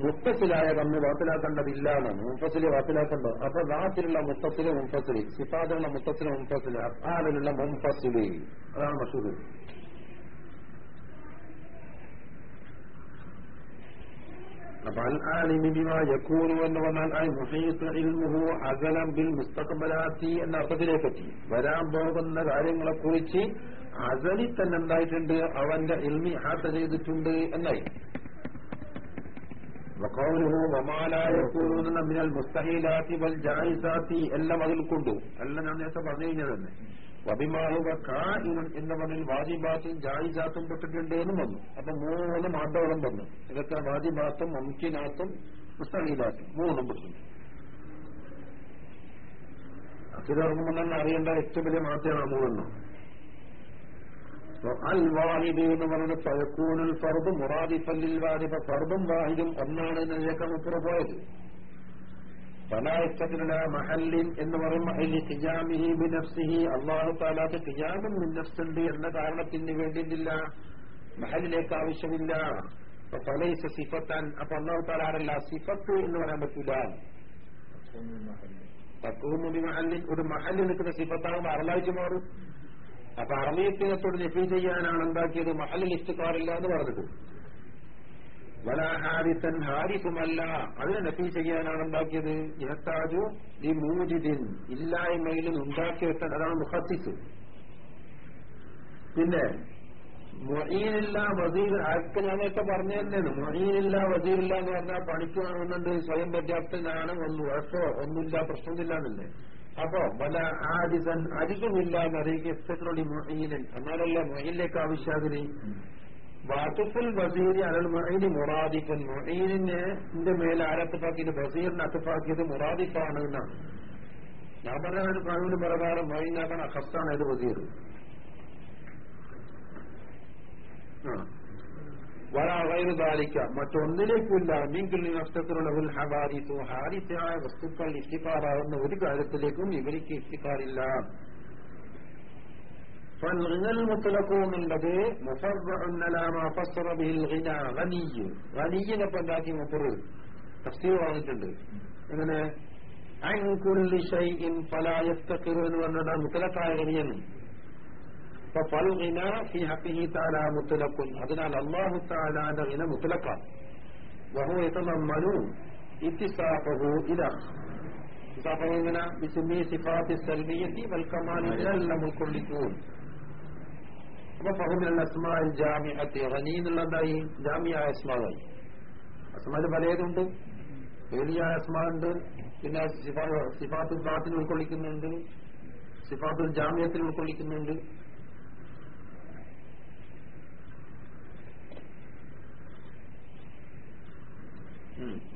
മുത്തസിലായ കമ്മ് ബാത്തിലാക്കേണ്ടതില്ല എന്നാണ്. മുത്തസിലെ വാത്തിലാക്കേണ്ടത് അപ്പൊ ദാത്തിലുള്ള മുത്തസിലെ മുൻഫസിൽ സിഫാദിലുള്ള മുത്തസിലെ മുൻഫസിൽ അത്താലിലുള്ള മുൻഫസിൽ അതാണ് മഷൂർ അപ്പൊ അൽ ആലിമി ബിമാ യക്കൂനു എന്ന് പറഞ്ഞാൽ ഐ മുഹീത്ത് ഇൽമുഹു അസലം ബിൽ മുസ്തഖബലാത്തി എന്ന അർത്ഥത്തിലേക്ക് എത്തി വരാൻ പോകുന്ന കാര്യങ്ങളെക്കുറിച്ച് അസലി തന്നെ എന്തായിട്ടുണ്ട്? അവന്റെ ഇൽമി ഹാത്ത ചെയ്തിട്ടുണ്ട് എന്നായി. വഖൗലുഹു വമാലാ യകൂനൂന മിനൽ മുസ്തഹീലാത്തി വൽ ജായിസാത്തി എല്ലാം അതിൽ കൊണ്ടു. എല്ലാം ഞാൻ നേരത്തെ പറഞ്ഞു കഴിഞ്ഞത് തന്നെ വബിമാഹുവ കായിനും എന്ന് പറഞ്ഞാൽ വാജിബാത്തും പെട്ടിട്ടുണ്ട് എന്നും വന്നു. അപ്പൊ മൂന്ന് മാറ്റോളം വന്നു. ഇതൊക്കെ വാജിബാത്തും മുംകിനാത്തും മുസ്തഹീലാത്തും. മൂന്നും പെട്ടിട്ടുണ്ട് അക്കിതർക്കുമ്പോൾ തന്നെ അറിയേണ്ട ഏറ്റവും വലിയ മാറ്റമാണ് മൂന്നെണ്ണം. അൽ വാഹിദ് എന്ന് പറയുന്നത് പഴക്കൂനിൽ ഫർദ് മുറാദിഫല്ലിൽ വാദിഫ ഫർദും വാഹിദും ഒന്നാണ് എന്നതിനേക്കാൾ മുപ്പുറ പോയത്. പലായത്തിലുള്ള മഹല്ലിൻ എന്ന് പറയും മഹല്ലി ഖിജാമിഹി ബിനഫ്സിഹി. അള്ളാഹു താലാക്ക് ഖിജാമും മിന്നഫ്സുണ്ട് എന്ന കാരണത്തിന് വേണ്ടിയിട്ടില്ല. മഹലിലേക്ക് ആവശ്യമില്ല. അപ്പൊ ഫലൈസ സിഫത്താൻ. അപ്പൊ അള്ളാഹു താലാറല്ല സിഫത്ത് എന്ന് പറയാൻ പറ്റില്ല മഹല്ലിൻ. ഒരു മഹല്ലിൽ നിൽക്കുന്ന സിഫത്താകുമ്പോൾ അറലാഴ്ച മാറും. അപ്പൊ അറബിയത്തിനത്തോട് നഫി ചെയ്യാനാണ് എന്താക്കിയത് മഹലിൽ ഇഷ്ടക്കാറില്ല എന്ന് പറഞ്ഞത് വല ഹാരിസൻ ഹാരിസുമല്ല. അതിനെ നഫി ചെയ്യാനാണ് ഉണ്ടാക്കിയത്. ഇഹത്താജു ഈ മൂജിദിൻ. ഇല്ലായ്മയിൽ ഉണ്ടാക്കി വെക്കാൻ അതാണ് മുഹത്തിസ് പിന്നെ മൊയ്യിനില്ല വസീർ ആർക്ക് ഞാൻ നേരത്തെ പറഞ്ഞു തന്നെയാണ് വസീറില്ല എന്ന് പറഞ്ഞാൽ പണിക്ക് വാങ്ങുന്നുണ്ട് സ്വയം പര്യാപ്തനാണ് ഒന്നും ഉഴപ്പോ ഒന്നുമില്ല പ്രശ്നമില്ല എന്നല്ലേ. അപ്പോ പല ആദിസൻ അരികുമില്ല എന്നറിയിക്കുക ഇഷ്ടത്തിനോട് മൊഹീലൻ എന്നാലല്ല മൊഹീലിലേക്ക് ആവശ്യാതിരി വാത്തുഫുൽ ബസീരി അലൽ മൊഹീലി മുറാദിക്കൻ മൊഹീലിന്റെ മേലെ ആരത്തിപ്പാക്കിയത് ബസീറിനെ അത്തിപ്പാക്കിയത് മുറാദിഫാണ് എന്നാണ്. ഞാൻ പറഞ്ഞ ഒരു പ്രാവിന് പ്രകാരം മൊയ്യിനാക്കാൻ അഖസ്താണ് ഏത് ബസീർ? വൈറുദാലിക്ക മറ്റൊന്നിലേക്കില്ല മീങ്കിൽ നഷ്ടത്തിലുള്ള ഹബാരിസു ഹാരിസായ വസ്തുക്കൾ ഇഷ്ടിക്കാറാകുന്ന ഒരു കാര്യത്തിലേക്കും ഇവർക്ക് ഇഷ്ടിക്കാറില്ല فالغنى المطلق എന്നുള്ളത് ഗനീയിനെ പണ്ടാക്കി മുപ്പറ് തഫ്സീർ പറഞ്ഞിട്ടുണ്ട് എങ്ങനെ അൻകുല്ലി ഷൈഇൻ ഫലാ യസ്തഖിറു എന്ന് പറഞ്ഞാൽ മുത്തലക്കായ ഗനിയാണ് മുത്തലക്കും അതിനാൽ അള്ളാഹു താലാന്റെ ഇന മുത്തലക്കാം വഹു എത്തുന്നു ഇത്തിസാഫഹു ഇതാ പലതുണ്ട്. വേലിയായ അസ്മാണ്ട് പിന്നെ സിഫാത്തുൽ ബാത്തിൽ ഉൾക്കൊള്ളിക്കുന്നുണ്ട്. സിഫാത്തുൽ ജാമ്യത്തിൽ ഉൾക്കൊള്ളിക്കുന്നുണ്ട്.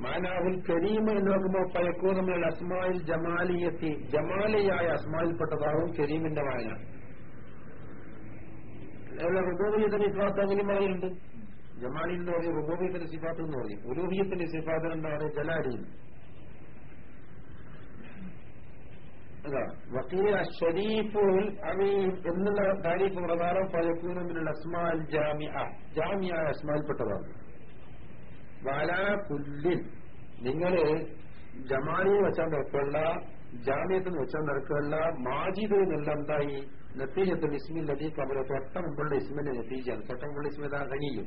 മാനാവുൽ കരീമ എന്ന് നോക്കുമ്പോൾ പയക്കൂ നമ്മൾ അസ്മായിൽ ജമാലിയത്തി ജമാലിയായ അസ്മായിൽപ്പെട്ടതാവും കരീമിന്റെ വായന റുബോബിയത്തിന്റെ സിഫാത്ത് അങ്ങനെയും പറയുന്നുണ്ട്. ജമാലി എന്ന് പറയും റുബോബിയത്തിന്റെ സിഫാത്ത് എന്ന് പറഞ്ഞു ഉലൂഹിയത്തിന്റെ സിഫാത്ത് എന്താണ്? ജലാലിയും എന്നുള്ള താരീഫ് പ്രകാരം പയക്കൂനമിനുള്ള അസ്മാൽ ജാമിയ ജാമിയ അസ്മായിൽപ്പെട്ടതാണ്. വാലാ കുല്ലിൻ. നിങ്ങൾ ജമാലിയെ വെച്ചാൽ നടക്കുള്ള ജാമ്യത്തിന് വെച്ചാൽ നടക്കുള്ള മാജിദ് എന്നുള്ള എന്തായി നത്തീജത്തിൽ ഇസ്മിൽ ലതി കബല തൊട്ട മുമ്പുള്ള ഇസ്മിന്റെ നത്തീജാണ് തൊട്ട മുമ്പുള്ള ഇസ്മിത ഖനിയും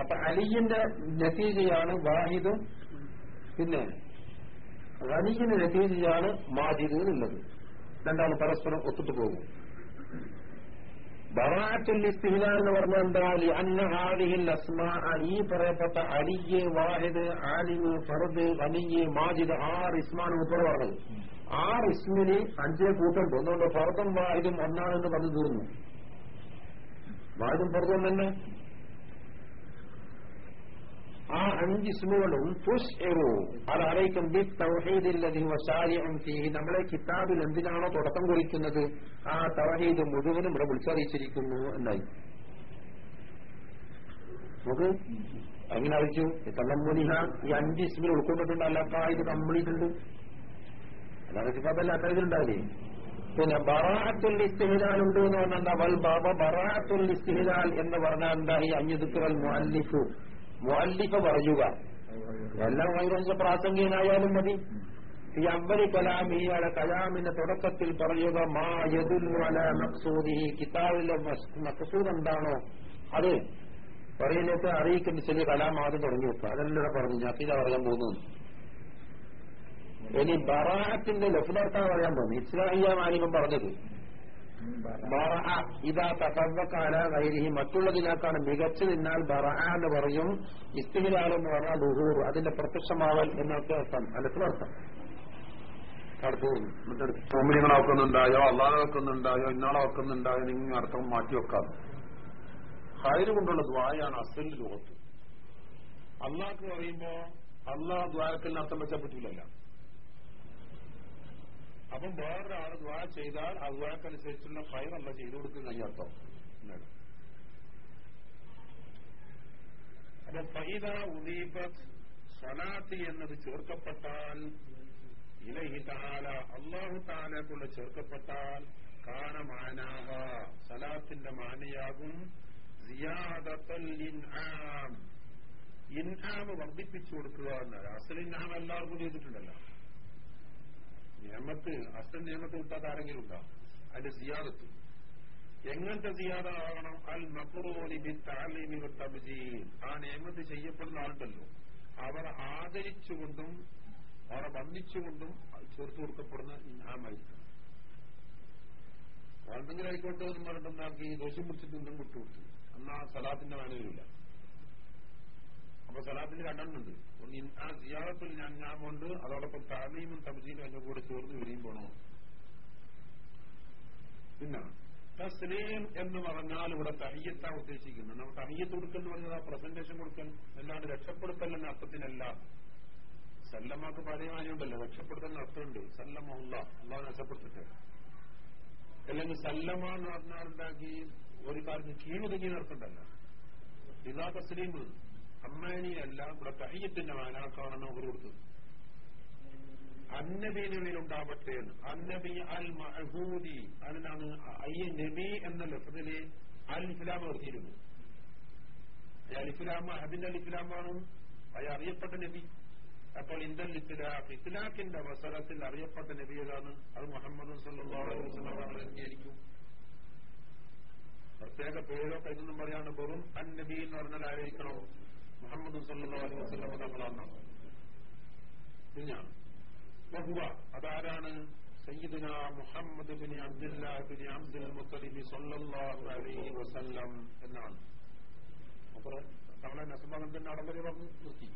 അപ്പൊ അലിയിന്റെ നത്തീജയാണ് വാഹിദും പിന്നെ ഖനിയുടെ നത്തീജയാണ് മാജിദ് എന്നുള്ളത്. രണ്ടാണ് പരസ്പരം ഒത്തിട്ട് പോകും ബറാത്തുൽ ഇസ്തിഹ്ല എന്ന് പറഞ്ഞാൽ എന്താ? അന്ന ഹാദിഹിൽ അസ്മാ ഈ പറയപ്പെട്ട അലിയെ വാഹിദ് ആലിമ് ഫറദ് അലിയെ മാജിദ് ആറ് ഇസ്മാണ് മുപ്പത് പറഞ്ഞത്. ആറ് ഇസ്മിന് അഞ്ചേ കൂട്ടുണ്ട്. ഒന്നുകൊണ്ട് ഫർദും വാഹിദും ഒന്നാണെന്ന് പറഞ്ഞു തീർന്നു. വാഹിദും ഫർദും തന്നെ? ആ അഞ്ച് ഇസ്മുകളും തുഷ്ഇറു അത് അറിയിക്കും. ബി തൗഹീദില്ലതി വസാരിഉം ഫീഹി. നമ്മളെ കിതാബിൽ എന്തിനാണോ തുടക്കം കുറിക്കുന്നത്? ആ തൗഹീദ് മുഴുവനും ഇവിടെ വിളിച്ചറിയിച്ചിരിക്കുന്നു എന്നായി. നമുക്ക് എങ്ങനെ അറിയിച്ചു? തള്ളമുനിഹ ഈ അഞ്ച് ഇസ്മിൽ ഉൾക്കൊണ്ടിട്ടുണ്ട്. അല്ലാത്ത ഇത് കംപ്ലീറ്റ് ഉണ്ട് അല്ലാതെ കിതാബല്ല അക്കാര്യത്തിലുണ്ടാവില്ലേ പിന്നെ ബറാത്തുൽ ഇസ്തിഹിലാൽ ഉണ്ട് എന്ന് പറഞ്ഞാൽ എന്താ? വൽ ബാബ ബറാത്തുൽ ഇസ്തിഹിലാൽ എന്ന് പറഞ്ഞാൽ എന്താ? ഈ അഞ്ഞുദുക്കൽ മുഅല്ലിഫു. മുഅല്ലിഫ പറയുക. എല്ലാം വൈറഞ്ച പ്രാസംഗികനായാലും മതി. ഈ അവലി കലാം ഇയാളെ കലാമിന്റെ തുടക്കത്തിൽ പറയുക മാ യദുൽ അല മക്സൂദി കിതാബിലെ മക്സൂദ് എന്താണോ അത് പറയുന്നത് അറിയിക്കുന്ന ചെറിയ കലാം ആദ്യം തുടങ്ങി വെക്കുക അതെല്ലാം പറഞ്ഞു. ഞാൻ ഇത് പറയാൻ പോകുന്നു. ഇനി ബറാഹത്തിന്റെ ലഫ്ലർത്താണ് പറയാൻ പോകുന്നു. ഇസ്ലാഹിയ മാലികം പറഞ്ഞത് ബറഅ ഇതാ തസവക്കാല വൈരിഹി മറ്റുള്ളതിനേക്കാണ് മികച്ചതിനാൽ ബറഅ എന്ന് പറയും. ഇസ്തിഹിലാൽ എന്ന് പറഞ്ഞാൽ ദുഹൂർ അതിന്റെ പ്രത്യക്ഷമാവൽ എന്നൊക്കെ അർത്ഥം. മനസ്സിലർത്ഥം ഭൂമിനിങ്ങളെ വെക്കുന്നുണ്ടായോ? അള്ളാഹെ വെക്കുന്നുണ്ടായോ? ഇന്നാളെ വെക്കുന്നുണ്ടായോ? നിങ്ങൾ അർത്ഥം മാറ്റി വെക്കാം. ഹൈര് കൊണ്ടുള്ള ദ്വായാണ് അസലിൽ ലോകത്ത് അള്ളാഹ് പറയുമ്പോ അള്ളാഹ് ദ്വാരക്കലിന് അർത്ഥം വെച്ചാൽ പറ്റൂലല്ല. അപ്പം വേറൊരാൾ ദ്വാ ചെയ്താൽ ആ ദ്വാക്കനുസരിച്ചുള്ള ഫയർ അല്ല ചെയ്തു കൊടുക്കുന്ന അർത്ഥം. എന്നാണ്. അപ്പൊ ഫൈദ ഉദീപത് സനാത്തി എന്നത് ചേർക്കപ്പെട്ടാൽ ഇലഹി താല അള്ളാഹു താലെ കൊണ്ട് ചേർക്കപ്പെട്ടാൽ കാനമാനാഹ സലാത്തിന്റെ മാനയാകും ഇൻആം. വർദ്ധിപ്പിച്ചു കൊടുക്കുക എന്നാൽ അസൽ ഇൻആം എല്ലാവർക്കും ചെയ്തിട്ടുണ്ടല്ലോ. നിയമത്ത് അസൽ നിയമത്ത് കിട്ടാത്ത ആരെങ്കിലും ഉണ്ടോ? അതിന്റെ സിയാദത്ത്. എങ്ങനത്തെ സിയാദ ആകണം അൽ മക്റൂനി താലിമി തബ്ജീൽ. ആ നിയമത്ത് ചെയ്യപ്പെടുന്ന ആളുണ്ടല്ലോ. അവർ ആദരിച്ചുകൊണ്ടും അവരെ വന്ദിച്ചുകൊണ്ടും ചേർത്ത് കൊടുക്കപ്പെടുന്ന ഇൻആമായിരിക്കും എന്തെങ്കിലും ആയിക്കോട്ടെ എന്ന് പറഞ്ഞിട്ടുണ്ടാക്കി ദോഷം പിടിച്ചിട്ട് എന്തും വിട്ടുകൊടുത്തു. എന്നാ സലാത്തിന്റെ വേന വരില്ല അപ്പൊ സലാത്തിൽ രണ്ടെണ്ണുണ്ട് ആ സിയാറത്തിൽ ഞാൻ കൊണ്ട് അതോടൊപ്പം താലീമും തബജീലും എന്റെ കൂടെ ചേർന്ന് വരികയും പോണോ? പിന്നെ തസ്ലീം എന്ന് പറഞ്ഞാൽ ഇവിടെ തഹയ്യത്താ ഉദ്ദേശിക്കുന്നത്. നമ്മൾ തഹയ്യത്ത് കൊടുക്കൽ എന്ന് പറഞ്ഞത് ആ പ്രസന്റേഷൻ കൊടുക്കൽ. അല്ലാണ്ട് രക്ഷപ്പെടുത്തൽ എന്ന അർത്ഥത്തിനല്ല. സല്ലമാക്ക് പഴയമാനുണ്ടല്ലോ രക്ഷപ്പെടുത്തൽ അർത്ഥമുണ്ട് സല്ലമുള്ള അള്ളാഹ് രക്ഷപ്പെടുത്തിട്ട്. അല്ലെങ്കിൽ സല്ലമ എന്ന് പറഞ്ഞാൽ ഉണ്ടാക്കി ഒരു കാര്യം കീഴുതുങ്ങിയ നടത്തണ്ടല്ല ഇതാ തസ്ലീം. അമ്മാനിയല്ല ഇവിടെ തഹയ്യത്തിന്റെ മാനാക്കാണെന്ന് അവർ കൊടുത്തത്. അന്നബീനുള്ളിൽ ഉണ്ടാവട്ടെ എന്ന്. അന്നബി അൽ മഹൂദി അതിനാണ് അയ്യ നബി എന്ന ലഫതിൽ അൽ ഇസ്ലാം നിർത്തിയിരുന്നു അയാൾ ഇസ്ലാം അതിന്റെ അൽ ഇസ്ലാമാണ് അയാൾ അറിയപ്പെട്ട നബി. അപ്പോൾ ഇന്ത്യൻ ഇസ്ലാഖ് ഇസ്ലാഖിന്റെ അവസരത്തിൽ അറിയപ്പെട്ട നബി ഏതാണ്? അത് മുഹമ്മദ് സല്ലാസ്ലായിരിക്കും പ്രത്യേക പേരോ കൈതൊന്നും പറയാണ് വെറും അൻ നബി എന്ന് പറഞ്ഞാൽ ആരായിരിക്കണം? മുഹമ്മദ് സല്ലാ അലൈഹി വസല്ലം തങ്ങളാണ് പിന്നെ വഹുവ അതാരാണ്? സയ്യിദുന Muhammad bin Abdullah bin Abdul മുത്തലിബി സല്ലല്ലാഹു അലൈഹി വസല്ലം എന്നാണ്. അപ്പോൾ തവണ നസബാനന്ദന്റെ അടമ്പരി പറഞ്ഞു? നിർത്തി.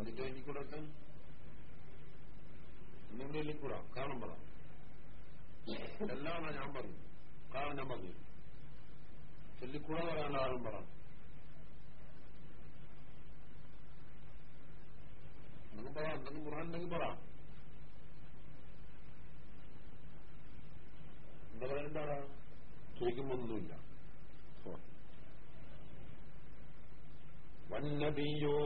അതിന്റെ എനിക്കൂടെ ഒന്നുകൂടെ കൂടാ. കാരണം പറ. എല്ലാം ഞാൻ പറഞ്ഞു. കാരണം ഞാൻ പറഞ്ഞു. ചൊല്ലിക്കൂടെ പറയേണ്ട ആളും പറ. എന്തെങ്കിലും പറ എന്തെങ്കിലും ഖുർആൻ പറ എന്താ ചോദിക്കുമ്പോ ഒന്നുമില്ല. വന്നബിയോ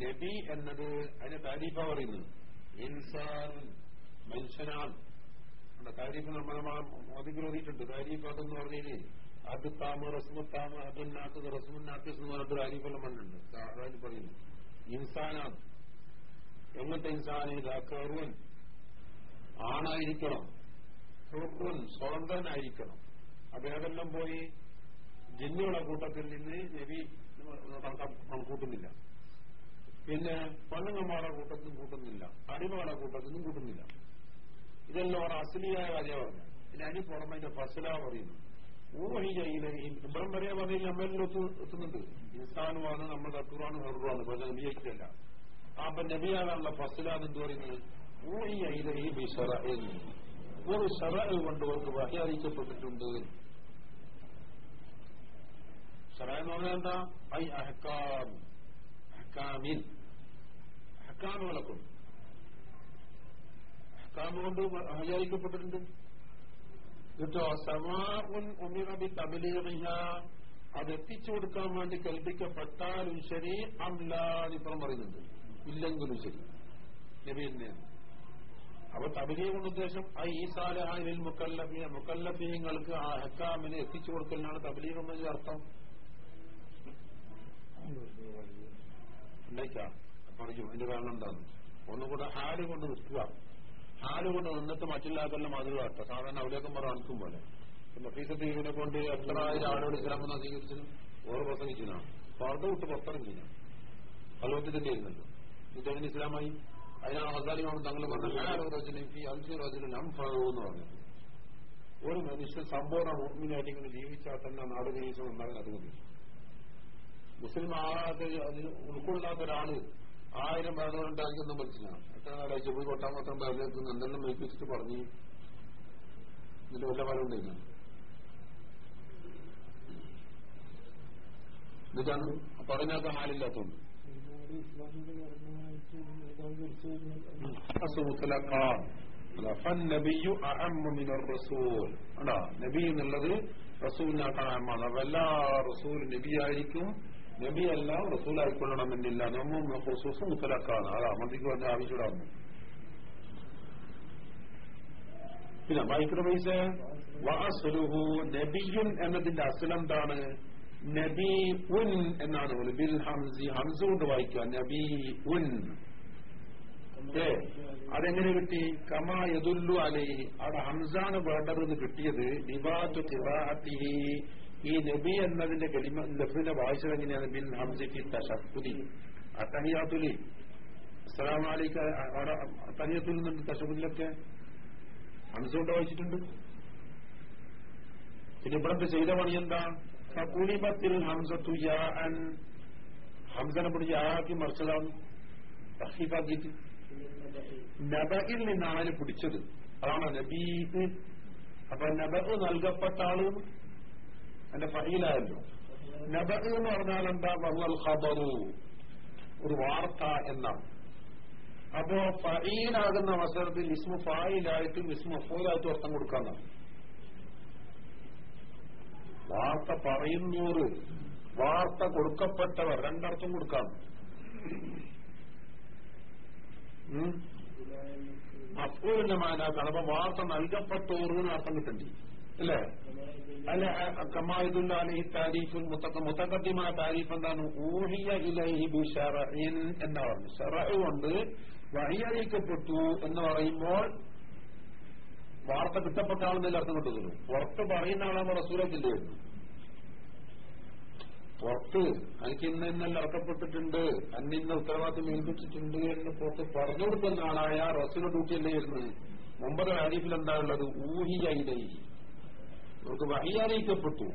നബി എന്നത് അതിന് താരീഫ പറയുന്നത്. ഇൻസാൻ മനുഷ്യനാണ്. താരീഫ് നമ്മൾ മോദിക്ക് ഓതിയിട്ടുണ്ട്. താരീഫ് അതെന്ന് പറഞ്ഞാൽ അത് താമ റസ്മുത്താമ അതുന്നാത്തത് റസ്മുന്നാത്തസ് എന്ന് പറഞ്ഞിട്ട് താരീഫെല്ലാം മണ്ണുണ്ട്. അതായത് പറയുന്നു ഇൻസാനാണ്. എങ്ങനത്തെ ഇൻസാന് ഇതാക്കറുവൻ ആണായിരിക്കണം. ഹുർറുൻ സ്വതന്ത്രനായിരിക്കണം. അദ്ദേഹമെല്ലാം പോയി? ജിന്നുകളുടെ കൂട്ടത്തിൽ നിന്ന് നബി കൂട്ടുന്നില്ല. പിന്നെ പെണ്ണുങ്ങന്മാരുടെ കൂട്ടത്തിനും കൂട്ടുന്നില്ല. അടിമകളുടെ കൂട്ടത്തിനും കൂട്ടുന്നില്ല. ഇതെല്ലാം അവർ അസലിയായ കാര്യമാണ്. പറഞ്ഞു പിന്നെ അതിന് പുറമെ അതിന്റെ ഫസല പറയുന്നു. ഊഹിയിലെ ഇബ്രം വരെ പറഞ്ഞാൽ നമ്മളിൽ എത്തുന്നുണ്ട് ഇൻസാനുമാണ് നമ്മൾ അക്കുറാണ് ഹെറുവാണ് പക്ഷെ നബിയല്ല അപ്പൊ നബിയാകാനുള്ള ഫസലാന്ന് എന്ത് പറയുന്നത്? ഊഹി ഈ ബിഷറ എന്ന്. ഒരു ഷറ കൊണ്ട് അവർക്ക് വഹി അറിയിക്കപ്പെട്ടിട്ടുണ്ട് ഷറ എന്ന് പറഞ്ഞാൽ എന്താ? ഐ അഹക്കാം അഹക്കാമിൽ അഹക്കാമുകളെ കൊണ്ട് അഹക്കാമ് കൊണ്ട് കേട്ടോ സമാഉൻ ഉമിറബി തബലീറിഹ അത് എത്തിച്ചു കൊടുക്കാൻ വേണ്ടി കൽപ്പിക്കപ്പെട്ടാലും ശരി അംലാതിപ്പുറം പറയുന്നുണ്ട്. ഇല്ലെങ്കിലും ശരി. നബി അപ്പൊ തബലീഗ് കൊണ്ട് ഉദ്ദേശം ആ ഈ സാലഹാലിൽ മുക്കല്ലഫിയ മുക്കല്ലഫീങ്ങൾക്ക് ആ ഹക്കാമിനെ എത്തിച്ചു കൊടുക്കലിനാണ് തബിലീ എന്നതിന്റെ അർത്ഥം. ഉണ്ടായിക്കാം പറഞ്ഞു അതിന്റെ കാരണം എന്താണ്? ഒന്നുകൂടെ ഹാൽ കൊണ്ട് നിൽക്കുക കൊണ്ട് നിന്നിട്ട് മറ്റുള്ളവർക്കെല്ലാം മാതൃക കാട്ടുക സാധാരണ അവിടെയൊക്കെ അണിക്കും പോലെ. നഫീസത്ത് ഇതിനെ കൊണ്ട് എത്ര ആയിരം ആളുകൾ ഇസ്ലാം എന്ന് അംഗീകരിച്ചത് ഓരോ പ്രസംഗിച്ചതാണ് അത് വിട്ട് പുറത്തിറങ്ങില്ല ഫലവത്തിന്റെ ഇരുന്നല്ലോ ഇദ്ദേഹത്തിന് ഇസ്ലാമായി? അതിനാണ് ഹസാലിമാണ് തങ്ങൾ പറഞ്ഞത്. എന്ന് പറഞ്ഞു. ഒരു മനുഷ്യൻ സമ്പൂർണ മുസ്ലിമായിട്ട് ഇങ്ങനെ ജീവിച്ചാൽ തന്നെ നാട് ജീവിച്ചു ഉണ്ടാകാൻ അതുകൊണ്ട് മുസ്ലിം ആകാതെ അതിന് ഉൾക്കൊള്ളാത്ത ഒരാൾ ആയിരം പേരുണ്ടാക്കിയൊന്നും മനസ്സിലാണ് എത്ര നാളായി പോയി കൊട്ടാൻ മാത്രം പേരിലേക്ക് എന്തെല്ലാം മേൽപ്പിച്ചിട്ട് പറഞ്ഞു? ഇതിന്റെ വല്ല ഫലം ഉണ്ടായിരുന്നു എന്നിട്ടാണ് പറഞ്ഞാത്ത ഹാലില്ലാത്തതുകൊണ്ട് നബി എന്നുള്ളത് റസൂലിനാക്കാൻ അമ്മാണ് എല്ലാ റസൂൽ നബിയായിരിക്കും നബി എല്ലാം റസൂൽ ആയിക്കൊള്ളണമെന്നില്ല നമ്മ ഖുസൂസ് മുത്തലക്കാണ് അതാ മന്ദിക്ക് പറഞ്ഞ ആവശ്യമിടാന്ന് പിന്നെ മൈക്രോവൈസ് വാസുലുഹു നബിയുൻ എന്നതിന്റെ അസലെന്താണ്. നബി ഉൻ എന്നാണ് ബിൽ ഹംസി ഹംസ കൊണ്ട് വായിക്കുക. നബി ഉൻ അതെങ്ങനെ കിട്ടി? കമാ യദുല്ലു അലൈഹി. അവിടെ ഹംസാണ് വേണ്ടതെന്ന് കിട്ടിയത്. ലിബാത്തു ഈ നബി എന്നതിന്റെ കലിമ ലഫ്സിന്റെ വായിച്ചത് എങ്ങനെയാണ്? ബിൻ ഹംസിക്ക് തശഫുദി അത്തഹിയാത്തുലി അസ്സലാമു അലൈക അവിടെ തഹിയത്തുൽ ഹംസുകൊണ്ട് വായിച്ചിട്ടുണ്ട്. പിന്നെ ഇവിടത്തെ ചെയ്ത പണി എന്താ? ഫകുലിബത്തിൽ ഹംസത്തു യാ ഹംസനെ പിടിച്ച് ആക്കി മറിച്ചതാണ്. തഹീഫാക്കിയിട്ട്. നബയിൽ നിന്നാണ് പിടിച്ചത്. അതാണ് നബീത് അപ്പൊ നബ് നൽകപ്പെട്ട ആൾ എന്റെ ഫഹീലായല്ലോ നബ എന്ന് പറഞ്ഞാൽ എന്താ? വഹുവൽ ഖബറു. ഒരു വാർത്ത എന്നാണ്. അപ്പോ ഫഹീലാകുന്ന അവസരത്തിൽ ഇസ്മു ഫായിലായിട്ടും ഇസ്മു അഫൂലായിട്ടും അർത്ഥം കൊടുക്കാന്നാണ് വാർത്ത പറയുന്നൂറ്. വാർത്ത കൊടുക്കപ്പെട്ടവർ രണ്ടർത്ഥം കൊടുക്കാം അപ്പോഴിന്റെ മാനാക്കാണ് അപ്പൊ വാർത്ത നൽകപ്പെട്ടോറുന്ന് അർത്ഥം കിട്ടണ്ടി അല്ലേ? അല്ല കമായുദുല്ല അലഹി താരീഫുൽ മുത്തക്കദ്യമായ താരീഫ് എന്താണ്? ഊഹിയ ഇലഹി ബിഷറഇൻ എന്ന് പറഞ്ഞു ഷറ കൊണ്ട് വഴിയറിയിക്കപ്പെട്ടു എന്ന് പറയുമ്പോൾ വാർത്ത കിട്ടപ്പെട്ട ആളെന്നല്ല അർത്ഥം കിട്ടുന്നു പുറത്ത് പറയുന്ന ആളാകുമ്പോൾ റസൂലത്തില്ലേ പുറത്ത് എനിക്ക് ഇന്ന് ഇന്നല്ല ഇറക്കപ്പെട്ടിട്ടുണ്ട് അന്നിന്ന ഉത്തരവാദിത്വം ഏൽപ്പിച്ചിട്ടുണ്ട് എന്ന് പുറത്ത് പറഞ്ഞു കൊടുക്കുന്ന ആളായ റസൂല ഡ്യൂട്ടിയല്ലേ ഇരുന്നത് മുമ്പത്തെ ആരീഫിൽ എന്താ ഉള്ളത്? ഊഹിയായി നമുക്ക് വഹിയാറിയിക്കപ്പെട്ടു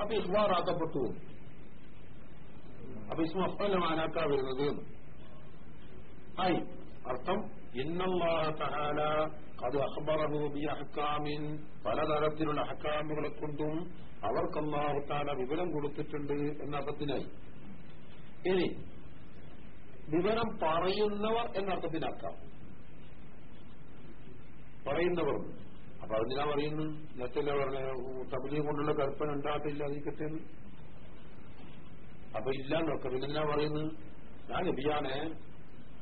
അപ്പൊ ഇഹ്വാറാക്കപ്പെട്ടു അപ്പൊ ഇസ്മ വരുന്നത്. ആയി അർത്ഥം പലതരത്തിലുള്ള അഹ്കാമുകളെ കൊണ്ടും അവർക്ക് വിവരം കൊടുത്തിട്ടുണ്ട് എന്ന അർത്ഥത്തിനായി. ഇനി വിവരം പറയുന്നവർ എന്നർത്ഥത്തിനാക്കാം പറയുന്നവർ. അപ്പൊ അതിനാ പറയുന്നു മറ്റല്ല പറഞ്ഞ തബലി കൊണ്ടുള്ള കൽപ്പന ഉണ്ടാകത്തില്ല നീ കിട്ടുന്നു അപ്പൊ ഇല്ലാന്നൊക്കെ പിന്നെ എന്തിനാ പറയുന്നത് ഞാൻ നബിയാണേ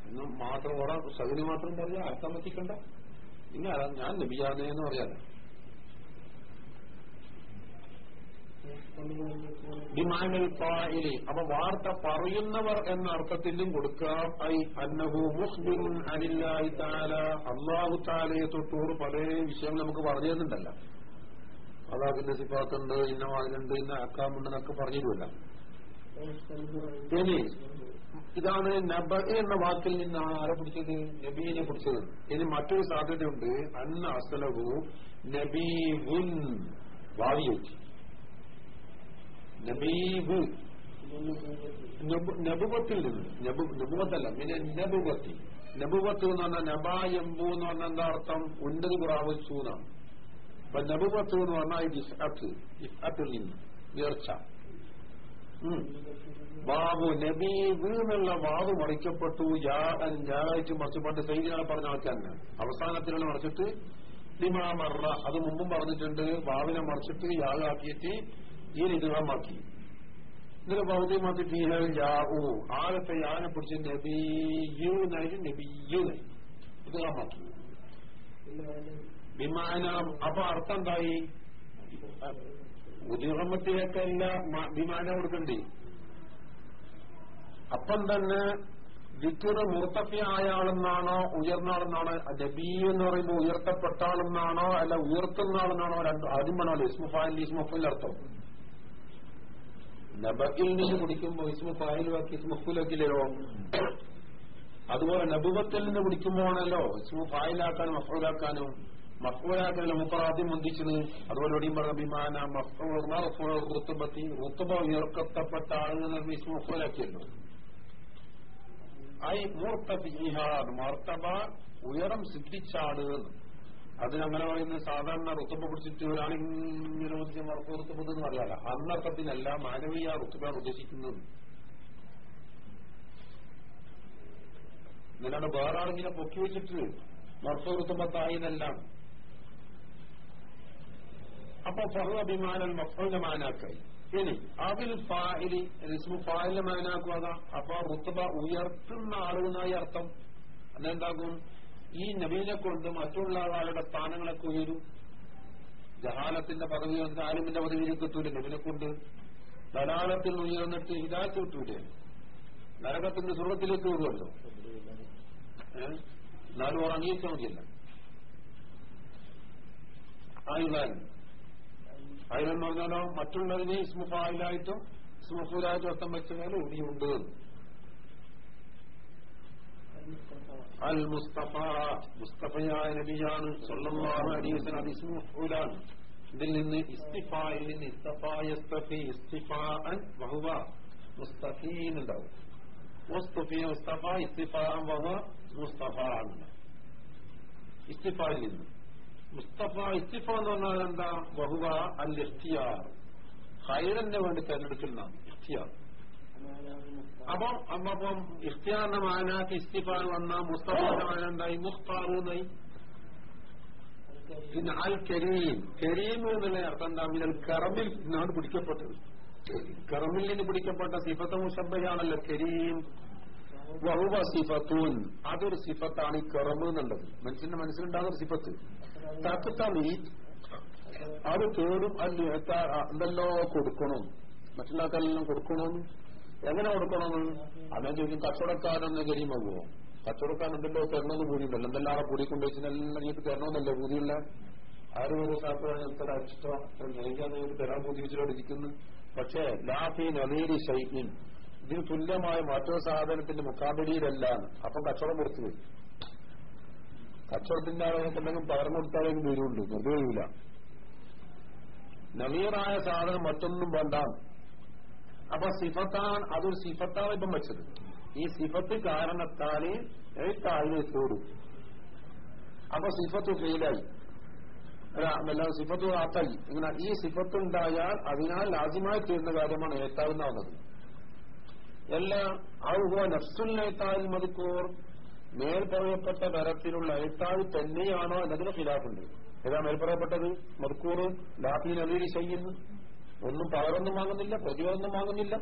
എന്ന് മാത്രം ഓടാ സഗതി മാത്രം പറയാ അർത്ഥം എത്തിക്കണ്ട ഇല്ല ഞാൻ ലഭിയാനേ എന്ന് പറയാതെ. അപ്പൊ വാർത്ത പറയുന്നവർ എന്ന അർത്ഥത്തിലും കൊടുക്കാം. ഐ അന്നഹു അള്ളാഹു താലയെ തൊട്ടൂറ് പല വിഷയം നമുക്ക് പറഞ്ഞു തന്നിട്ടുണ്ടല്ലോ അള്ളാഹുവിന്റെ സിഫാത്തുണ്ട് ഇന്ന വാതിലുണ്ട് ഇന്ന അക്കാമുണ്ട് എന്നൊക്കെ പറഞ്ഞിരുമല്ല ഇനി ഇതാണ് നബ എന്ന വാക്കിൽ നിന്നാണ് ആരെ പിടിച്ചത്? നബീനെ പിടിച്ചത്. ഇനി മറ്റൊരു സാധ്യതയുണ്ട്. അന്ന അസലഹു നബീബുൻ ഭാവി വെച്ച് നബീബ്. നബുവത്തിൽ നിന്ന്. നബുവത്തല്ല പിന്നെ നബുവത്തി. നബുവത്ത് എന്ന് പറഞ്ഞാൽ നബായമ്പു എന്ന് പറഞ്ഞ എന്താ അർത്ഥം? ഉണ്ടത് പ്രാപിച്ചു എന്നാണ് അപ്പൊ നബുവത്ത് എന്ന് പറഞ്ഞാൽ ഇത് ഇഫ്അത്ത് ഇഫ്അത്തിൽ നിന്ന്. ഉയർച്ച. ബാബു നബീബ് എന്നുള്ള വാവ് മറിക്കപ്പെട്ടു. യാ ഞായറാഴ്ച മറിച്ചപ്പെട്ട് സൈദിനെ പറഞ്ഞ ആൾക്കാരന്. അവസാനത്തിലുള്ള മറിച്ചിട്ട്. ലിമാമറ അത് മുമ്പും പറഞ്ഞിട്ടുണ്ട്. വാവിനെ മറിച്ചിട്ട് യാഗാക്കിയിട്ട് ഈ ഇതിന്റെ ഇതിന് ഭൗതികമാക്കി ഫീഹൽ യാവു ആകത്തെ യാനെ പിടിച്ച് നബിയുനായിട്ട് നബിയുനായി ഇതുമാക്കി വിമാന അപ്പൊ അർത്ഥം എന്തായി? ഉദ്യോഗമത്തിലേക്കല്ല വിമാന കൊടുക്കണ്ടേ? അപ്പം തന്നെ വിക്കുറ മുർത്തഫിയായ ആളെന്നാണോ ഉയർന്ന ആളെന്നാണോ നബി എന്ന് പറയുമ്പോൾ ഉയർത്തപ്പെട്ട ആളെന്നാണോ അല്ല ഉയർത്തുന്ന ആളെന്നാണോ രണ്ട് ആദ്യം വേണമല്ലോ ഇസ്മുഫാൻ ഇസ്മുഫിന്റെ അർത്ഥം. നബയിൽ നിന്ന് കുടിക്കുമ്പോൾ ഇസ്മു ഫായിലുമാക്കി ഇസ്മുഫിലാക്കില്ലല്ലോ അതുപോലെ നബുബത്തിൽ നിന്ന് കുടിക്കുമ്പോഴാണല്ലോ ഇസ്മു ഫായിലാക്കാനും മഫൂലാക്കാനും മഫൂലാക്കാനും മുപ്പറാദ്യം മുന്തിച്ചത്. അതുപോലെ ഒടിയും പറഞ്ഞ വിമാന റുത്തുബത്തി റുത്തുബ ഉയർക്കത്തപ്പെട്ട ആളുകൾ ഇസ്മു മഫൂലാക്കിയല്ലോ ഐ മർത്തബ ഉയരം സിദ്ധിച്ചാട് അതിനങ്ങനെ പറയുന്നത് സാധാരണ റുത്തുബ പിടിച്ചിട്ട് ഒരാളിങ്ങനെ പിടിച്ച് മറപ്പ് റുത്തുബത് എന്ന് പറയാല അന്നർത്ഥത്തിനല്ല മാനവീയ റുത്തുബാണ് ഉദ്ദേശിക്കുന്നത്. നിങ്ങളുടെ വേറെ ആളിങ്ങനെ പൊക്കി വെച്ചിട്ട് മർഫ് എന്നെല്ലാം അപ്പൊ ഫഹു അഭിമാനൽ മക്കളുടെ മാനാക്കായി. ഇനി അതിൽ ഫായിലി ഇസ്മു ഫായിലെ മാനാക്കുക അപ്പൊ റുത്തബ ഉയർത്തുന്ന ആളുകളായി അർത്ഥം. അതെന്താകും? ഈ നബീനെ കൊണ്ട് മറ്റുള്ള ആളുടെ സ്ഥാനങ്ങളൊക്കെ ഉയരും. ജഹാലത്തിന്റെ പദവി വന്ന് ആലിമിന്റെ പദവിയിലേക്ക് എത്തൂല. നബിനെ കൊണ്ട് ധനാലത്തിൽ ഉയർന്നിട്ട് ഹിദായത്ത് കിട്ടൂലേ. നരകത്തിന്റെ സ്വർഗത്തിലേക്ക് വരുമല്ലോ. എന്നാലും ഓർ അംഗീകരിക്കാൻ മതിയല്ല ആയുധാനം അതിലെന്ന് പറഞ്ഞാലോ മറ്റുള്ളതിനെ ഇസ്മുഫായിലായിട്ടും ഇസ്മുഫൂലായിട്ടും അർത്ഥം വെച്ചാൽ ഇനിയുണ്ട് അൽ മുസ്തഫ മുസ്തഫയായ നബിയാണ് ഇസ്മുഫൂലാണ് ഇതിൽ നിന്ന് ഇസ്തിഫായിൽ നിന്ന് ഇസ്തഫി വഹുവ. മുസ്തഫി മുസ്തഫ ഇസ്തിഫാൻ വഹുവ ഇസ്തിഫായിൽ നിന്ന്. മുസ്തഫ ഇസ്തിഫ എന്ന് പറഞ്ഞാൽ എന്താ? ബഹുവ അൽ ഇഖ്തിയാർ ഹൈറന്റെ വേണ്ടി തെരഞ്ഞെടുക്കുന്ന ഇഖ്തിയാർ. അപ്പം അപ്പം ഇഖ്തിയാറിന്റെ മാനാക്ക് ഇസ്തിഫാൻ വന്ന മുസ്തഫാന്റെ മാന എന്തായി? മുഖ്താർ പിന്നെ അൽ കരീം. കരീം എന്നുള്ള അർത്ഥം എന്താ? മിനൽ കറമിൽ നിന്നാണ് പിടിക്കപ്പെട്ടത്. കറമിൽ നിന്ന് പിടിക്കപ്പെട്ട സിഫത്ത് മുഷബയാണല്ലോ കരീം. വഹുവ സിഫത്തൂൻ. അതൊരു സിഫത്താണ് ഈ കറമ് എന്നുള്ളത്. മനുഷ്യന്റെ മനസ്സിലുണ്ടാകുന്ന സിഫത്ത്. തക്കത്തമി അത് കേടും അല്ല എന്തെല്ലോ കൊടുക്കണം. മറ്റുള്ളവർക്കെല്ലാം കൊടുക്കണം. എങ്ങനെ കൊടുക്കണം? അങ്ങനെ ചോദിക്കും കച്ചവടക്കാരൊന്ന് മകുവോ കച്ചവടക്കാരൻ എന്തെല്ലോ തരണമെന്ന് കൂടിയുണ്ടല്ലോ എന്തെല്ലാം കൂടിക്കൊണ്ട് വെച്ചാൽ എനിക്ക് തരണമെന്നല്ലേ കൂടിയുള്ള ആരും ഒരു സാധനം അരിഷ്ടോ ജനിക്കാന്ന് എനിക്ക് തരാൻ കൂടി വെച്ചിട്ട് ഇരിക്കുന്നു. പക്ഷേ ലാഫി നദീരി ഷൈഫിൻ ഇതിന് തുല്യമായ മറ്റൊരു സാധനത്തിന്റെ മുക്കാബിലിയിലല്ലാണ് അപ്പൊ കച്ചവടം കൊടുത്തു കച്ചവടത്തിന്റെ ആളുകൾക്കെന്തെങ്കിലും പകർന്നു കൊടുത്താലും വരുള്ളൂ. നിർദ്ദേശമില്ല നവീറായ സാധനം മറ്റൊന്നും വേണ്ട. അപ്പൊ സിഫത്താൻ അതൊരു സിഫത്താണ് ഇപ്പം വെച്ചത്. ഈ സിഫത്ത് കാരണത്താൽ എഴുത്തായി കൂടും അപ്പൊ സിഫത്ത് ഫെയിലായി. സിഫത്ത് ആത്തായി ഇങ്ങനെ ഈ സിഫത്ത് ഉണ്ടായാൽ അതിനാൽ ലാസിമായി തീരുന്ന കാര്യമാണ് ഏത്താവുന്നാവുന്നത് എല്ലാ ഔഹോ നഫ്സുൽ ഏത്താൽ മതിക്കൂർ മേൽ പറയപ്പെട്ട തരത്തിലുള്ള ഏത്താവ് തന്നെയാണോ എന്നതിന് ഖിലാഫുണ്ട്. ഏതാ മേൽ പറയപ്പെട്ടത് മർക്കൂർ ലാഫി അലീരി ചെയ്യുന്നു. ഒന്നും പകരൊന്നും വാങ്ങുന്നില്ല പ്രതിഫലമൊന്നും വാങ്ങുന്നില്ല.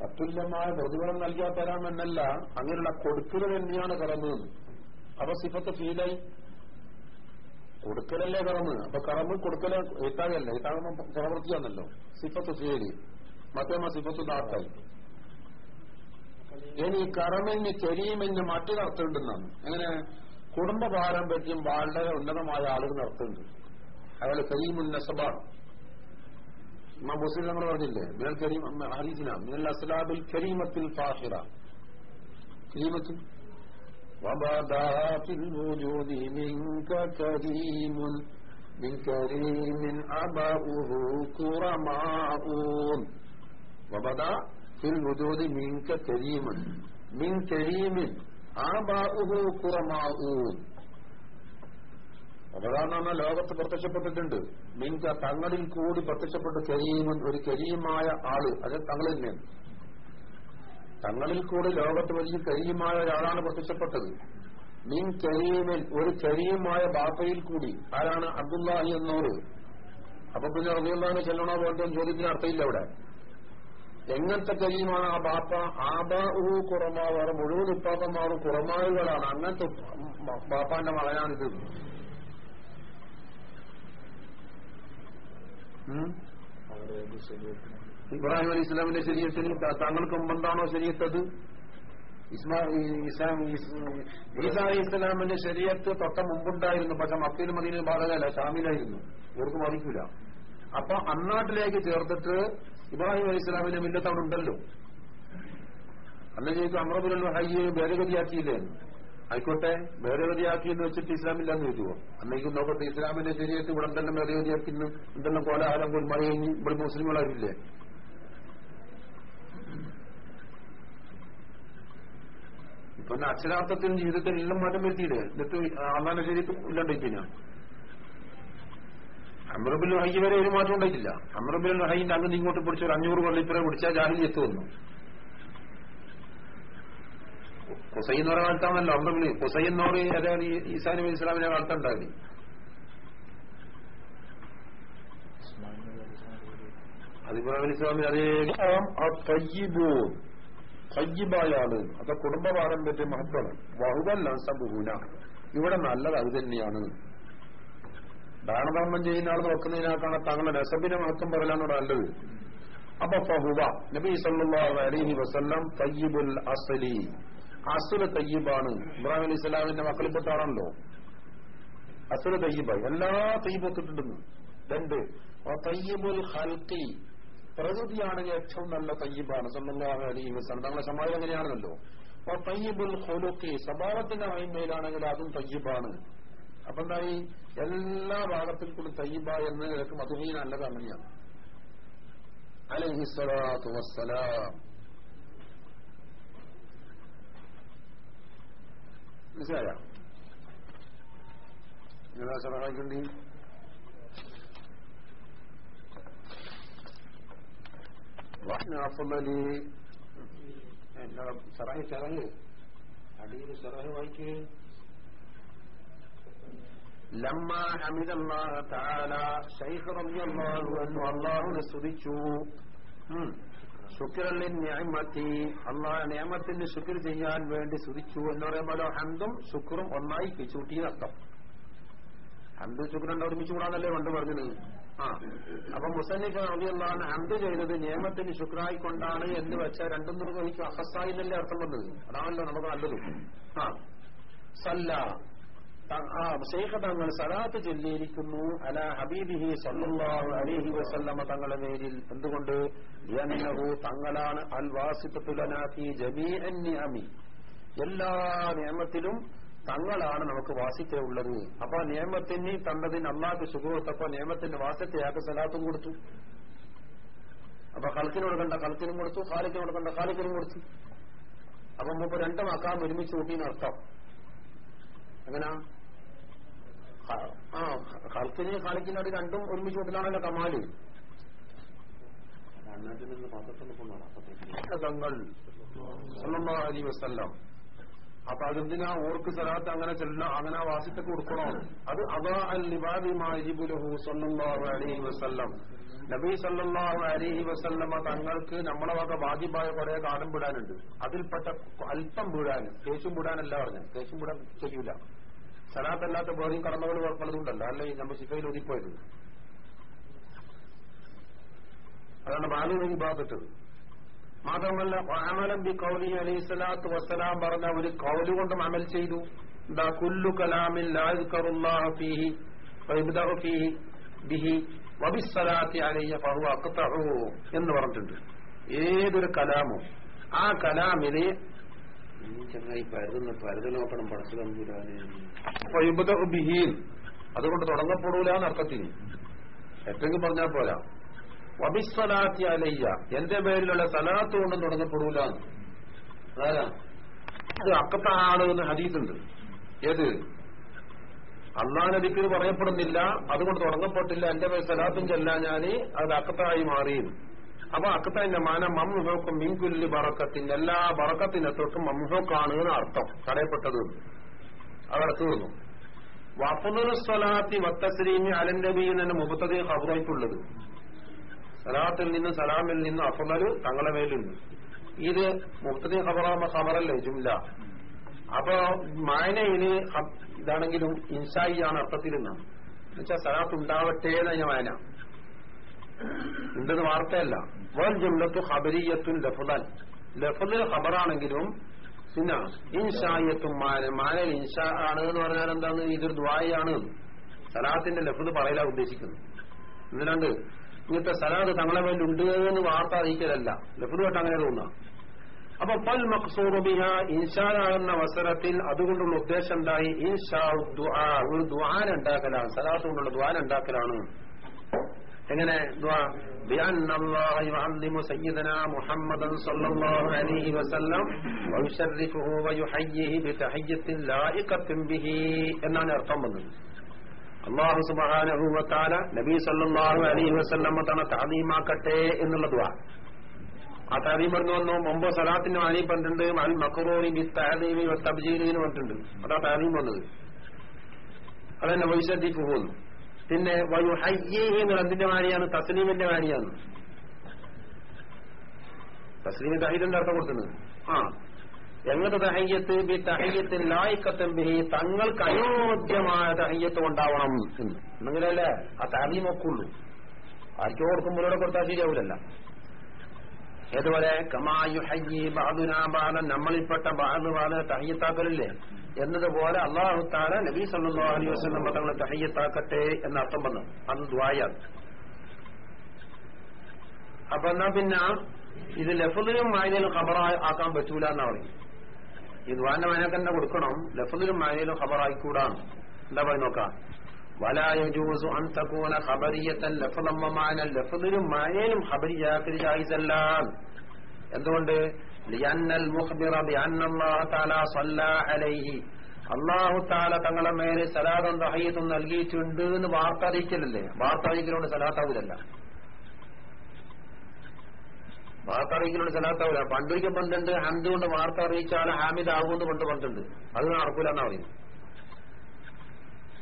തത്തുല്യമായ പ്രതിഫലം നൽകിയാൽ തരാമെന്നല്ല അങ്ങനെയുള്ള കൊടുക്കൽ തന്നെയാണ് കറന്നത് അപ്പൊ സിഫത്ത് ഫീലായി. കൊടുക്കലല്ലേ കറന്ന് അപ്പൊ കറന്ന് കൊടുക്കല ഏത്താകല്ല? ഏത്താകുമ്പോ പ്രവൃത്തിയാണല്ലോ സിഫത്ത് ഫീലി. മറ്റേ സിഫത്ത് ദാത്തായി. ഇനി കറമിന് ചെരിയുമെന്ന് മറ്റു നടത്തുന്നുണ്ടെന്നാണ് അങ്ങനെ കുടുംബ പാരമ്പര്യം വളരെ ഉന്നതമായ ആളുകൾ നടത്തുന്നുണ്ട്. അയാൾ കരീമുൻ നസബാണ്. ഇമാം മുസ്ലിം നമ്മൾ പറഞ്ഞില്ലേ മിനൽ കരീം ഹരീസിന മിനൽ അസ്ലാബിൽ കരീമത്തിൽ ഫാഹിറ കരീമത്തിൽ وبدا في الوجود منك كريم من كريم أباؤه كرماء وبدا في الوجود منك كريم من كريم آباؤه كرماء അതാണ് ലോകത്ത് പ്രത്യക്ഷപ്പെട്ടിട്ടുണ്ട്. മിൻക തങ്ങളിൽ കൂടി പ്രത്യക്ഷപ്പെട്ട കരീമൻ ഒരു കരീമായ ആൾ. അത് തങ്ങൾ തന്നെയാണ് തങ്ങളിൽ കൂടി ലോകത്ത് വലിയ കരീമായ ഒരാളാണ് പ്രത്യക്ഷപ്പെട്ടത്. മീൻ കരീമൻ ഒരു കരീമായ ബാപ്പയിൽ കൂടി. ആരാണ്? അബ്ദുല്ലാഹി എന്നോട്. അപ്പൊ പിന്നെ റബിയുള്ളാഹിനെ ചെല്ലണോ പോലും ചോദ്യത്തിന് അർത്ഥമില്ല അവിടെ. എങ്ങനത്തെ കരീമാണ് ആ ബാപ്പ? ആബാഹു കുറമാ വേറെ മുഴുവൻ ഉപ്പാപ്പന്മാറും കുറമാവുകളാണ് അങ്ങനത്തെ ബാപ്പാന്റെ മകനാണിത്. ഇബ്രാഹിം അലി ഇസ്ലാമിന്റെ ശരീരത്തിന് താങ്കൾക്ക് മുമ്പെന്താണോ ശരീരത്തത്? ഈസാ അലി ഇസ്ലാമിന്റെ ശരീരത്ത് തൊട്ട മുമ്പുണ്ടായിരുന്നു. പക്ഷെ മക്കയിൽ മദീന ബാധകല്ല ഷാമിലായിരുന്നു. ഇവർക്ക് മതിക്കൂല. അപ്പൊ അന്നാട്ടിലേക്ക് ചേർത്തിട്ട് ഇബ്രാഹിം അലി ഇസ്ലാമിന്റെ മില്ലത്ത് അവിടെ ഉണ്ടല്ലോ. അല്ലെങ്കിൽ അമ്രബുലുള്ള ഹയ്യെ ഭേദഗതിയാക്കിയില്ലേ? ആയിക്കോട്ടെ ഭേദഗതിയാക്കി എന്ന് വെച്ചിട്ട് ഇസ്ലാമില്ലാന്ന് ചോദിക്കുമോ അന്നേക്കും നോക്കട്ടെ ഇസ്ലാമിന്റെ ശരീരത്തിൽ ഇവിടെ തന്നെ ഭേദഗതിയാക്കി എന്തെല്ലാം കോലാഹലം മഴ കഴിഞ്ഞ് ഇവിടെ മുസ്ലിങ്ങളായിട്ടില്ലേ? ഇപ്പൊ അക്ഷരാർത്ഥത്തിനും ജീവിതത്തിൽ എല്ലാം മാറ്റം വരുത്തിയില്ലേ? എന്നിട്ട് അള്ളാന്റെ ശരീരത്തിൽ ഇല്ലാണ്ടിരിക്കുന്ന അമ്രബുൽ ഹൈ വരെ ഒരു മാറ്റം ഉണ്ടായിട്ടില്ല. അമ്രബുൽ ഹൈന്റെ അങ്ങ് ഇങ്ങോട്ട് പിടിച്ച ഒരു അഞ്ഞൂറ് കൊള്ളിപ്പുറം പിടിച്ചാൽ ജാഹിൽ എത്തു വന്നു ഹുസൈൻ എന്ന് പറയുന്ന വളർത്താമല്ലോ അവിടെ വിളി ഹുസൈൻ എന്ന് പറയും അതായത് ഈസാ നബി ഇസ്ലാമിനെ വളർത്തണ്ടാവി അതിബ്രാഹിം ഇസ്ലാമിന് അറിയാം ആ ആൾ അത് കുടുംബ പാരമ്പര്യ മഹത്വമാണ്. വഹുവൽ അൻസബുഹൂന ഇവിടെ നല്ലത് അത് തന്നെയാണ്. ദാനധർമ്മം ചെയ്യുന്ന ആൾ നോക്കുന്നതിനാക്കാണ് തങ്ങളുടെ രസബിനെ മഹത്വം പറയലാണ് ഇവിടെ നല്ലത്. അപ്പൊ ഫഹുബ നബീസ് സല്ലാ അലഹി വസ്ല്ലാം അസലി. അസുല തയ്യബാണ്. ഇബ്രാഹിം അലി ഇസ്ലാമിന്റെ മക്കളിൽപ്പെട്ട ആണല്ലോ അസുല തയ്യബായി എല്ലാ തയ്യിബൊത്തിട്ടുണ്ടെന്ന് രണ്ട് തയ്യബുൽ ഹൽക്കി പ്രകൃതിയാണെങ്കിൽ ഏറ്റവും നല്ല തയ്യബാണ്. സല്ലല്ലാഹു അലൈഹി വസല്ലം. തങ്ങളുടെ സമാജം എങ്ങനെയാണല്ലോ അപ്പൊ തയ്യബുൽ ഹൊലുക്കി സ്വഭാവത്തിന്റെ മഹിമയിലാണെങ്കിൽ അതും തയ്യബാണ്. അപ്പൊ എന്തായി? എല്ലാ ഭാഗത്തിൽ കൂടി തയ്യബ എന്ന് നിനക്ക് മധുഹീന നല്ലത് അങ്ങനെയാണ്. അലൈഹി مثالا سبق رجل وإحنا الطمني إن رب سرعي سرعي. حبيب سرعي ويكي. لما حمد الله تعالى شيخ رضي الله عنه الله نسوديتشو ശുക്രലിൻ ഞാമത്തി അള്ളാഹ് നിയമത്തിന് ശുക്ർ ചെയ്യാൻ വേണ്ടി സ്തുതിച്ചു എന്ന് പറയുമ്പോൾ ഹന്തും ശുക്രും ഒന്നായി ചൂട്ടിയെന്നർത്ഥം ഹന്ത് ശുക്രണ്ട് ഒരുമിച്ച് കൂടാന്നല്ലേ പണ്ട് പറഞ്ഞത്? ആ. അപ്പൊ മുസന്നിഫ് റബിയല്ലാന്ന് ഹന്ത് ചെയ്തത് നിയമത്തിന് ശുക്രായിക്കൊണ്ടാണ് എന്ന് വെച്ചാൽ രണ്ടും നിർവഹിക്കും അഹസായി എന്നല്ലേ അർത്ഥം വന്നത്? അതാണല്ലോ നമുക്ക് നല്ലത്. ആ. സല്ല. ശേഖ തങ്ങൾ സലാത്ത് ചൊല്ലിയിരിക്കുന്നു. അല ഹബീബിഹി സല്ലാഹു അലൈഹി വസല്ലമ തങ്ങളുടെ പേരിൽ എന്തുകൊണ്ട്? തങ്ങളാണ് അൽ വാസിത്തുലനാഫി ജമീഅൻ നിഅമി. എല്ലാ നിയമത്തിലും തങ്ങളാണ് നമുക്ക് വാസിത്തെ ഉള്ളത്. അപ്പൊ നിയമത്തിന് തന്നതിന് അമ്മാക്ക് സുഖത്തപ്പോ നിയമത്തിന്റെ വാസത്തെയാക്ക് സലാത്തും കൊടുത്തു. അപ്പൊ കളത്തിനോട് കണ്ട കളത്തിനും കൊടുത്തു കാലിക്കിനോട് കണ്ട ഖാലിക്കിനും കൊടുത്തു. അപ്പൊ മുമ്പ് രണ്ടും അക്കാം ഒരുമിച്ച് കൂട്ടിയെന്നർത്ഥം എങ്ങനാ? ആ കളിക്കിന് കളിക്കുന്നവര് രണ്ടും ഒരുമിച്ച് കൂട്ടിലാണല്ലോ കമാൽ. തങ്ങൾ അലി വസ്ല്ലാം. അപ്പൊ അതെന്തിനാ ഓർക്ക് സ്ഥലത്ത് അങ്ങനെ ചെല്ല അങ്ങനെ വാസിത്തെ കൊടുക്കണോ? അത് അതാ അൽ നിബാദിമാരിബുലഹു സല്ലല്ലാഹു അലൈഹി വസല്ലം. നബി സല്ലല്ലാഹു അലൈഹി വസല്ലമ തങ്ങൾക്ക് നമ്മളെ വക ബാധിപ്പായ കുറെ കാലം വിടാനുണ്ട്. അതിൽപ്പെട്ട അല്പം വിടാനും കേശും വിടാനല്ല പറഞ്ഞു കേശും വിടാൻ ചെയ്യൂല സലാത്തല്ലാത്ത വേറെയും കടമകൾ പലതുണ്ടല്ലോ അല്ലെ നമ്മൾ ശിഫയിൽ ഒതിപ്പോയത് അതാണ് ബാലുവിന് ഭാഗത്തത് മാത്രമല്ല അമലം ബി കൗലി അലൈഹി സ്വലാത്തു വസ്സലാം പറഞ്ഞ ഒരു കൗലുകൊണ്ടും അമൽ ചെയ്തു. എന്താ? കുല്ലു കലാമിൽ ബിഹി വബിസ്സലാത്തി അലയ്യ ഫഹു അക്തഹു എന്ന് പറഞ്ഞിട്ടുണ്ട്. ഏതൊരു കലാമും ആ കലാമിനെ ചങ്ങായി പരുതുന്ന പരുതലോക്കണം പടച്ചു തമ്പുരാന് അതുകൊണ്ട് തുടങ്ങപ്പെടൂല എന്നർത്ഥത്തിന് ഏറ്റെങ്കിൽ പറഞ്ഞാൽ പോരാ. വബിസ്വലാത്തി അലയ്യ. എന്റെ പേരിലുള്ള സലാത്ത് കൊണ്ടും തുടങ്ങപ്പെടൂല. അതാരാ? ഇത് അക്കത്താണ് എന്ന് ഹദീസുണ്ട്. ഏത്? അള്ളാഹ് പറയപ്പെടുന്നില്ല. അതുകൊണ്ട് തുടങ്ങപ്പെട്ടില്ല. എന്റെ പേര് സലാത്തും ഞാൻ. അത് അക്കത്തായി മാറിയും അപ്പൊ അക്കത്തതിന്റെ മാന മംസോക്കും മിൻകുല്ലി ബറക്കത്തിന്റെ എല്ലാ ബറക്കത്തിന്റെ തൊട്ടും മംസോക്കാണ് അർത്ഥം. തടയപ്പെട്ടത്. അവിടെ തീർന്നു വഫുദുസ്വലാത്തി വത്തശ്രീമി വത്തസ്രീമി അലൻനബി മുഖത്തത് മുപ്പത്തതേ ഖബറായിട്ടുള്ളത്. സലാത്തിൽ നിന്ന് സലാമിൽ നിന്ന് അഫുദൽ തങ്ങളെ മേലുണ്ട്. ഇത് മുപ്പത്തതേ ഹബറാമ ഹബറല്ലേ ജുംല. അപ്പൊ മായനയിൽ ഇതാണെങ്കിലും ഇൻസായിയാണ് അർത്ഥത്തിലെന്നാണ് എന്നുവെച്ചാൽ സലാത്ത് ഉണ്ടാവട്ടെ എന്ന മായന ഉണ്ടെന്ന് വാർത്തയല്ല. വൽ ജുംലത്തു ഖബരിയത്തുൻ ലഫുദൻ. ലഫുദ് ഖബറാണെങ്കിലും പിന്നെ ഇൻഷായത്തും മാന മാന ഇൻഷാ ആണ് എന്ന് പറഞ്ഞാൽ എന്താണ്? ഇതൊരു ദ്വായാണ്. സലാത്തിന്റെ ലഫുദ് പറയല ഉദ്ദേശിക്കുന്നു എന്തിനാണ്ട് ഇങ്ങനത്തെ സലാത്ത് തങ്ങളെ മേൽ ഉണ്ട് എന്ന് വാർത്ത അറിയിക്കലല്ല. ലഫുദ് കേട്ട് അങ്ങനെ തോന്നാം അപ്പൊ പൽ മക്സൂറുബിഹ ഇൻഷാലാകുന്ന അവസരത്തിൽ അതുകൊണ്ടുള്ള ഉദ്ദേശം എന്തായി? ഇൻഷാ ഒരു ദ്വാന ഉണ്ടാക്കലാണ് സലാത്ത് കൊണ്ടുള്ള ദ്വാൻ ഉണ്ടാക്കലാണ് എങ്ങനെ بأن الله يعظم سيدنا محمدا صلى الله عليه وسلم ويشرفه ويحييه بتحية لائقة به എന്നാണ് അർത്ഥം വന്നത് അള്ളാഹു സുബാനഹു വത്താല നബി സല്ലാഹു അലൈഹി വസ്ല്ലം തന്ന താദീമാക്കട്ടെ എന്നുള്ള ദ്വാ ആ താദീം പറഞ്ഞു വന്നു മുമ്പ് സലാത്തിന്റെ വാണി പറഞ്ഞിട്ടുണ്ട് അൽ മക്കറോറി ബി താദീമി തബ്ജീലിന് പറഞ്ഞിട്ടുണ്ട് അതാ താദീം വന്നത് അതെന്നെ വൈശദ്ധിക്ക് പോകുന്നു പിന്നെ വയുഹയ്യേഹി എന്നുള്ള എന്തിന്റെ വാണിയാണ് തസ്ലീമിന്റെ വാണിയാണ് തസ്ലീമിന്റെ തഹീദിന്റെ അർത്ഥം കൊടുക്കുന്നത്? ആ. എങ്ങനത്തെ തഹയ്യത്ത്? ബി തഹയ്യത്തിൽ ലായിക്കത്തും ബിഹി. തങ്ങൾക്ക് അനുയോജ്യമായ തഹയ്യത്ത് ഉണ്ടാവണം എന്ന്. എന്നെങ്കിലല്ലേ ആ തഹീം ഒക്കുള്ളൂ. ആർക്കോ കൊടുക്കുമ്പോഴോടെ കൊടുത്താൽ ശരിയാവില്ലല്ല ഏതുപോലെ? കമായു ഹയ്യി ബാദുന ബാലൻ നമ്മളിൽപ്പെട്ട ബാദ് ബാല തഹയ്യത്താക്കലില്ലേ? എന്നതുപോലെ അള്ളാഹു താല നബി സല്ലല്ലാഹു അലൈഹി വസല്ലം തങ്ങളെ തഹയ്യത്താക്കട്ടെ എന്ന അർത്ഥം വന്നു. അന്ന് ദ്വായ. അപ്പൊ എന്നാ പിന്നെ ഇത് ലഫുദിലും മായനയിലും ഖബറായി ആക്കാൻ പറ്റൂല എന്നാ പറയും ഈ ദ്വാന്റെ മാനക്ക് തന്നെ കൊടുക്കണം. ലഫുദിലും മായനയിലും ഖബറായിക്കൂടാ. എന്താ പറയും നോക്കാം? വലായജൂസു അൻ തകൂന ഖബരിയത്തൻ ലഫ്ളൻ വമാനൻ ലഫ്ളിലും മാനയിലും ഖബരിയാക്കൽ ജായിസല്ല എന്തുകൊണ്ട്? ലിയന്നൽ മുഖ്ബിറ ബിഅന്നല്ലാഹു തആല സല്ല അലൈഹി അല്ലാഹു തആല തങ്ങളെ മേലെ സലാത്തും തഹയ്യത്തും നൽകിയിട്ടുണ്ട് എന്ന് വാർത്ത അറിയിക്കലല്ലേ വാർത്ത അറിയിക്കലോണ്ട് സലാത്താവൂലല്ല. വാർത്ത അറിയിക്കലോണ്ട് സലാത്താവൂല. പണ്ടൊരിക്കൽ പണ്ടുണ്ട് ഹന്ത് കൊണ്ട് വാർത്ത അറിയിച്ചാൽ ഹാമിദ് ആകുമെന്ന് പണ്ട് പണ്ടുണ്ട് അത് നടക്കൂല എന്നാ പറയുന്നത്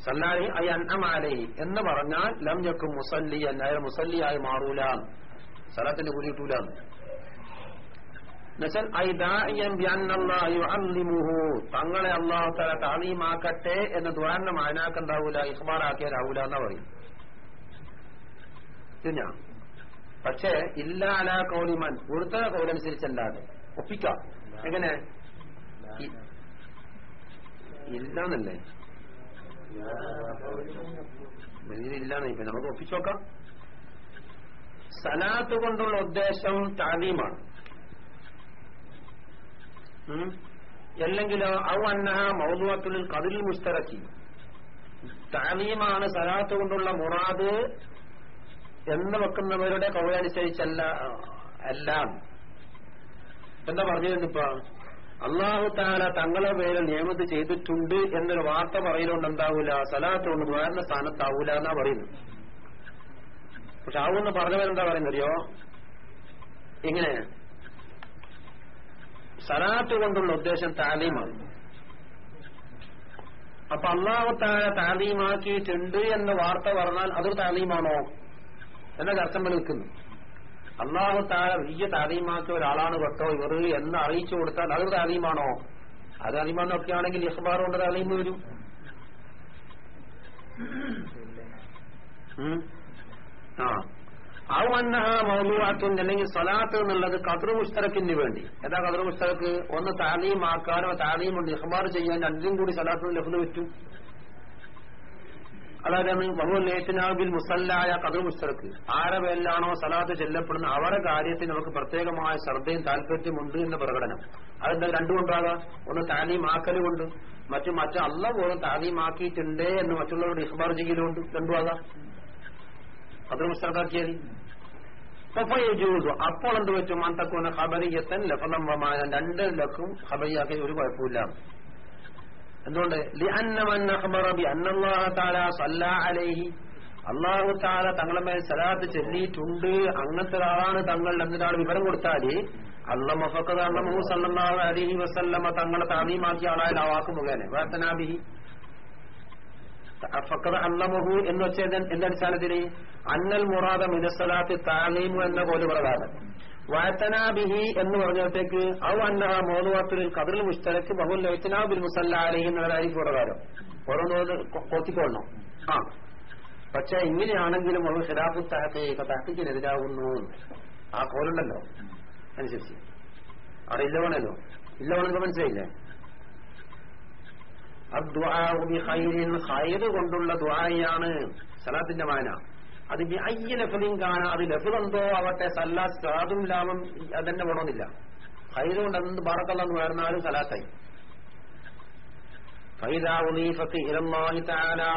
സല്ലാലി ഐ അന്നമാലി എന്ന് പറഞ്ഞാൽ ലം ഞക്കും മുസല്ലി അയാൾ മുസല്ലിയായി മാറൂല. സലാത്തിന്റെ കൂടി കിട്ടൂല തങ്ങളെ അല്ലാഹു തആല താലീമാക്കട്ടെ എന്ന് ദ്വാരന്റെ മാനാക്കുണ്ടാവൂല ഇഖ്ബാറാക്കിയാലാവൂല എന്നാ പറയും. തിരിഞ്ഞ പക്ഷേ ഇല്ല കൗലിമൻ ഒരുത്ത കൗലനുസരിച്ചല്ലാതെ ഒപ്പിക്കാം. എങ്ങനെ? ഇല്ലാന്നല്ലേ? ഇല്ലാന്ന്. ഇപ്പൊ നമുക്ക് ഒപ്പിച്ചോക്കാം സലാത്ത് കൊണ്ടുള്ള ഉദ്ദേശം താലീമാണ്? അല്ലെങ്കിലോ ഔ അന്നഹ മൗതുവത്തുൽ കതിൽ മുസ്തറക്കി. താലീമാണ് സലാത്ത് കൊണ്ടുള്ള മുറാദ് എന്ന് വെക്കുന്നവരുടെ കൗലനുസരിച്ചല്ല എല്ലാം. എന്താ പറഞ്ഞിരുന്നിപ്പോ? അള്ളാഹു താല തങ്ങളെ പേരിൽ നിയമത്ത് ചെയ്തിട്ടുണ്ട് എന്നൊരു വാർത്ത പറയുന്നതുകൊണ്ട് എന്താവൂല? സലാത്ത് കൊണ്ട് വേറെ സ്ഥാനത്താവൂല എന്നാ പറയുന്നു പക്ഷെ ആവൂന്ന് പറഞ്ഞവരെന്താ പറയുന്നറിയോ ഇങ്ങനെ സലാത്ത് കൊണ്ടുള്ള ഉദ്ദേശം താലീമാണ്. അപ്പൊ അള്ളാഹു താല താലീമാക്കിയിട്ടുണ്ട് എന്ന് വാർത്ത പറഞ്ഞാൽ അതൊരു താലീമാണോ എന്ന കർത്തം നിൽക്കുന്നു അള്ളാഹു താല വലിയ താലീമാക്കിയ ഒരാളാണ് കേട്ടോ ഇവർ എന്ന് അറിയിച്ചു കൊടുത്താൽ അതൊരു താലീമാണോ? അത് അലീമാന്നൊക്കെ ആണെങ്കിൽ ഇഹ്ബാർ കൊണ്ട് താലീമ് വരും. അന്നഹ മൗലൂഅത്തുൻ അല്ലെങ്കിൽ സ്വലാത്ത് എന്നുള്ളത് കദർ മുസ്തറക്കിന് വേണ്ടി. ഏതാ കദർ മുസ്തറക്ക്? ഒന്ന് താലീമാക്കാനോ താലീം കൊണ്ട് ഇഹ്ബാർ ചെയ്യാൻ രണ്ടിനും കൂടി സ്വലാത്ത് ലഭ്യത പറ്റും. അതായത് ബഹുലേറ്റനാബിൽ മുസല്ലായ മുസ്തറക്ക്. ആരെ പേരിലാണോ സലാത്ത് ചെല്ലപ്പെടുന്ന അവരുടെ കാര്യത്തിന് നമുക്ക് പ്രത്യേകമായ ശ്രദ്ധയും താല്പര്യമുണ്ട് എന്ന പ്രകടനം. അതെന്താ? രണ്ടുകൊണ്ടാകാം ഒന്ന് താലീം ആക്കലുകൊണ്ട് മറ്റു മറ്റു അല്ല പോലും താലീമാക്കിയിട്ടുണ്ട് എന്ന് മറ്റുള്ളവരോട് ഇഹ്ബാർ ചെയ്യലുണ്ട്. രണ്ടുമാകാം കദർ മുസ്തറക്കാക്കിയാൽ അപ്പോൾ എന്ത് വെച്ചു മന്തക്കൂന ഹബരിയത്തൻ ലഫലം വമാന രണ്ട് ലക്കും ഹബരിയാക്കി ഒരു കുഴപ്പമില്ല. എന്തുകൊണ്ട്? അള്ളാഹു താല തങ്ങളെ മേൽ സലാത്ത് ചെല്ലിയിട്ടുണ്ട്. അങ്ങനത്തെ ഒരാളാണ് തങ്ങൾ എന്നൊരാൾ വിവരം കൊടുത്താൽ അള്ള മൊഹക്കത് സല്ലാ സല്ലാഹു അലഹി വസല്ലമ്മ തങ്ങളെ താമീമാക്കിയ ആളായാലും ആ വാക്ക് മുഖേന ഫക്കത് അള്ളമഹു എന്ന് വെച്ചത് എന്റെ അടിസ്ഥാനത്തിന് അന്നൽ മുറാദ മിനസ്സലാത്ത് താലീമു എന്ന പോലെ പ്രകാരം വയത്തനാബിഹി എന്ന് പറഞ്ഞപ്പോഴത്തേക്ക് ഔ അന്നഹ മോതുവാത്തിൽ കതിൽ മുസ്തലക്ക് ബഹുൽ ലൈത്തനാബിൽ മുസല്ല അലഹി എന്നതായിരിക്കും പ്രകാരം ഓരോന്ന് കൊത്തിക്കൊള്ളണം ആ പക്ഷെ ഇങ്ങനെയാണെങ്കിലും ഒരു ഖിലാഫു തഹത്തേക്ക് തഹത്തിക്കിനെതിരാകുന്നു ആ കോലുണ്ടല്ലോ. അനുസരിച്ച്. അവിടെ ഇല്ലവണല്ലോ. ഇല്ലവണെന്ന് മനസ്സിലായില്ലേ? ഹൈറ് കൊണ്ടുള്ള ദുആയാണ് സലാത്തിന്റെ മാന. അത് അയ്യ ലഫലിൻ കാണാ അത് ലഫലെന്തോ ആവട്ടെ സല്ലാ സാദും ലാഭം അതന്നെ വേണമെന്നില്ല. ഖൈർ കൊണ്ട് എന്ത് ബാറക്കല്ലെന്ന് പറഞ്ഞാലും സലാത്തായി.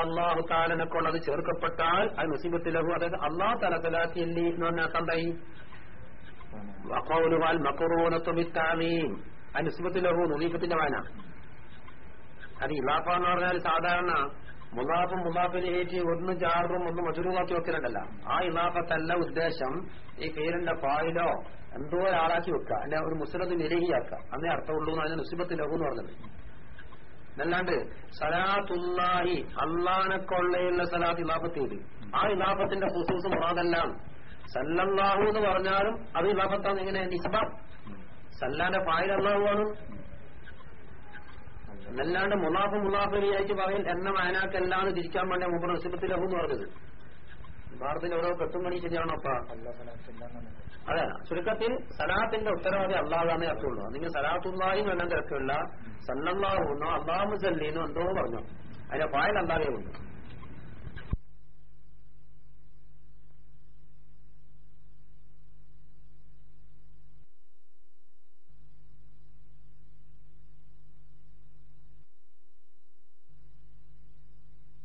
അള്ളാഹു അത് ചേർക്കപ്പെട്ടാൽ അത് മുസീബത്തിലഹു അതായത് അള്ളാഹു തല സലാത്തിയല്ലി എന്ന് പറഞ്ഞാൽ കണ്ടായി വഖൗലുഹാൽ അത് ആ നസീബത്തിന്റെ വായന അത് ഇലാഫ എന്ന് പറഞ്ഞാൽ സാധാരണ മുലാഫും മുലാഫിലേറ്റ് ഒന്ന് ജാറും ഒന്ന് മധുരമാക്കി വെക്കലുണ്ടല്ല ആ ഇലാഫത്തല്ല ഉദ്ദേശം ഈ പേരിന്റെ പായിലോ എന്തോ ഒരാളാക്കി വെക്കുക. അല്ലെ ഒരു മുസ്ലിം നിരഹിയാക്കുക. അന്നേ അർത്ഥമുള്ളൂ എന്ന് അതിന് നുസിബത്ത് ലഘു എന്ന് പറഞ്ഞത്. എന്നല്ലാണ്ട് സലാത്തുല്ലാഹി അള്ളാനെ കൊള്ളയുള്ള സലാത്ത് ഇലാഫത്ത് ചെയ്ത് ആ ഇലാഫത്തിന്റെ ഹുസൂസ് മുറാദല്ലാണ് സല്ലല്ലാഹു എന്ന് പറഞ്ഞാലും അത് ഇലാഫത്താണ് എങ്ങനെ നിസ്ബ സല്ലാന്റെ ഫായിൽ അള്ളാഹുവാണ് എന്നല്ലാണ്ട് മുലാഫ് വിചാരിച്ച് പറയും എന്ന മാനാക്കല്ലാന്ന് തിരിക്കാൻ വേണ്ടി മുമ്പ് നസിബത്തിലഹു എന്ന് പറഞ്ഞത്. ഭാരതത്തിൽ ഓരോ കെട്ടും പണി ശരിയാണോ അപ്പ? അതെ ചുരുക്കത്തിൽ സലാത്തിന്റെ ഉത്തരവാദി അള്ളാഹാന്നേ അർത്ഥമുള്ളൂ നിങ്ങൾ സലാത്തുള്ളായും വേണ്ട തിരക്കുള്ള സല്ലാഹുന്നോ അള്ളാഹു സല്ലീന്നോ എന്തോ പറഞ്ഞു. അതിന്റെ പായൽ അല്ലാതെ ഉണ്ട്